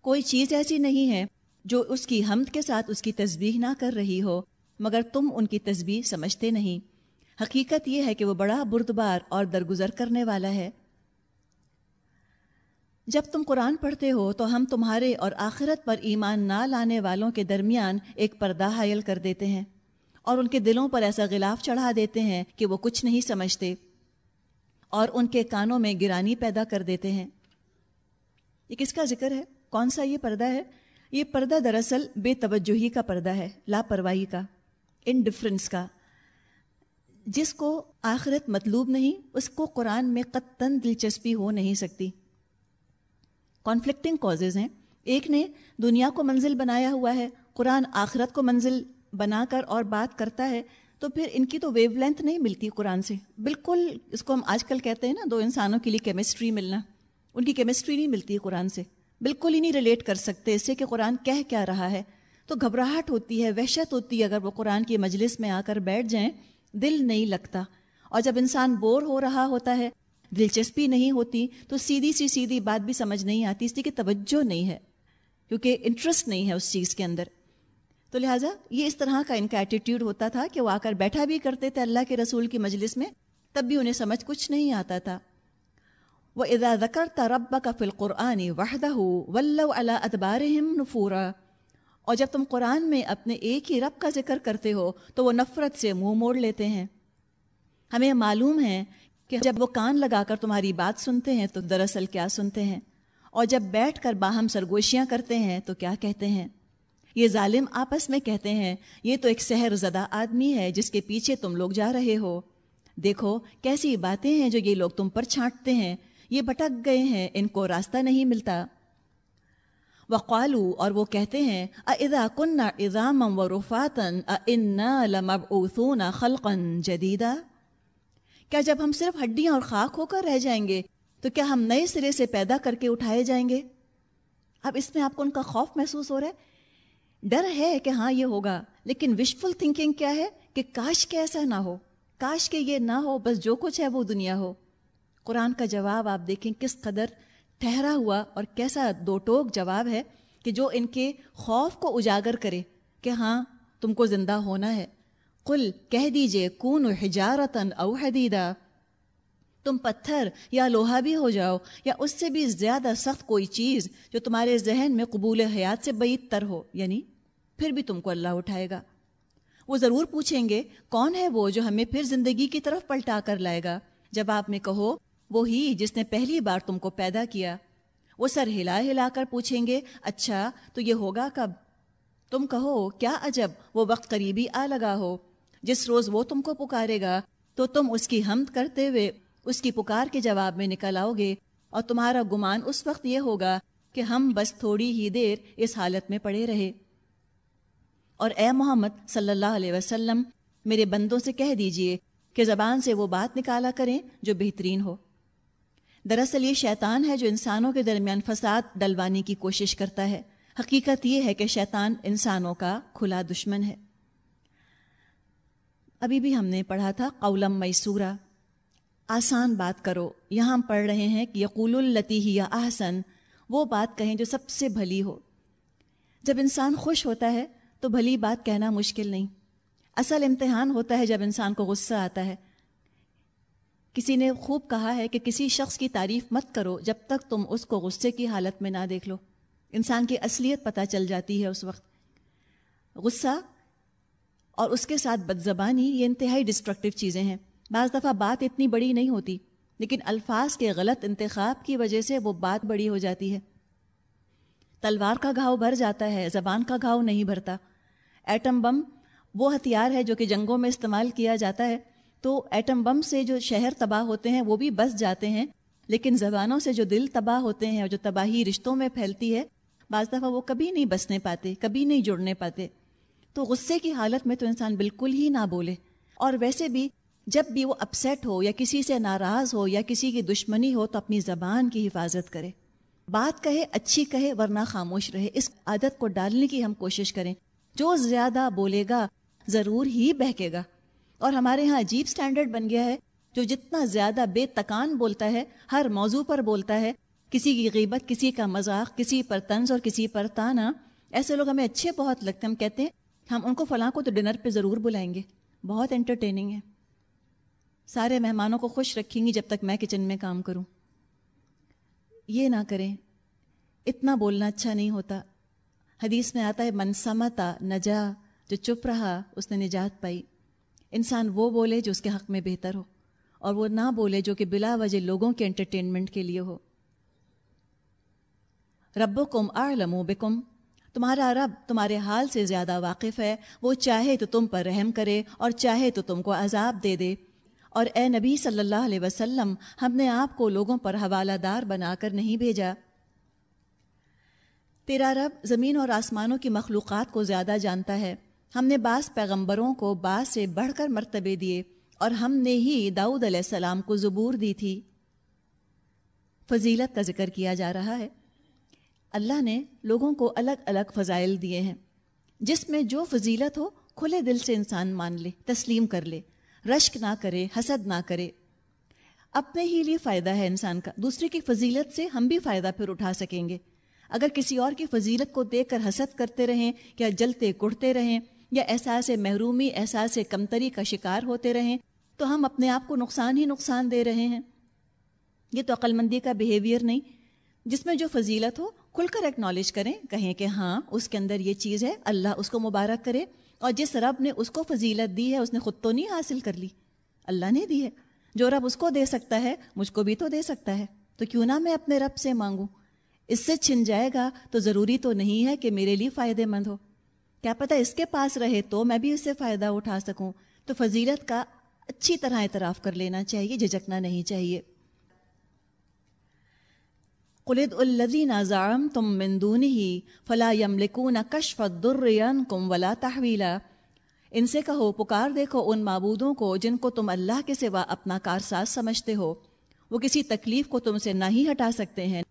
کوئی چیز ایسی نہیں ہے جو اس کی حمد کے ساتھ اس کی تسبیح نہ کر رہی ہو، مگر تم ان کی تسبیح سمجھتے نہیں۔ حقیقت یہ ہے کہ وہ بڑا بردبار اور درگزر کرنے والا ہے۔ جب تم قرآن پڑھتے ہو تو ہم تمہارے اور آخرت پر ایمان نہ لانے والوں کے درمیان ایک پردہ حائل کر دیتے ہیں۔ اور ان کے دلوں پر ایسا غلاف چڑھا دیتے ہیں کہ وہ کچھ نہیں سمجھتے اور ان کے کانوں میں گرانی پیدا کر دیتے ہیں۔ یہ کس کا ذکر ہے؟ کون سا یہ پردہ ہے؟ یہ پردہ دراصل بے توجہی کا پردہ ہے، لاپرواہی کا انڈفرنس کا۔ جس کو آخرت مطلوب نہیں، اس کو قرآن میں قطن دلچسپی ہو نہیں سکتی۔ کانفلکٹنگ کازز ہیں۔ ایک نے دنیا کو منزل بنایا ہوا ہے، قرآن آخرت کو منزل بنا کر اور بات کرتا ہے، تو پھر ان کی تو ویو لینتھ نہیں ملتی قرآن سے۔ بالکل اس کو ہم آج کل کہتے ہیں نا، دو انسانوں کے لیے کیمسٹری ملنا۔ ان کی کیمسٹری نہیں ملتی قرآن سے۔ بالکل ہی نہیں ریلیٹ کر سکتے اس سے کہ قرآن کہہ کیا رہا ہے۔ تو گھبراہٹ ہوتی ہے، وحشت ہوتی ہے اگر وہ قرآن کی مجلس میں آ کر بیٹھ جائیں، دل نہیں لگتا۔ اور جب انسان بور ہو رہا ہوتا ہے، دلچسپی نہیں ہوتی، تو سیدھی سی سیدھی بات بھی سمجھ نہیں آتی، اس لیے کہ توجہ نہیں ہے۔ کیونکہ انٹرسٹ نہیں ہے اس چیز کے اندر۔ تو لہٰذا یہ اس طرح کا ان کا ایٹیٹیوڈ ہوتا تھا کہ وہ آ کر بیٹھا بھی کرتے تھے اللہ کے رسول کی مجلس میں، تب بھی انہیں سمجھ کچھ نہیں آتا تھا۔ وہ ادا ذکر ترب کا فل قرآن وحدہ اللہ ادبار نفورا۔ اور جب تم قرآن میں اپنے ایک ہی رب کا ذکر کرتے ہو، تو وہ نفرت سے منہ موڑ لیتے ہیں۔ ہمیں معلوم ہے کہ جب وہ کان لگا کر تمہاری بات سنتے ہیں، تو دراصل کیا سنتے ہیں؟ اور جب بیٹھ کر باہم سرگوشیاں کرتے ہیں، تو کیا کہتے ہیں؟ یہ ظالم آپس میں کہتے ہیں، یہ تو ایک سحر زدہ آدمی ہے جس کے پیچھے تم لوگ جا رہے ہو۔ دیکھو، کیسی باتیں ہیں جو یہ لوگ تم پر چھانٹتے ہیں۔ یہ بھٹک گئے ہیں، ان کو راستہ نہیں ملتا۔ وقالو، اور وہ کہتے ہیں اذا كنا عظاما ورفاتا انا لمبعوثون خلقا جديدا۔ کیا جب ہم صرف ہڈیاں اور خاک ہو کر رہ جائیں گے، تو کیا ہم نئے سرے سے پیدا کر کے اٹھائے جائیں گے؟ اب اس میں آپ کو ان کا خوف محسوس ہو رہا ہے؟ ڈر ہے کہ ہاں یہ ہوگا، لیکن وشفل تھنکنگ کیا ہے کہ کاش کے ایسا نہ ہو، کاش کے یہ نہ ہو، بس جو کچھ ہے وہ دنیا ہو۔ قرآن کا جواب آپ دیکھیں کس قدر ٹھہرا ہوا اور کیسا دو ٹوک جواب ہے کہ جو ان کے خوف کو اجاگر کرے کہ ہاں تم کو زندہ ہونا ہے۔ قل کہہ دیجیے کون حجارتن او حدیدہ تم پتھر یا لوہا بھی ہو جاؤ یا اس سے بھی زیادہ سخت کوئی چیز جو تمہارے ذہن میں قبول حیات سے بعید تر ہو یعنی پھر بھی تم کو اللہ اٹھائے گا۔ وہ ضرور پوچھیں گے، کون ہے وہ جو ہمیں پھر زندگی کی طرف پلٹا کر لائے گا؟ جب آپ میں کہو، وہی جس نے پہلی بار تم کو پیدا کیا۔ وہ سر ہلا ہلا کر پوچھیں گے اچھا تو یہ ہوگا کب؟ تم کہو، کیا عجب، وہ وقت قریبی آ لگا ہو۔ جس روز وہ تم کو پکارے گا، تو تم اس کی حمد کرتے ہوئے اس کی پکار کے جواب میں نکل آؤ گے اور تمہارا گمان اس وقت یہ ہوگا کہ ہم بس تھوڑی ہی دیر اس حالت میں پڑے رہے۔ اور اے محمد صلی اللہ علیہ وسلم، میرے بندوں سے کہہ دیجیے کہ زبان سے وہ بات نکالا کریں جو بہترین ہو۔ دراصل یہ شیطان ہے جو انسانوں کے درمیان فساد ڈلوانے کی کوشش کرتا ہے۔ حقیقت یہ ہے کہ شیطان انسانوں کا کھلا دشمن ہے۔ ابھی بھی ہم نے پڑھا تھا قولم میسورہ آسان بات کرو۔ یہاں ہم پڑھ رہے ہیں کہ یقول التی یا احسن، وہ بات کہیں جو سب سے بھلی ہو۔ جب انسان خوش ہوتا ہے تو بھلی بات کہنا مشکل نہیں۔ اصل امتحان ہوتا ہے جب انسان کو غصہ آتا ہے۔ کسی نے خوب کہا ہے کہ کسی شخص کی تعریف مت کرو جب تک تم اس کو غصے کی حالت میں نہ دیکھ لو۔ انسان کی اصلیت پتہ چل جاتی ہے اس وقت۔ غصہ اور اس کے ساتھ بد زبانی یہ انتہائی ڈسٹرکٹیو چیزیں ہیں۔ بعض دفعہ بات اتنی بڑی نہیں ہوتی، لیکن الفاظ کے غلط انتخاب کی وجہ سے وہ بات بڑی ہو جاتی ہے۔ تلوار کا گھاؤ بھر جاتا ہے، زبان کا گھاؤ نہیں بھرتا۔ ایٹم بم وہ ہتھیار ہے جو کہ جنگوں میں استعمال کیا جاتا ہے۔ تو ایٹم بم سے جو شہر تباہ ہوتے ہیں، وہ بھی بس جاتے ہیں۔ لیکن زبانوں سے جو دل تباہ ہوتے ہیں اور جو تباہی رشتوں میں پھیلتی ہے، بعض دفعہ وہ کبھی نہیں بسنے پاتے، کبھی نہیں جڑنے پاتے۔ تو غصے کی حالت میں تو انسان بالکل ہی نہ بولے۔ اور ویسے بھی جب بھی وہ اپسیٹ ہو یا کسی سے ناراض ہو یا کسی کی دشمنی ہو تو اپنی زبان کی حفاظت کرے۔ بات کہے، اچھی کہے، ورنہ خاموش رہے۔ اس عادت کو ڈالنے کی ہم کوشش کریں۔ جو زیادہ بولے گا، ضرور ہی بہکے گا۔ اور ہمارے ہاں عجیب سٹینڈرڈ بن گیا ہے، جو جتنا زیادہ بے تکان بولتا ہے، ہر موضوع پر بولتا ہے۔ کسی کی غیبت، کسی کا مذاق، کسی پر طنز اور کسی پر تانا۔ ایسے لوگ ہمیں اچھے بہت لگتے ہیں۔ ہم کہتے ہیں، ہم ان کو فلاں کو تو ڈنر پہ ضرور بلائیں گے۔ بہت انٹرٹیننگ ہے۔ سارے مہمانوں کو خوش رکھیں گی جب تک میں کچن میں کام کروں۔ یہ نہ کریں۔ اتنا بولنا اچھا نہیں ہوتا۔ حدیث میں آتا ہے منسمتا نجا جو چپ رہا، اس نے نجات پائی۔ انسان وہ بولے جو اس کے حق میں بہتر ہو، اور وہ نہ بولے جو کہ بلا وجہ لوگوں کے انٹرٹینمنٹ کے لیے ہو۔ رب کم آ لمو بکم۔ تمہارا رب تمہارے حال سے زیادہ واقف ہے۔ وہ چاہے تو تم پر رحم کرے اور چاہے تو تم کو عذاب دے دے۔ اور اے نبی صلی اللہ علیہ وسلم، ہم نے آپ کو لوگوں پر حوالہ دار بنا کر نہیں بھیجا۔ تیرا رب زمین اور آسمانوں کی مخلوقات کو زیادہ جانتا ہے۔ ہم نے بعض پیغمبروں کو بعض سے بڑھ کر مرتبے دیے اور ہم نے ہی داؤد علیہ السلام کو زبور دی تھی۔ فضیلت کا ذکر کیا جا رہا ہے۔ اللہ نے لوگوں کو الگ الگ فضائل دیے ہیں۔ جس میں جو فضیلت ہو، کھلے دل سے انسان مان لے، تسلیم کر لے۔ رشک نہ کرے، حسد نہ کرے۔ اپنے ہی لیے فائدہ ہے انسان کا۔ دوسرے کی فضیلت سے ہم بھی فائدہ پھر اٹھا سکیں گے۔ اگر کسی اور کی فضیلت کو دیکھ کر حسد کرتے رہیں یا جلتے کڑتے رہیں یا احساس محرومی، احساس کمتری کا شکار ہوتے رہیں، تو ہم اپنے آپ کو نقصان ہی نقصان دے رہے ہیں۔ یہ تو عقلمندی کا بیہیویئر نہیں۔ جس میں جو فضیلت ہو، کھل کر ایکنالج کریں، کہیں کہ ہاں اس کے اندر یہ چیز ہے، اللہ اس کو مبارک کرے۔ اور جس رب نے اس کو فضیلت دی ہے، اس نے خود تو نہیں حاصل کر لی۔ اللہ نے دی ہے۔ جو رب اس کو دے سکتا ہے، مجھ کو بھی تو دے سکتا ہے۔ تو کیوں نہ میں اپنے رب سے مانگوں؟ اس سے چھن جائے گا تو ضروری تو نہیں ہے کہ میرے لیے فائدے مند ہو۔ کیا پتہ اس کے پاس رہے تو میں بھی اس سے فائدہ اٹھا سکوں۔ تو فضیلت کا اچھی طرح اعتراف کر لینا چاہیے جھجکنا نہیں چاہیے۔ قلد الذین زعمتم من دونه فلا يملكون كشف الضر عنكم ولا تحویلا ان سے کہو، پکار دیکھو ان معبودوں کو جن کو تم اللہ کے سوا اپنا کارساز سمجھتے ہو۔ وہ کسی تکلیف کو تم سے نہ ہی ہٹا سکتے ہیں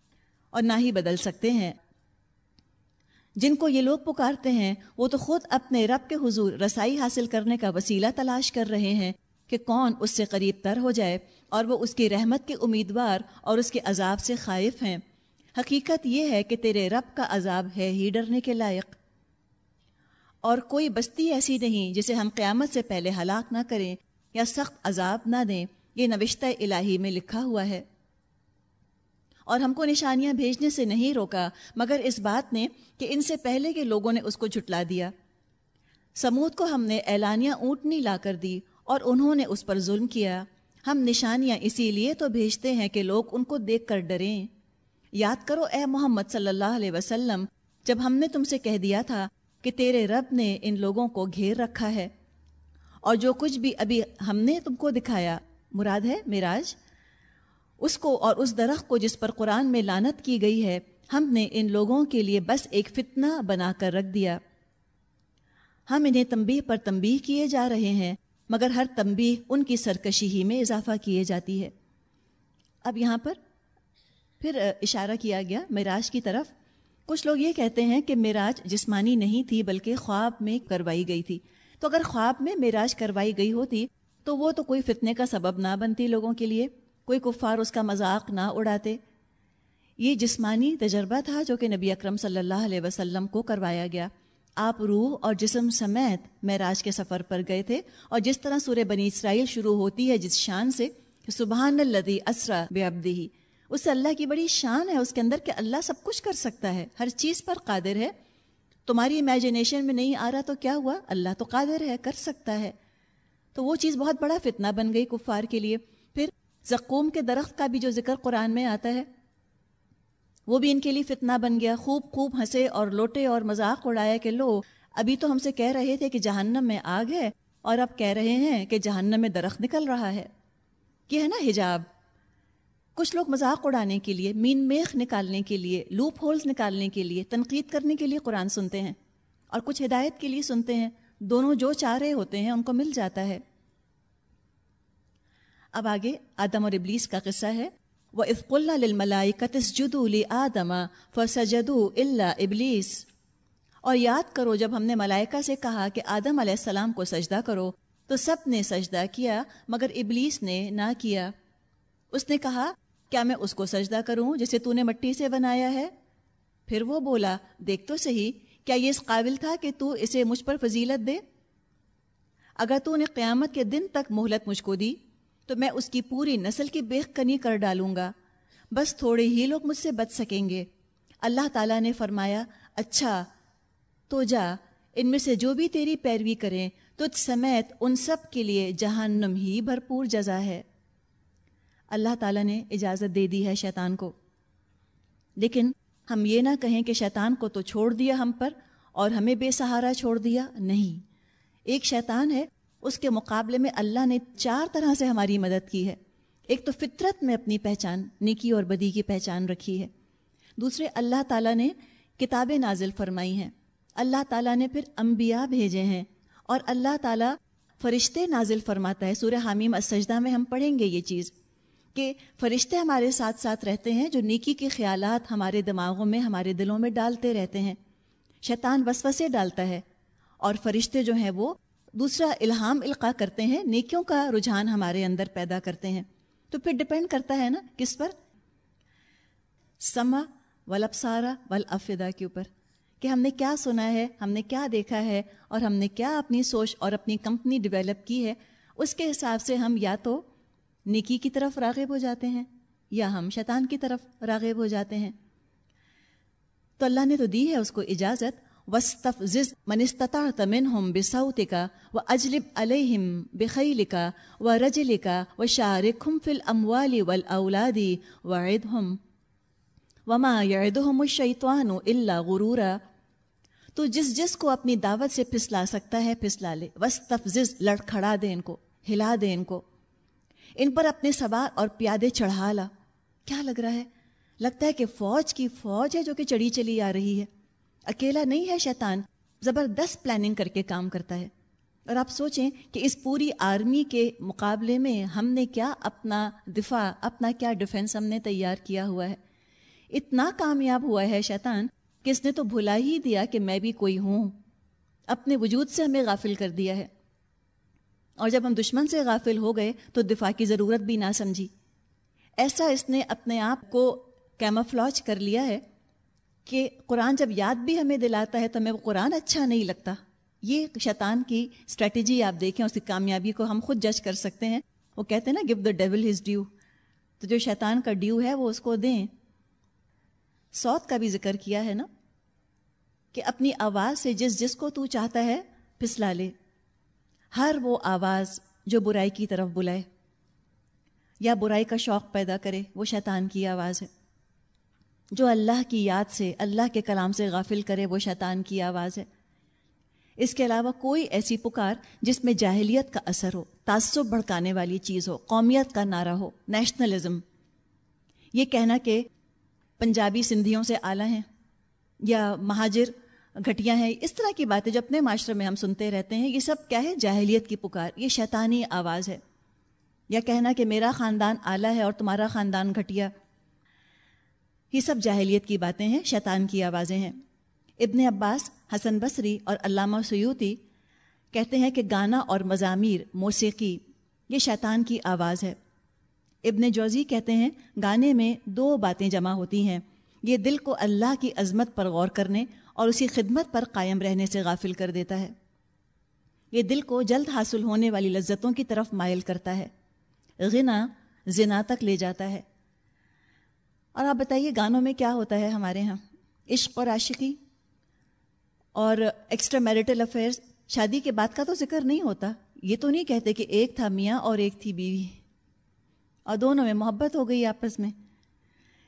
اور نہ ہی بدل سکتے ہیں۔ جن کو یہ لوگ پکارتے ہیں، وہ تو خود اپنے رب کے حضور رسائی حاصل کرنے کا وسیلہ تلاش کر رہے ہیں کہ کون اس سے قریب تر ہو جائے۔ اور وہ اس کی رحمت کے امیدوار اور اس کے عذاب سے خائف ہیں۔ حقیقت یہ ہے کہ تیرے رب کا عذاب ہے ہی ڈرنے کے لائق۔ اور کوئی بستی ایسی نہیں جسے ہم قیامت سے پہلے ہلاک نہ کریں یا سخت عذاب نہ دیں۔ یہ نوشتہ الہی میں لکھا ہوا ہے۔ اور ہم کو نشانیاں بھیجنے سے نہیں روکا، مگر اس بات نے کہ ان سے پہلے کے لوگوں نے اس کو جھٹلا دیا۔ سمود کو ہم نے اعلانیہ اونٹنی لا کر دی اور انہوں نے اس پر ظلم کیا۔ ہم نشانیاں اسی لیے تو بھیجتے ہیں کہ لوگ ان کو دیکھ کر ڈریں۔ یاد کرو اے محمد صلی اللہ علیہ وسلم، جب ہم نے تم سے کہہ دیا تھا کہ تیرے رب نے ان لوگوں کو گھیر رکھا ہے، اور جو کچھ بھی ابھی ہم نے تم کو دکھایا، مراد ہے میراج اس کو اور اس درخت کو جس پر قرآن میں لانت کی گئی ہے، ہم نے ان لوگوں کے لیے بس ایک فتنہ بنا کر رکھ دیا۔ ہم انہیں تنبیہ پر تنبیہ کیے جا رہے ہیں۔ مگر ہر تنبیہ ان کی سرکشی ہی میں اضافہ کیے جاتی ہے۔ اب یہاں پر پھر اشارہ کیا گیا معراج کی طرف۔ کچھ لوگ یہ کہتے ہیں کہ معراج جسمانی نہیں تھی بلکہ خواب میں کروائی گئی تھی۔ تو اگر خواب میں معراج کروائی گئی ہوتی تو وہ تو کوئی فتنے کا سبب نہ بنتی لوگوں کے لیے۔ کوئی کفار اس کا مذاق نہ اڑاتے۔ یہ جسمانی تجربہ تھا جو کہ نبی اکرم صلی اللہ علیہ وسلم کو کروایا گیا۔ آپ روح اور جسم سمیت معراج کے سفر پر گئے تھے اور جس طرح سورہ بنی اسرائیل شروع ہوتی ہے جس شان سے سبحان الدی اسرا بے ابدی اس سے اللہ کی بڑی شان ہے، اس کے اندر کہ اللہ سب کچھ کر سکتا ہے، ہر چیز پر قادر ہے۔ تمہاری امیجنیشن میں نہیں آ رہا تو کیا ہوا؟ اللہ تو قادر ہے، کر سکتا ہے۔ تو وہ چیز بہت بڑا فتنہ بن گئی کفار کے لیے۔ پھر زقوم کے درخت کا بھی جو ذکر قرآن میں آتا ہے وہ بھی ان کے لیے فتنہ بن گیا۔ خوب خوب ہنسے اور لوٹے اور مذاق اڑایا کہ لو، ابھی تو ہم سے کہہ رہے تھے کہ جہنم میں آگ ہے اور اب کہہ رہے ہیں کہ جہنم میں درخت نکل رہا ہے۔ یہ ہے نا حجاب۔ کچھ لوگ مذاق اڑانے کے لیے، مین میخ نکالنے کے لیے، لوپ ہولز نکالنے کے لیے، تنقید کرنے کے لیے قرآن سنتے ہیں اور کچھ ہدایت کے لیے سنتے ہیں۔ دونوں جو چاہ رہے ہوتے ہیں ان کو مل جاتا ہے۔ اب آگے آدم اور ابلیس کا قصہ ہے۔ وہ افق اللہ ملائی قطص جدو لی اللہ ابلیس اور یاد کرو، جب ہم نے ملائکہ سے کہا کہ آدم علیہ السلام کو سجدہ کرو، تو سب نے سجدہ کیا، مگر ابلیس نے نہ کیا۔ اس نے کہا، کیا میں اس کو سجدہ کروں جسے تو نے مٹی سے بنایا ہے؟ پھر وہ بولا، دیکھ تو صحیح، کیا یہ اس قابل تھا کہ تو اسے مجھ پر فضیلت دے؟ اگر تو نے قیامت کے دن تک مہلت مجھ کو دی تو میں اس کی پوری نسل کی بیخ کنی کر ڈالوں گا۔ بس تھوڑے ہی لوگ مجھ سے بچ سکیں گے۔ اللہ تعالیٰ نے فرمایا اچھا تو جا، ان میں سے جو بھی تیری پیروی کریں، تجھ سمیت ان سب کے لیے جہنم ہی بھرپور جزا ہے۔ اللہ تعالیٰ نے اجازت دے دی ہے شیطان کو۔ لیکن ہم یہ نہ کہیں کہ شیطان کو تو چھوڑ دیا ہم پر اور ہمیں بے سہارا چھوڑ دیا، نہیں۔ ایک شیطان ہے اس کے مقابلے میں اللہ نے چار طرح سے ہماری مدد کی ہے۔ ایک تو فطرت میں اپنی پہچان، نیکی اور بدی کی پہچان رکھی ہے۔ دوسرے، اللہ تعالیٰ نے کتابیں نازل فرمائی ہیں۔ اللہ تعالیٰ نے پھر انبیاء بھیجے ہیں اور اللہ تعالیٰ فرشتے نازل فرماتا ہے۔ سورہ حامیم السجدہ میں ہم پڑھیں گے یہ چیز کہ فرشتے ہمارے ساتھ ساتھ رہتے ہیں جو نیکی کے خیالات ہمارے دماغوں میں، ہمارے دلوں میں ڈالتے رہتے ہیں۔ شیطان وسوسے ڈالتا ہے اور فرشتے جو ہیں وہ دوسرا الہام القاع کرتے ہیں، نیکیوں کا رجحان ہمارے اندر پیدا کرتے ہیں۔ تو پھر ڈپینڈ کرتا ہے نا، کس پر؟ سما ولپسارا ولافدا کے اوپر۔ کہ ہم نے کیا سنا ہے، ہم نے کیا دیکھا ہے، اور ہم نے کیا اپنی سوچ اور اپنی کمپنی ڈیولپ کی ہے۔ اس کے حساب سے ہم یا تو نیکی کی طرف راغب ہو جاتے ہیں، یا ہم شیطان کی طرف راغب ہو جاتے ہیں۔ تو اللہ نے تو دی ہے اس کو اجازت وسطف زز منستتا تمن ہم بسعت کا و اجلب علیہم بخیل کا و رجل کا و شارق ہم فل اموالی ول اولادی وعد ہم وما یعدہم الشیطان الا غرورا. تو جس جس کو اپنی دعوت سے پھسلا سکتا ہے، پھسلا لے۔ وسطف زز لڑکھڑا دے ان کو، ہلا دے ان کو۔ ان پر اپنے سوار اور پیادے چڑھا لا۔ کیا لگ رہا ہے؟ لگتا ہے کہ فوج کی فوج ہے جو کہ چڑھی چلی آ رہی ہے۔ اکیلا نہیں ہے شیطان، زبردست پلاننگ کر کے کام کرتا ہے۔ اور آپ سوچیں کہ اس پوری آرمی کے مقابلے میں ہم نے کیا اپنا دفاع، اپنا کیا ڈیفنس ہم نے تیار کیا ہوا ہے۔ اتنا کامیاب ہوا ہے شیطان کہ اس نے تو بھلا ہی دیا کہ میں بھی کوئی ہوں۔ اپنے وجود سے ہمیں غافل کر دیا ہے۔ اور جب ہم دشمن سے غافل ہو گئے تو دفاع کی ضرورت بھی نہ سمجھی۔ ایسا اس نے اپنے آپ کو کیمافلاج کر لیا ہے۔ کہ قرآن جب یاد بھی ہمیں دلاتا ہے تو ہمیں وہ قرآن اچھا نہیں لگتا۔ یہ شیطان کی اسٹریٹجی آپ دیکھیں اس کی کامیابی کو ہم خود جج کر سکتے ہیں۔ وہ کہتے ہیں نا go the devil his due تو جو شیطان کا ڈیو ہے وہ اس کو دیں۔ سوت کا بھی ذکر کیا ہے نا کہ اپنی آواز سے جس جس کو تو چاہتا ہے پھسلا لے۔ ہر وہ آواز جو برائی کی طرف بلائے یا برائی کا شوق پیدا کرے، وہ شیطان کی آواز ہے۔ جو اللہ کی یاد سے، اللہ کے کلام سے غافل کرے، وہ شیطان کی آواز ہے۔ اس کے علاوہ کوئی ایسی پکار جس میں جاہلیت کا اثر ہو، تعصب بھڑکانے والی چیز ہو، قومیت کا نعرہ ہو نیشنلزم یہ کہنا کہ پنجابی سندھیوں سے اعلیٰ ہیں یا مہاجر گھٹیاں ہیں، اس طرح کی باتیں جو اپنے معاشرے میں ہم سنتے رہتے ہیں، یہ سب کیا ہے؟ جاہلیت کی پکار، یہ شیطانی آواز ہے۔ یا کہنا کہ میرا خاندان اعلیٰ ہے اور تمہارا خاندان گھٹیا۔ یہ سب جاہلیت کی باتیں ہیں، شیطان کی آوازیں ہیں۔ ابن عباس، حسن بصری اور علامہ سیوتی کہتے ہیں کہ گانا اور مضامیر، موسیقی، یہ شیطان کی آواز ہے۔ ابن جوزی کہتے ہیں، گانے میں دو باتیں جمع ہوتی ہیں۔ یہ دل کو اللہ کی عظمت پر غور کرنے اور اسی خدمت پر قائم رہنے سے غافل کر دیتا ہے۔ یہ دل کو جلد حاصل ہونے والی لذتوں کی طرف مائل کرتا ہے۔ غنا، زنا تک لے جاتا ہے۔ اور آپ بتائیے گانوں میں کیا ہوتا ہے ہمارے ہاں؟ عشق اور عاشقی اور ایکسٹرا میرٹل افیئرس شادی کے بعد کا تو ذکر نہیں ہوتا۔ یہ تو نہیں کہتے کہ ایک تھا میاں اور ایک تھی بیوی۔ اور دونوں میں محبت ہو گئی آپس میں۔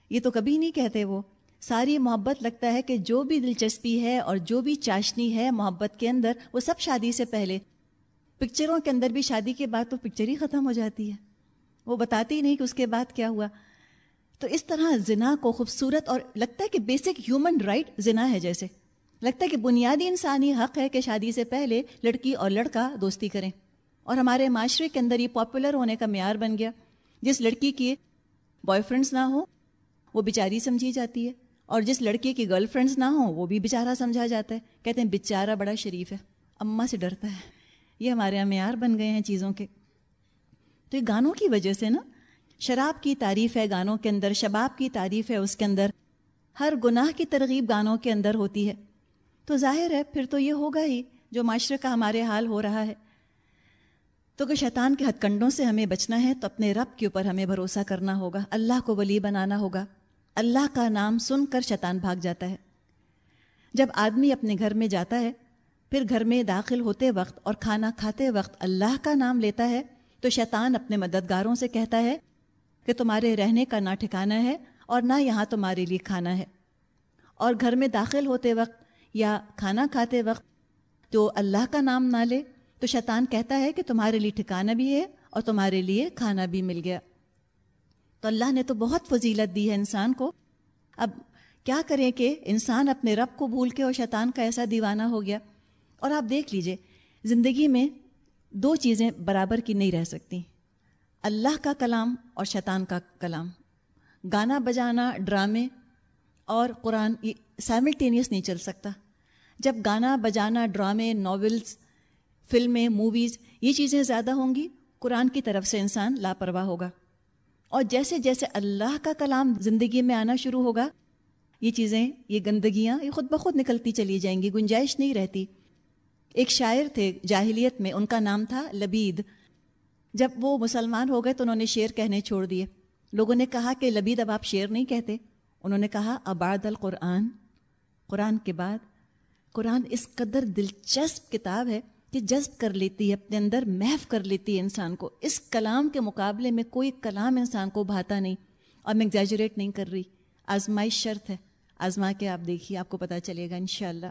یہ تو کبھی نہیں کہتے وہ۔ ساری محبت لگتا ہے کہ جو بھی دلچسپی ہے اور جو بھی چاشنی ہے محبت کے اندر، وہ سب شادی سے پہلے۔ پکچروں کے اندر بھی شادی کے بعد تو پکچر ہی ختم ہو جاتی ہے۔ وہ بتاتی ہی نہیں کہ اس کے بعد کیا ہوا۔ تو اس طرح زنا کو خوبصورت اور لگتا ہے کہ بیسک ہیومن رائٹ زنا ہے جیسے۔ لگتا ہے کہ بنیادی انسانی حق ہے کہ شادی سے پہلے لڑکی اور لڑکا دوستی کریں۔ اور ہمارے معاشرے کے اندر یہ پاپولر ہونے کا معیار بن گیا۔ جس لڑکی کی بوائے فرینڈس نہ ہوں، وہ بیچاری سمجھی جاتی ہے۔ اور جس لڑکی کی گرل فرینڈس نہ ہوں، وہ بھی بیچارہ سمجھا جاتا ہے۔ کہتے ہیں بیچارہ بڑا شریف ہے۔ اماں سے ڈرتا ہے۔ یہ ہمارے یہاں معیار بن گئے ہیں چیزوں کے۔ تو یہ گانوں کی وجہ سے نا شراب کی تعریف ہے گانوں کے اندر، شباب کی تعریف ہے اس کے اندر۔ ہر گناہ کی ترغیب گانوں کے اندر ہوتی ہے۔ تو ظاہر ہے، پھر تو یہ ہوگا ہی جو معاشرے کا ہمارے حال ہو رہا ہے۔ تو کہ شیطان کے ہتھ کنڈوں سے ہمیں بچنا ہے، تو اپنے رب کے اوپر ہمیں بھروسہ کرنا ہوگا۔ اللہ کو ولی بنانا ہوگا۔ اللہ کا نام سن کر شیطان بھاگ جاتا ہے۔ جب آدمی اپنے گھر میں جاتا ہے، پھر گھر میں داخل ہوتے وقت اور کھانا کھاتے وقت اللہ کا نام لیتا ہے، تو شیطان اپنے مددگاروں سے کہتا ہے کہ تمہارے رہنے کا نہ ٹھکانا ہے اور نہ یہاں تمہارے لیے کھانا ہے۔ اور گھر میں داخل ہوتے وقت یا کھانا کھاتے وقت تو اللہ کا نام نہ لے، تو شیطان کہتا ہے کہ تمہارے لیے ٹھکانا بھی ہے اور تمہارے لیے کھانا بھی مل گیا۔ تو اللہ نے تو بہت فضیلت دی ہے انسان کو۔ اب کیا کریں کہ انسان اپنے رب کو بھول کے اور شیطان کا ایسا دیوانہ ہو گیا۔ اور آپ دیکھ لیجیے، زندگی میں دو چیزیں برابر کی نہیں رہ سکتی۔ اللہ کا کلام اور شیطان کا کلام۔ گانا بجانا، ڈرامے اور قرآن یہ سائملٹینیس نہیں چل سکتا۔ جب گانا بجانا، ڈرامے ناولس فلمیں موویز یہ چیزیں زیادہ ہوں گی، قرآن کی طرف سے انسان لاپرواہ ہوگا۔ اور جیسے جیسے اللہ کا کلام زندگی میں آنا شروع ہوگا، یہ چیزیں، یہ گندگیاں، یہ خود بخود نکلتی چلی جائیں گی، گنجائش نہیں رہتی۔ ایک شاعر تھے جاہلیت میں، ان کا نام تھا لبید۔ جب وہ مسلمان ہو گئے تو انہوں نے شعر کہنے چھوڑ دیے۔ لوگوں نے کہا کہ لبید اب آپ شعر نہیں کہتے۔ انہوں نے کہا اباد القرآن۔ قرآن کے بعد۔ قرآن اس قدر دلچسپ کتاب ہے کہ جذب کر لیتی ہے، اپنے اندر محف کر لیتی ہے انسان کو۔ اس کلام کے مقابلے میں کوئی کلام انسان کو بھاتا نہیں۔ اور میں ایگزیجریٹ نہیں کر رہی۔ آزمائش شرط ہے۔ آزما کے آپ دیکھیے، آپ کو پتہ چلے گا انشاءاللہ۔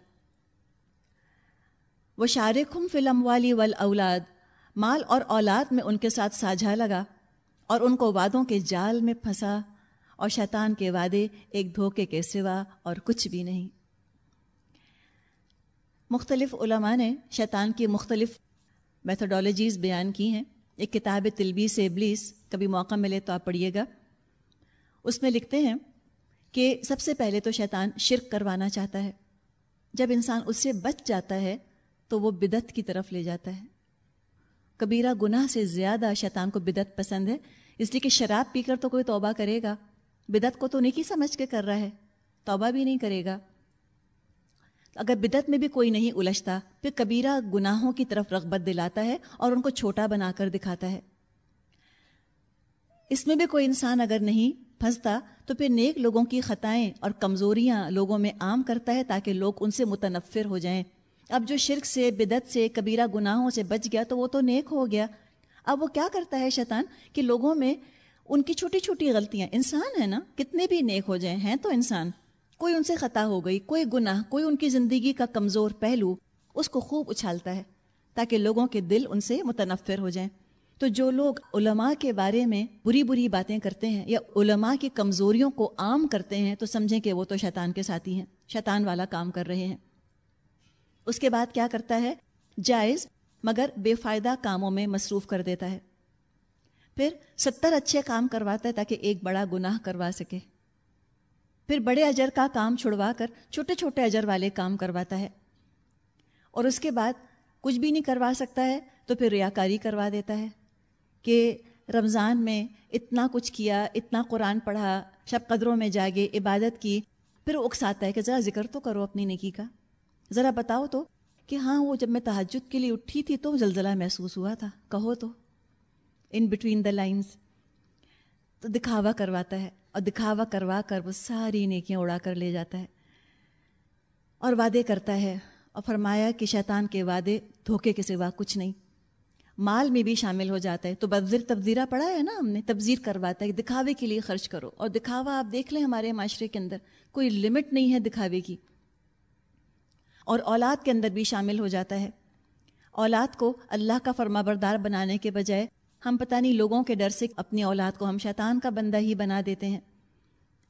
وہ شارخم فلم والی ول اولاد مال اور اولاد میں ان کے ساتھ ساجھا لگا اور ان کو وعدوں کے جال میں پھنسا اور شیطان کے وعدے ایک دھوکے کے سوا اور کچھ بھی نہیں۔ مختلف علماء نے شیطان کی مختلف میتھڈالوجیز بیان کی ہیں۔ ایک کتاب طلبی سے ابلیس، کبھی موقع ملے تو آپ پڑھیے گا۔ اس میں لکھتے ہیں کہ سب سے پہلے تو شیطان شرک کروانا چاہتا ہے۔ جب انسان اس سے بچ جاتا ہے تو وہ بدت کی طرف لے جاتا ہے۔ کبیرہ گناہ سے زیادہ شیطان کو بدت پسند ہے۔ اس لیے کہ شراب پی کر تو کوئی توبہ کرے گا۔ بدت کو تو نیکی سمجھ کے کر رہا ہے۔ توبہ بھی نہیں کرے گا۔ اگر بدت میں بھی کوئی نہیں الجھتا، پھر کبیرہ گناہوں کی طرف رغبت دلاتا ہے اور ان کو چھوٹا بنا کر دکھاتا ہے۔ اس میں بھی کوئی انسان اگر نہیں پھنستا، تو پھر نیک لوگوں کی خطائیں اور کمزوریاں لوگوں میں عام کرتا ہے تاکہ لوگ ان سے متنفر ہو جائیں۔ اب جو شرک سے بدت سے، کبیرہ گناہوں سے بچ گیا تو وہ تو نیک ہو گیا۔ اب وہ کیا کرتا ہے شیطان؟ کہ لوگوں میں ان کی چھوٹی چھوٹی غلطیاں۔ انسان ہے نا، کتنے بھی نیک ہو جائیں، ہیں تو انسان۔ کوئی ان سے خطا ہو گئی، کوئی گناہ، کوئی ان کی زندگی کا کمزور پہلو اس کو خوب اچھالتا ہے تاکہ لوگوں کے دل ان سے متنفر ہو جائیں۔ تو جو لوگ علماء کے بارے میں بری بری باتیں کرتے ہیں یا علماء کی کمزوریوں کو عام کرتے ہیں تو سمجھیں کہ وہ تو شیطان کے ساتھی ہیں، شیطان والا کام کر رہے ہیں۔ اس کے بعد کیا کرتا ہے؟ جائز، مگر بے فائدہ کاموں میں مصروف کر دیتا ہے۔ پھر ستر اچھے کام کرواتا ہے تاکہ ایک بڑا گناہ کروا سکے۔ پھر بڑے اجر کا کام چھڑوا کر چھوٹے چھوٹے اجر والے کام کرواتا ہے۔ اور اس کے بعد کچھ بھی نہیں کروا سکتا ہے تو پھر ریاکاری کروا دیتا ہے کہ رمضان میں اتنا کچھ کیا، اتنا قرآن پڑھا شب قدروں میں جاگے، عبادت کی، پھر اکساتا ہے کہ ذرا ذکر تو کرو اپنی نکی کا۔ ذرا بتاؤ تو کہ ہاں وہ جب میں تحجد کے لیے اٹھی تھی تو زلزلہ محسوس ہوا تھا۔ کہو تو۔ ان بٹوین دا لائنس تو دکھاوا کرواتا ہے۔ اور دکھاوا کروا کر وہ ساری نیکیاں اڑا کر لے جاتا ہے۔ اور وعدے کرتا ہے۔ اور فرمایا کہ شیطان کے وعدے دھوکے کے سوا کچھ نہیں۔ مال میں بھی شامل ہو جاتا ہے۔ تو بدر تبذیرہ پڑھا ہے نا ہم نے؟ تبذیر کرواتا ہے۔ دکھاوے کے لیے خرچ کرو۔ اور دکھاوا آپ دیکھ لیں ہمارے معاشرے کے اندر۔ کوئی لمٹ نہیں ہے دکھاوے کی۔ اور اولاد کے اندر بھی شامل ہو جاتا ہے۔ اولاد کو اللہ کا فرما بردار بنانے کے بجائے ہم پتہ نہیں لوگوں کے ڈر سے اپنی اولاد کو ہم شیطان کا بندہ ہی بنا دیتے ہیں۔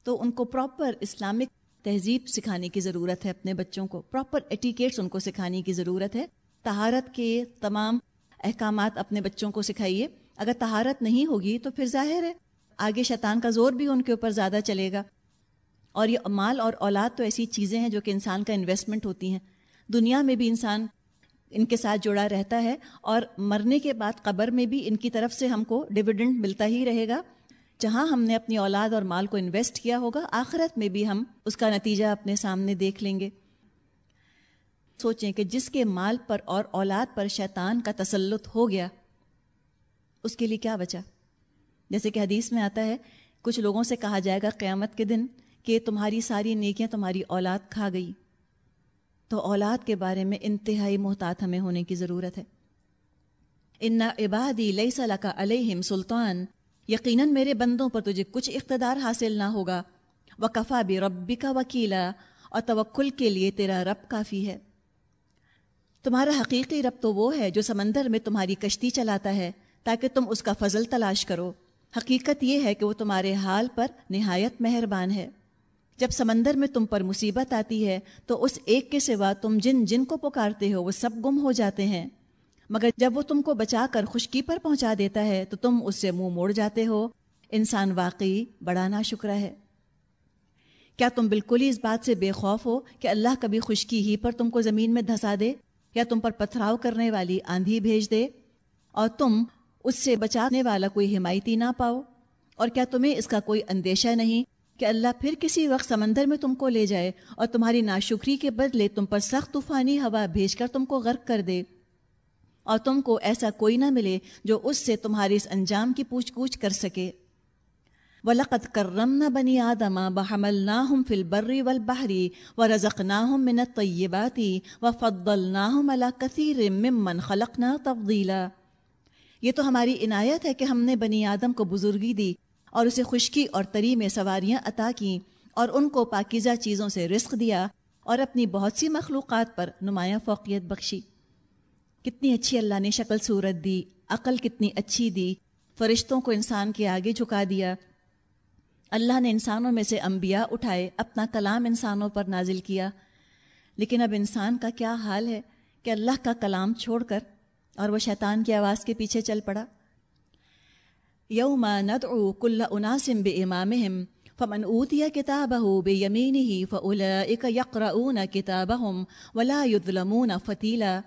تو ان کو پراپر اسلامک تہذیب سکھانے کی ضرورت ہے اپنے بچوں کو۔ پراپر ایٹیکیٹس ان کو سکھانے کی ضرورت ہے۔ تہارت کے تمام احکامات اپنے بچوں کو سکھائیے۔ اگر تہارت نہیں ہوگی تو پھر ظاہر ہے آگے شیطان کا زور بھی ان کے اوپر زیادہ چلے گا۔ اور یہ مال اور اولاد تو ایسی چیزیں ہیں جو کہ انسان کا انویسٹمنٹ ہوتی ہیں۔ دنیا میں بھی انسان ان کے ساتھ جڑا رہتا ہے اور مرنے کے بعد قبر میں بھی ان کی طرف سے ہم کو ڈویڈنڈ ملتا ہی رہے گا۔ جہاں ہم نے اپنی اولاد اور مال کو انویسٹ کیا ہوگا، آخرت میں بھی ہم اس کا نتیجہ اپنے سامنے دیکھ لیں گے۔ سوچیں کہ جس کے مال پر اور اولاد پر شیطان کا تسلط ہو گیا، اس کے لیے کیا بچا؟ جیسے کہ حدیث میں آتا ہے، کچھ لوگوں سے کہا جائے گا قیامت کے دن کہ تمہاری ساری نیکیاں تمہاری اولاد کھا گئی۔ تو اولاد کے بارے میں انتہائی محتاط ہمیں ہونے کی ضرورت ہے۔ ان عبادی لئی صلاح کا علیہم سلطان۔ یقیناً میرے بندوں پر تجھے کچھ اقتدار حاصل نہ ہوگا۔ وکفا بھی ربی کا وکیلا۔ اور توکل کے لیے تیرا رب کافی ہے۔ تمہارا حقیقی رب تو وہ ہے جو سمندر میں تمہاری کشتی چلاتا ہے، تاکہ تم اس کا فضل تلاش کرو۔ حقیقت یہ ہے کہ وہ تمہارے حال پر نہایت مہربان ہے۔ جب سمندر میں تم پر مصیبت آتی ہے، تو اس ایک کے سوا تم جن جن کو پکارتے ہو، وہ سب گم ہو جاتے ہیں۔ مگر جب وہ تم کو بچا کر خشکی پر پہنچا دیتا ہے، تو تم اس سے منہ مو موڑ جاتے ہو۔ انسان واقعی بڑا نا شکرہ ہے۔ کیا تم بالکل ہی اس بات سے بے خوف ہو کہ اللہ کبھی خشکی ہی پر تم کو زمین میں دھسا دے، یا تم پر پتھراؤ کرنے والی آندھی بھیج دے؟ اور تم اس سے بچانے والا کوئی حمایتی نہ پاؤ؟ اور کیا تمہیں اس کا کوئی اندیشہ نہیں کہ اللہ پھر کسی وقت سمندر میں تم کو لے جائے اور تمہاری ناشکری کے بدلے تم پر سخت طوفانی ہوا بھیج کر تم کو غرق کر دے۔ اور تم کو ایسا کوئی نہ ملے جو اس سے تمہاری اس انجام کی پوچھ گچھ کر سکے۔ و لقت کرم نہ بنی آدم بحمل وَلَقَدْ كَرَّمْنَا بَنِي آدَمَ وَحَمَلْنَاهُمْ فِي الْبَرِّ وَالْبَحْرِ وَرَزَقْنَاهُمْ مِنَ الطَّيِّبَاتِ وَفَضَّلْنَاهُمْ عَلَى كَثِيرٍ مِّمَّنْ خَلَقْنَا تَفْضِيلًا۔ یہ تو ہماری عنایت ہے کہ ہم نے بنی آدم کو بزرگی دی۔ اور اسے خشکی اور تری میں سواریاں عطا کیں اور ان کو پاکیزہ چیزوں سے رزق دیا اور اپنی بہت سی مخلوقات پر نمایاں فوقیت بخشی۔ کتنی اچھی اللہ نے شکل صورت دی، عقل کتنی اچھی دی، فرشتوں کو انسان کے آگے جھکا دیا۔ اللہ نے انسانوں میں سے انبیاء اٹھائے، اپنا کلام انسانوں پر نازل کیا۔ لیکن اب انسان کا کیا حال ہے کہ اللہ کا کلام چھوڑ کر اور وہ شیطان کی آواز کے پیچھے چل پڑا؟ یوم ندعو کل اناسم بے امام فمن اوتیا کتاب ہو بے یمین ہی فلا کتاب ولا یدلمون فتیلا۔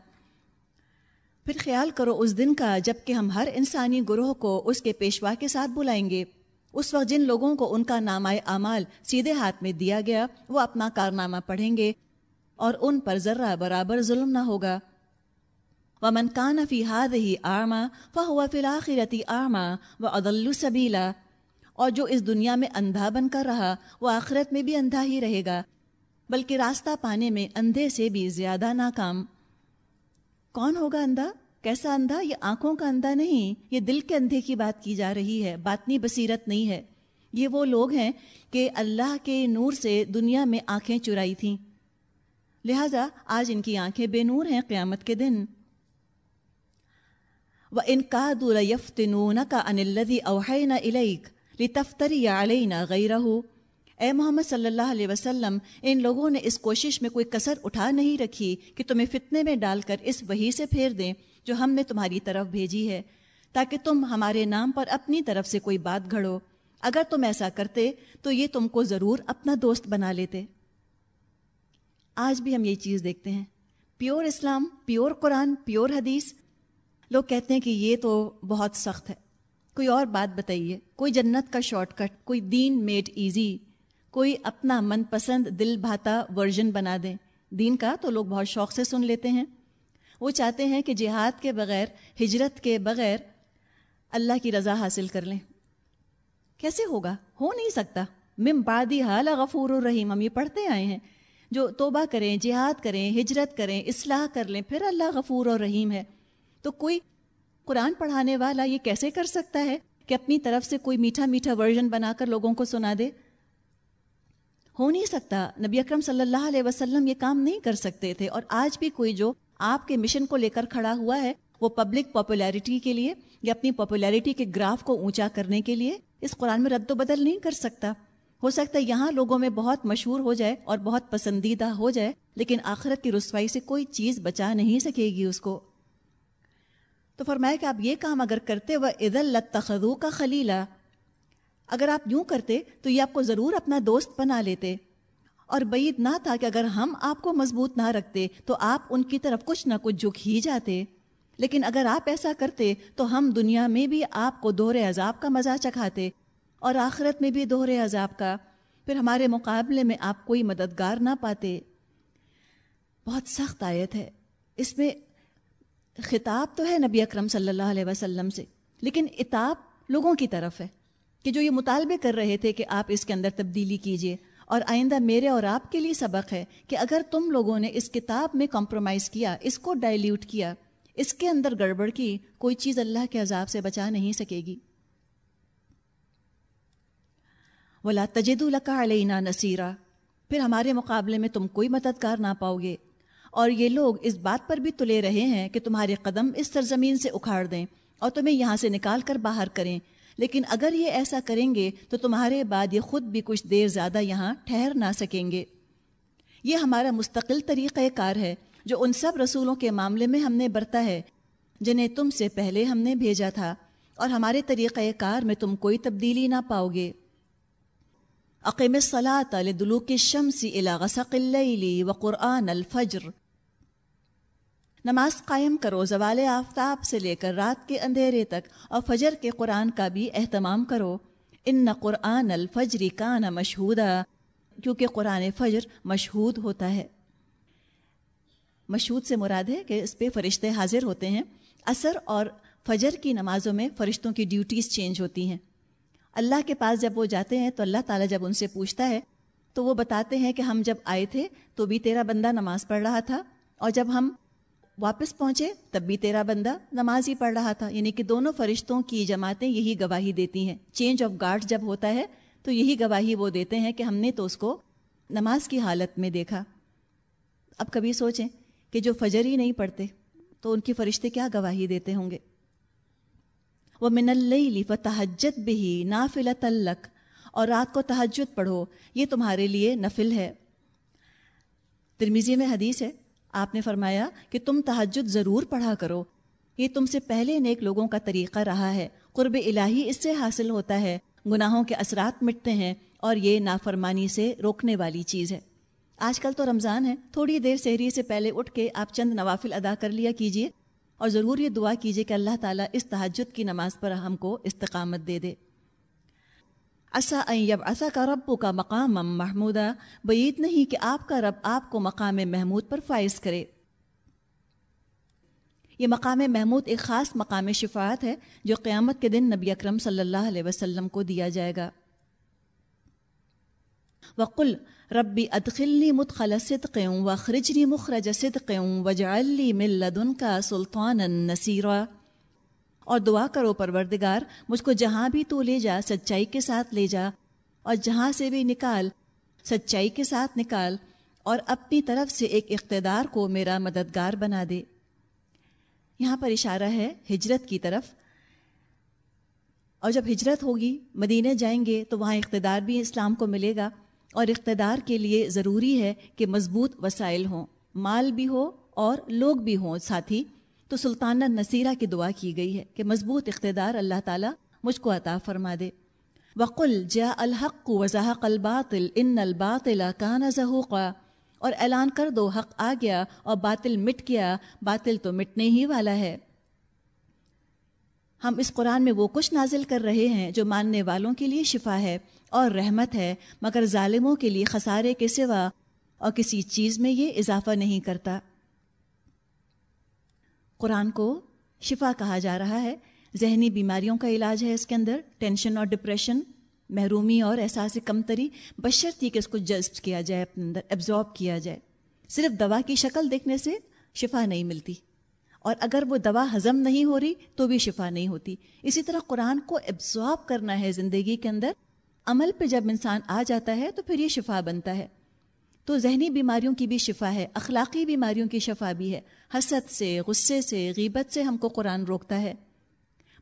پھر خیال کرو اس دن کا جبکہ ہم ہر انسانی گروہ کو اس کے پیشوا کے ساتھ بلائیں گے۔ اس وقت جن لوگوں کو ان کا نامہ اعمال سیدھے ہاتھ میں دیا گیا، وہ اپنا کارنامہ پڑھیں گے اور ان پر ذرہ برابر ظلم نہ ہوگا۔ ومن کان فی ہاد ہی آما فہو فلاخرتی آما و عدل سبیلا اور جو اس دنیا میں اندھا بن کر رہا، وہ آخرت میں بھی اندھا ہی رہے گا، بلکہ راستہ پانے میں اندھے سے بھی زیادہ ناکام۔ کون ہوگا اندھا؟ کیسا اندھا؟ یہ آنکھوں کا اندھا نہیں، یہ دل کے اندھے کی بات کی جا رہی ہے باطنی بصیرت نہیں ہے۔ یہ وہ لوگ ہیں کہ اللہ کے نور سے دنیا میں آنکھیں چرائی تھیں۔ لہذا آج ان کی آنکھیں بے نور ہیں قیامت کے دن۔ و ان کا دور یفتنون کا انلدی اوحین الیک لتفتری علینا غیرہ اے محمد صلی اللہ علیہ وسلم، ان لوگوں نے اس کوشش میں کوئی کسر اٹھا نہیں رکھی کہ تمہیں فتنے میں ڈال کر اس وہی سے پھیر دیں جو ہم نے تمہاری طرف بھیجی ہے، تاکہ تم ہمارے نام پر اپنی طرف سے کوئی بات گھڑو۔ اگر تم ایسا کرتے تو یہ تم کو ضرور اپنا دوست بنا لیتے۔ آج بھی ہم یہ چیز دیکھتے ہیں۔ پیور اسلام، پیور قرآن، پیور حدیث لوگ کہتے ہیں کہ یہ تو بہت سخت ہے۔ کوئی اور بات بتائیے، کوئی جنت کا شارٹ کٹ، کوئی دین میڈ ایزی، کوئی اپنا من پسند دل بھاتا ورژن بنا دیں۔ دین کا تو لوگ بہت شوق سے سن لیتے ہیں۔ وہ چاہتے ہیں کہ جہاد کے بغیر، ہجرت کے بغیر اللہ کی رضا حاصل کر لیں۔ کیسے ہوگا؟ ہو نہیں سکتا۔ ممبادی حال غفور الرحیم، ہم یہ پڑھتے آئے ہیں۔ جو توبہ کریں، جہاد کریں، ہجرت کریں، اصلاح کر لیں، پھر اللہ غفور اور رحیم ہے۔ تو کوئی قرآن پڑھانے والا یہ کیسے کر سکتا ہے کہ اپنی طرف سے کوئی میٹھا میٹھا ورژن بنا کر لوگوں کو سنا دے؟ ہو نہیں سکتا۔ نبی اکرم صلی اللہ علیہ وسلم یہ کام نہیں کر سکتے تھے۔ اور آج بھی کوئی جو آپ کے مشن کو لے کر کھڑا ہوا ہے، وہ پبلک پاپولیرٹی کے لیے یا اپنی پاپولیرٹی کے گراف کو اونچا کرنے کے لیے اس قرآن میں رد و بدل نہیں کر سکتا۔ ہو سکتا ہے یہاں لوگوں میں بہت مشہور ہو جائے اور بہت پسندیدہ ہو جائے، لیکن آخرت کی رسوائی سے کوئی چیز بچا نہیں سکے گی اس کو۔ تو فرمایا کہ آپ یہ کام اگر کرتے وہ عید التخو کا خلیلہ اگر آپ یوں کرتے تو یہ آپ کو ضرور اپنا دوست بنا لیتے۔ اور بعید نہ تھا کہ اگر ہم آپ کو مضبوط نہ رکھتے تو آپ ان کی طرف کچھ نہ کچھ جھک ہی جاتے۔ لیکن اگر آپ ایسا کرتے تو ہم دنیا میں بھی آپ کو دوہرے عذاب کا مزہ چکھاتے اور آخرت میں بھی دوہرے عذاب کا۔ پھر ہمارے مقابلے میں آپ کوئی مددگار نہ پاتے۔ بہت سخت آیت ہے۔ اس میں خطاب تو ہے نبی اکرم صلی اللہ علیہ وسلم سے، لیکن اتاب لوگوں کی طرف ہے کہ جو یہ مطالبے کر رہے تھے کہ آپ اس کے اندر تبدیلی کیجیے اور آئندہ میرے اور آپ کے لیے سبق ہے کہ اگر تم لوگوں نے اس کتاب میں کمپرومائز کیا، اس کو ڈائلیوٹ کیا، اس کے اندر گڑبڑ کی، کوئی چیز اللہ کے عذاب سے بچا نہیں سکے گی۔ ولا تجد الکا علینا نصیرہ پھر ہمارے مقابلے میں تم کوئی مددگار نہ پاؤ گے اور یہ لوگ اس بات پر بھی تلے رہے ہیں کہ تمہارے قدم اس سرزمین سے اکھاڑ دیں اور تمہیں یہاں سے نکال کر باہر کریں۔ لیکن اگر یہ ایسا کریں گے تو تمہارے بعد یہ خود بھی کچھ دیر زیادہ یہاں ٹھہر نہ سکیں گے۔ یہ ہمارا مستقل طریقہ کار ہے جو ان سب رسولوں کے معاملے میں ہم نے برتا ہے، جنہیں تم سے پہلے ہم نے بھیجا تھا، اور ہمارے طریقہ کار میں تم کوئی تبدیلی نہ پاؤ گے۔ عقیم صلاۃ دلوک شمسی غسق اللیلی و قرآن الفجر۔ نماز قائم کرو، زوال آفتاب سے لے کر رات کے اندھیرے تک اور فجر کے قرآن کا بھی اہتمام کرو۔ ان قرآن الفجری کا نہ مشہودہ کیونکہ قرآن فجر مشہود ہوتا ہے۔ مشہود سے مراد ہے کہ اس پہ فرشتے حاضر ہوتے ہیں۔ اثر اور فجر کی نمازوں میں فرشتوں کی ڈیوٹیز چینج ہوتی ہیں۔ اللہ کے پاس جب وہ جاتے ہیں تو اللہ تعالیٰ جب ان سے پوچھتا ہے، تو وہ بتاتے ہیں کہ ہم جب آئے تھے تو بھی تیرا بندہ نماز پڑھ رہا تھا۔ اور جب ہم واپس پہنچے، تب بھی تیرا بندہ نماز ہی پڑھ رہا تھا۔ یعنی کہ دونوں فرشتوں کی جماعتیں یہی گواہی دیتی ہیں۔ چینج آف گارڈ جب ہوتا ہے، تو یہی گواہی وہ دیتے ہیں کہ ہم نے تو اس کو نماز کی حالت میں دیکھا۔ اب کبھی سوچیں کہ جو فجر ہی نہیں پڑھتے، تو ان کی فرشتے کیا گواہی دیتے ہوں گے؟ وہ من اللہ تحجت بھی نافل تلک اور رات کو تحجت پڑھو، یہ تمہارے لیے نفل ہے۔ ترمیزی میں حدیث ہے آپ نے فرمایا کہ تم تحجد ضرور پڑھا کرو۔ یہ تم سے پہلے نیک لوگوں کا طریقہ رہا ہے۔ قرب الہی اس سے حاصل ہوتا ہے۔ گناہوں کے اثرات مٹتے ہیں اور یہ نافرمانی سے روکنے والی چیز ہے۔ آج کل تو رمضان ہے۔ تھوڑی دیر سحری سے پہلے اٹھ کے آپ چند نوافل ادا کر لیا کیجیے اور ضرور یہ دعا کیجیے کہ اللہ تعالیٰ اس تحجد کی نماز پر ہم کو استقامت دے دے۔ اصا ایب اصا کا رب کا مقام محمودہ بعید نہیں کہ آپ کا رب آپ کو مقام محمود پر فائز کرے۔ یہ مقام محمود ایک خاص مقام شفاعت ہے جو قیامت کے دن نبی اکرم صلی اللہ علیہ وسلم کو دیا جائے گا۔ وقل ربی ادخلنی مدخل صدقوں و خرجنی مخرج صدقوں وجعلی من لدن کا سلطان النصیرہ اور دعا کرو پروردگار، مجھ کو جہاں بھی تو لے جا، سچائی کے ساتھ لے جا، اور جہاں سے بھی نکال، سچائی کے ساتھ نکال، اور اپنی طرف سے ایک اقتدار کو میرا مددگار بنا دے۔ یہاں پر اشارہ ہے ہجرت کی طرف۔ اور جب ہجرت ہوگی، مدینہ جائیں گے تو وہاں اقتدار بھی اسلام کو ملے گا۔ اور اقتدار کے لیے ضروری ہے کہ مضبوط وسائل ہوں۔ مال بھی ہو اور لوگ بھی ہوں، ساتھی۔ تو سلطانہ نصیرہ کی دعا کی گئی ہے کہ مضبوط اقتدار اللہ تعالیٰ مجھ کو عطا فرما دے۔ وقل جا الحق وضاحق الباطل ان الباطل کان ذہوقا اور اعلان کر دو حق آ گیا اور باطل مٹ گیا۔ باطل تو مٹنے ہی والا ہے۔ ہم اس قرآن میں وہ کچھ نازل کر رہے ہیں جو ماننے والوں کے لیے شفا ہے اور رحمت ہے، مگر ظالموں کے لیے خسارے کے سوا اور کسی چیز میں یہ اضافہ نہیں کرتا۔ قرآن کو شفا کہا جا رہا ہے۔ ذہنی بیماریوں کا علاج ہے اس کے اندر۔ ٹینشن اور ڈپریشن، محرومی اور احساس کمتری بشر تھی کہ اس کو جسٹ کیا جائے، اپنے اندر ایبزارب کیا جائے۔ صرف دوا کی شکل دیکھنے سے شفا نہیں ملتی۔ اور اگر وہ دوا ہضم نہیں ہو رہی تو بھی شفا نہیں ہوتی۔ اسی طرح قرآن کو ایبزارب کرنا ہے زندگی کے اندر۔ عمل پہ جب انسان آ جاتا ہے تو پھر یہ شفا بنتا ہے۔ تو ذہنی بیماریوں کی بھی شفا ہے، اخلاقی بیماریوں کی شفا بھی ہے۔ حسد سے، غصے سے، غیبت سے ہم کو قرآن روکتا ہے۔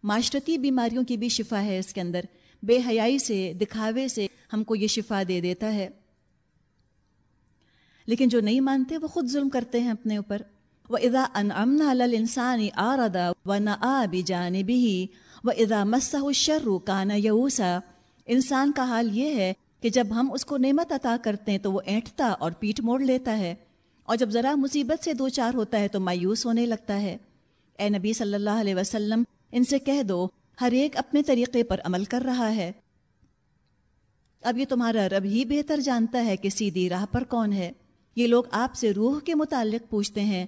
معاشرتی بیماریوں کی بھی شفا ہے اس کے اندر۔ بے حیائی سے، دکھاوے سے ہم کو یہ شفا دے دیتا ہے۔ لیکن جو نہیں مانتے وہ خود ظلم کرتے ہیں اپنے اوپر۔ وہ ادا ان امنا انسانی آردا و نہ آ بھی جانے بھی ادا مسح شرو کانا یوسا انسان کا حال یہ ہے کہ جب ہم اس کو نعمت عطا کرتے ہیں تو وہ اینٹتا اور پیٹ موڑ لیتا ہے۔ اور جب ذرا مصیبت سے دو چار ہوتا ہے تو مایوس ہونے لگتا ہے۔ اے نبی صلی اللہ علیہ وسلم، ان سے کہہ دو، ہر ایک اپنے طریقے پر عمل کر رہا ہے۔ اب یہ تمہارا رب ہی بہتر جانتا ہے کہ سیدھی راہ پر کون ہے۔ یہ لوگ آپ سے روح کے متعلق پوچھتے ہیں۔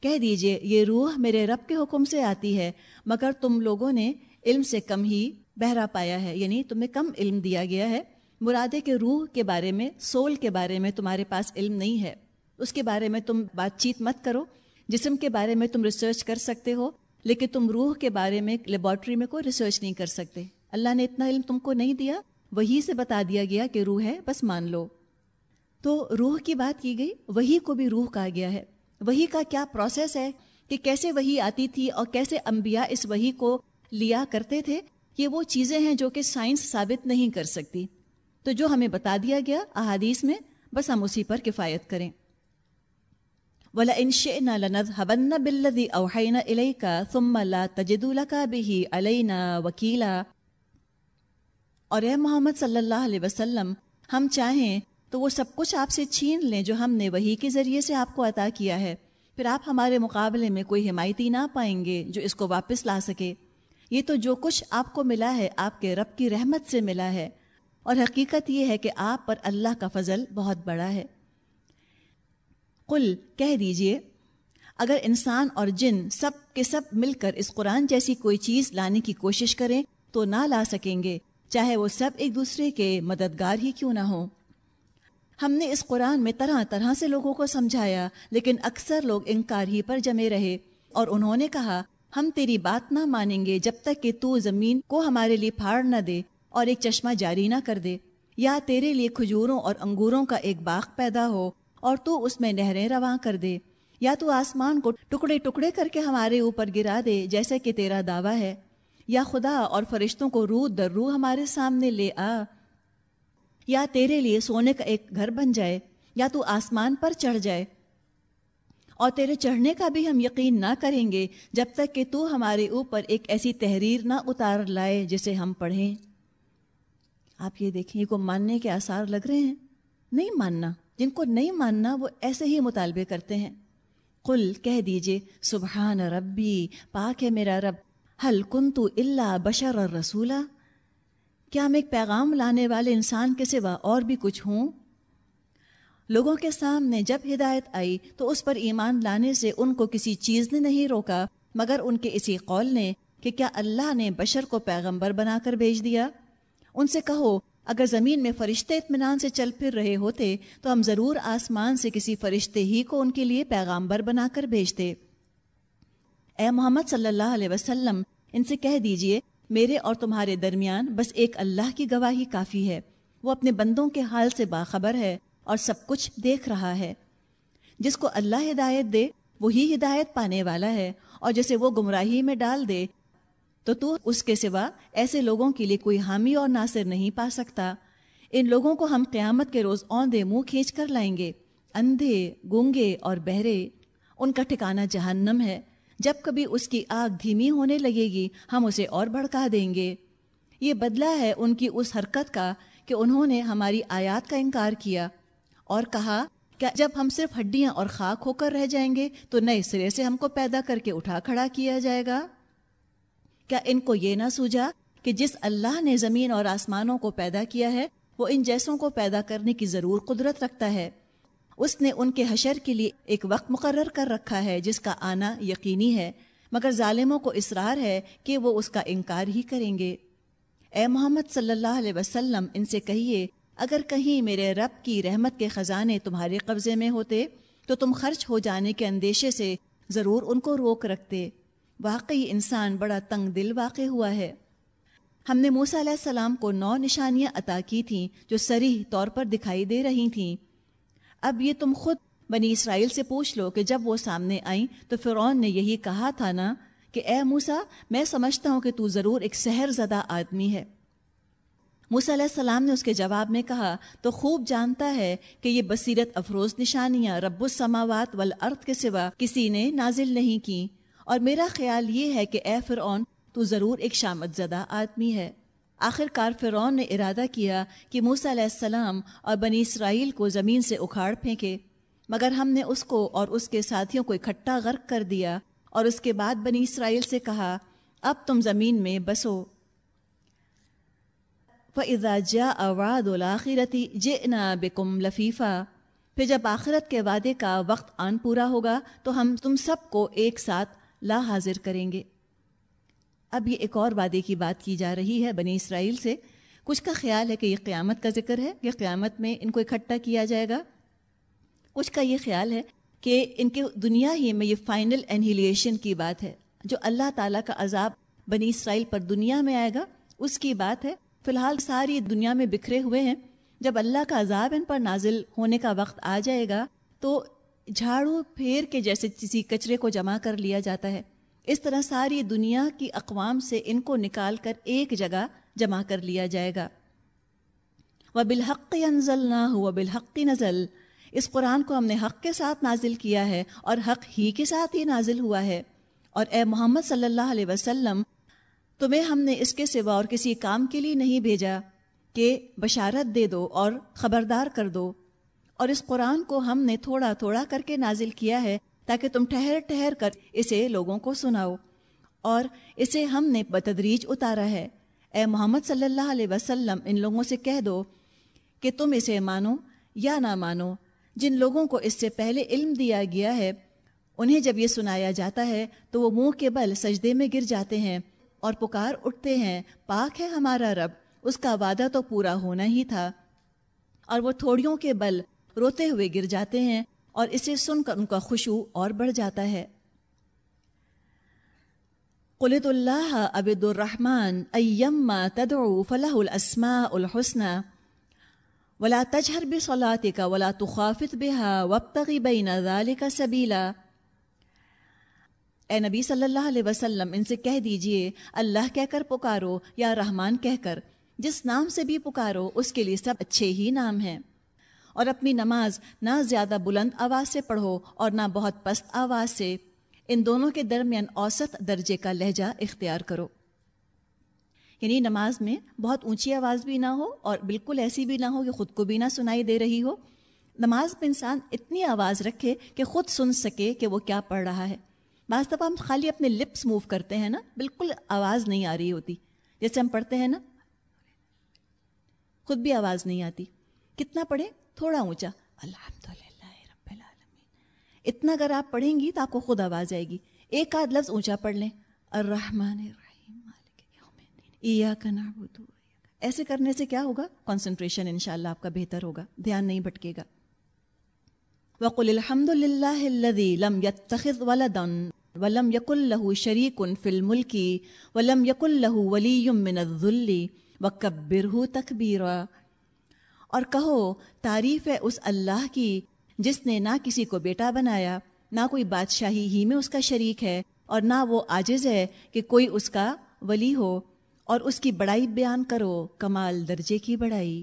کہہ دیجیے، یہ روح میرے رب کے حکم سے آتی ہے، مگر تم لوگوں نے علم سے کم ہی بہرا پایا ہے یعنی تمہیں کم علم دیا گیا ہے۔ مرادے کے روح کے بارے میں، سول کے بارے میں تمہارے پاس علم نہیں ہے۔ اس کے بارے میں تم بات چیت مت کرو۔ جسم کے بارے میں تم ریسرچ کر سکتے ہو، لیکن تم روح کے بارے میں لیبارٹری میں کوئی ریسرچ نہیں کر سکتے۔ اللہ نے اتنا علم تم کو نہیں دیا، وہی سے بتا دیا گیا کہ روح ہے، بس مان لو۔ تو روح کی بات کی گئی، وہی کو بھی روح کہا گیا ہے۔ وہی کا کیا پروسیس ہے کہ کیسے وہی آتی تھی اور کیسے انبیاء اس وہی کو لیا کرتے تھے؟ یہ وہ چیزیں ہیں جو کہ سائنس ثابت نہیں کر سکتی۔ تو جو ہمیں بتا دیا گیا احادیث میں، بس ہم اسی پر کفایت کریں۔ ولا انشئنا لنذهبن بالذي اوحينا اليك ثم لا تجد لك به علينا وكيلا۔ اور اے محمد صلی اللہ علیہ وسلم، ہم چاہیں تو وہ سب کچھ آپ سے چھین لیں جو ہم نے وہی کے ذریعے سے آپ کو عطا کیا ہے۔ پھر آپ ہمارے مقابلے میں کوئی حمایتی نہ پائیں گے جو اس کو واپس لا سکے۔ یہ تو جو کچھ آپ کو ملا ہے، آپ کے رب کی رحمت سے ملا ہے۔ اور حقیقت یہ ہے کہ آپ پر اللہ کا فضل بہت بڑا ہے۔ قل، کہہ دیجیے، اگر انسان اور جن سب کے سب مل کر اس قرآن جیسی کوئی چیز لانے کی کوشش کریں تو نہ لا سکیں گے، چاہے وہ سب ایک دوسرے کے مددگار ہی کیوں نہ ہوں۔ ہم نے اس قرآن میں طرح طرح سے لوگوں کو سمجھایا، لیکن اکثر لوگ انکار ہی پر جمے رہے۔ اور انہوں نے کہا، ہم تیری بات نہ مانیں گے جب تک کہ تو زمین کو ہمارے لیے پھاڑ نہ دے۔ اور ایک چشمہ جاری نہ کر دے۔ یا تیرے لیے کھجوروں اور انگوروں کا ایک باغ پیدا ہو اور تو اس میں نہریں رواں کر دے۔ یا تو آسمان کو ٹکڑے ٹکڑے کر کے ہمارے اوپر گرا دے جیسے کہ تیرا دعویٰ ہے۔ یا خدا اور فرشتوں کو روح در روح ہمارے سامنے لے آ۔ یا تیرے لیے سونے کا ایک گھر بن جائے، یا تو آسمان پر چڑھ جائے۔ اور تیرے چڑھنے کا بھی ہم یقین نہ کریں گے جب تک کہ تو ہمارے اوپر ایک ایسی تحریر نہ اتار لائے جسے ہم پڑھیں۔ آپ یہ دیکھیں، یہ کو ماننے کے آثار لگ رہے ہیں۔ نہیں ماننا، جن کو نہیں ماننا وہ ایسے ہی مطالبے کرتے ہیں۔ قل، کہہ دیجیے، سبحان ربی، پاک ہے میرا رب حل کن تو اللہ بشر اور رسولہ کیا میں ایک پیغام لانے والے انسان کے سوا اور بھی کچھ ہوں؟ لوگوں کے سامنے جب ہدایت آئی تو اس پر ایمان لانے سے ان کو کسی چیز نے نہیں روکا، مگر ان کے اسی قول نے کہ کیا اللہ نے بشر کو پیغمبر بنا کر بھیج دیا؟ ان سے کہو، اگر زمین میں فرشتے اطمینان سے چل پھر رہے ہوتے، تو ہم ضرور آسمان سے کسی فرشتے ہی کو ان کے لیے پیغامبر بنا کر بھیجتے۔ اے محمد صلی اللہ علیہ وسلم، ان سے کہہ دیجیے، میرے اور تمہارے درمیان بس ایک اللہ کی گواہی کافی ہے۔ وہ اپنے بندوں کے حال سے باخبر ہے اور سب کچھ دیکھ رہا ہے۔ جس کو اللہ ہدایت دے، وہی ہدایت پانے والا ہے اور جسے وہ گمراہی میں ڈال دے۔ تو تو اس کے سوا ایسے لوگوں کے لیے کوئی حامی اور ناصر نہیں پا سکتا۔ ان لوگوں کو ہم قیامت کے روز اوندے منہ کھینچ کر لائیں گے۔ اندھے، گونگے اور بہرے۔ ان کا ٹھکانہ جہنم ہے۔ جب کبھی اس کی آگ دھیمی ہونے لگے گی، ہم اسے اور بھڑکا دیں گے۔ یہ بدلہ ہے ان کی اس حرکت کا کہ انہوں نے ہماری آیات کا انکار کیا۔ اور کہا کہ جب ہم صرف ہڈیاں اور خاک ہو کر رہ جائیں گے، تو نئے سرے سے ہم کو پیدا کر کے اٹھا کھڑا کیا جائے گا۔ کیا ان کو یہ نہ سوجا کہ جس اللہ نے زمین اور آسمانوں کو پیدا کیا ہے، وہ ان جیسوں کو پیدا کرنے کی ضرور قدرت رکھتا ہے۔ اس نے ان کے حشر کے لیے ایک وقت مقرر کر رکھا ہے جس کا آنا یقینی ہے، مگر ظالموں کو اصرار ہے کہ وہ اس کا انکار ہی کریں گے۔ اے محمد صلی اللہ علیہ وسلم، ان سے کہیے، اگر کہیں میرے رب کی رحمت کے خزانے تمہارے قبضے میں ہوتے، تو تم خرچ ہو جانے کے اندیشے سے ضرور ان کو روک رکھتے۔ واقعی انسان بڑا تنگ دل واقع ہوا ہے۔ ہم نے موسیٰ علیہ السلام کو نو نشانیاں عطا کی تھیں جو سریح طور پر دکھائی دے رہی تھیں۔ اب یہ تم خود بنی اسرائیل سے پوچھ لو کہ جب وہ سامنے آئیں تو فرعون نے یہی کہا تھا نا کہ اے موسا میں سمجھتا ہوں کہ تو ضرور ایک سحر زدہ آدمی ہے۔ موسیٰ علیہ السلام نے اس کے جواب میں کہا، تو خوب جانتا ہے کہ یہ بصیرت افروز نشانیاں رب السماوات والارض کے سوا کسی نے نازل نہیں کی اور میرا خیال یہ ہے کہ اے فرعون، تو ضرور ایک شامت زدہ آدمی ہے۔ آخر کار فرعون نے ارادہ کیا کہ موسیٰ علیہ السلام اور بنی اسرائیل کو زمین سے اکھاڑ پھینکے، مگر ہم نے اس کو اور اس کے ساتھیوں کو اکٹھا غرق کر دیا اور اس کے بعد بنی اسرائیل سے کہا، اب تم زمین میں بسو۔ فضا جا اواد الآخرتی جئنا بکم لفیفہ پھر جب آخرت کے وعدے کا وقت آن پورا ہوگا، تو ہم تم سب کو ایک ساتھ لا حاضر کریں گے۔ اب یہ ایک اور وعدے کی بات کی جا رہی ہے بنی اسرائیل سے۔ کچھ کا خیال ہے کہ یہ قیامت کا ذکر ہے کہ قیامت میں ان کو اکٹھا کیا جائے گا۔ کچھ کا یہ خیال ہے کہ ان کے دنیا ہی میں یہ فائنل انہیلیشن کی بات ہے، جو اللہ تعالیٰ کا عذاب بنی اسرائیل پر دنیا میں آئے گا۔ اس کی بات ہے، فی الحال ساری دنیا میں بکھرے ہوئے ہیں۔ جب اللہ کا عذاب ان پر نازل ہونے کا وقت آ جائے گا، تو جھاڑو پھیر کے جیسے کسی کچرے کو جمع کر لیا جاتا ہے۔ اس طرح ساری دنیا کی اقوام سے ان کو نکال کر ایک جگہ جمع کر لیا جائے گا۔ وہ بالحق انزل نہ ہو بالحق نزل۔ اس قرآن کو ہم نے حق کے ساتھ نازل کیا ہے اور حق ہی کے ساتھ ہی نازل ہوا ہے۔ اور اے محمد صلی اللہ علیہ وسلم، تمہیں ہم نے اس کے سوا اور کسی کام کے لیے نہیں بھیجا کہ بشارت دے دو اور خبردار کر دو۔ اور اس قرآن کو ہم نے تھوڑا تھوڑا کر کے نازل کیا ہے تاکہ تم ٹھہر ٹھہر کر اسے لوگوں کو سناؤ۔ اور اسے ہم نے بتدریج اتارا ہے۔ اے محمد صلی اللہ علیہ وسلم، ان لوگوں سے کہہ دو کہ تم اسے مانو یا نہ مانو۔ جن لوگوں کو اس سے پہلے علم دیا گیا ہے، انہیں جب یہ سنایا جاتا ہے تو وہ منہ کے بل سجدے میں گر جاتے ہیں اور پکار اٹھتے ہیں، پاک ہے ہمارا رب، اس کا وعدہ تو پورا ہونا ہی تھا۔ اور وہ تھوڑیوں کے بل روتے ہوئے گر جاتے ہیں اور اسے سن کر ان کا خوشو اور بڑھ جاتا ہے۔ قلت اللہ عبد الرحمن، ایما تدعو فلاح الاسماء الحسن ولا تجہر بصلاتك ولا تخافت بها وابتغي بين ذلك سبيلا اے نبی صلی اللہ علیہ وسلم، ان سے کہہ دیجیے، اللہ کہہ کر پکارو یا رحمان کہہ کر، جس نام سے بھی پکارو، اس کے لیے سب اچھے ہی نام ہیں۔ اور اپنی نماز نہ زیادہ بلند آواز سے پڑھو اور نہ بہت پست آواز سے۔ ان دونوں کے درمیان اوسط درجے کا لہجہ اختیار کرو۔ یعنی نماز میں بہت اونچی آواز بھی نہ ہو اور بالکل ایسی بھی نہ ہو کہ خود کو بھی نہ سنائی دے رہی ہو۔ نماز میں انسان اتنی آواز رکھے کہ خود سن سکے کہ وہ کیا پڑھ رہا ہے۔ بعض دفعہ ہم خالی اپنے لپس موو کرتے ہیں نا، بالکل آواز نہیں آ رہی ہوتی۔ جیسے ہم پڑھتے ہیں نا، خود بھی آواز نہیں آتی۔ کتنا پڑھیں تھوڑا اونچا۔ الحمد للہ رب العالمین۔ اتنا اگر آپ پڑھیں گی تو آپ کو خود آواز آئے گی۔ ایک آدھ لفظ اونچا پڑھ لیں۔ الرحمن الرحیم، مالک نعبد ایسے کرنے سے کیا ہوگا؟ کانسنٹریشن انشاءاللہ آپ کا بہتر ہوگا۔ دھیان نہیں بھٹکے گا۔ وقل الحمد للہ الذي لم يتخذ ولدا ولم يكن له شريك في الملك ولم يكن له ولي من الذل وكبره تكبيرا۔ اور کہو، تعریف ہے اس اللہ کی، جس نے نہ کسی کو بیٹا بنایا، نہ کوئی بادشاہی ہی میں اس کا شریک ہے، اور نہ وہ عاجز ہے کہ کوئی اس کا ولی ہو، اور اس کی بڑائی بیان کرو، کمال درجے کی بڑائی۔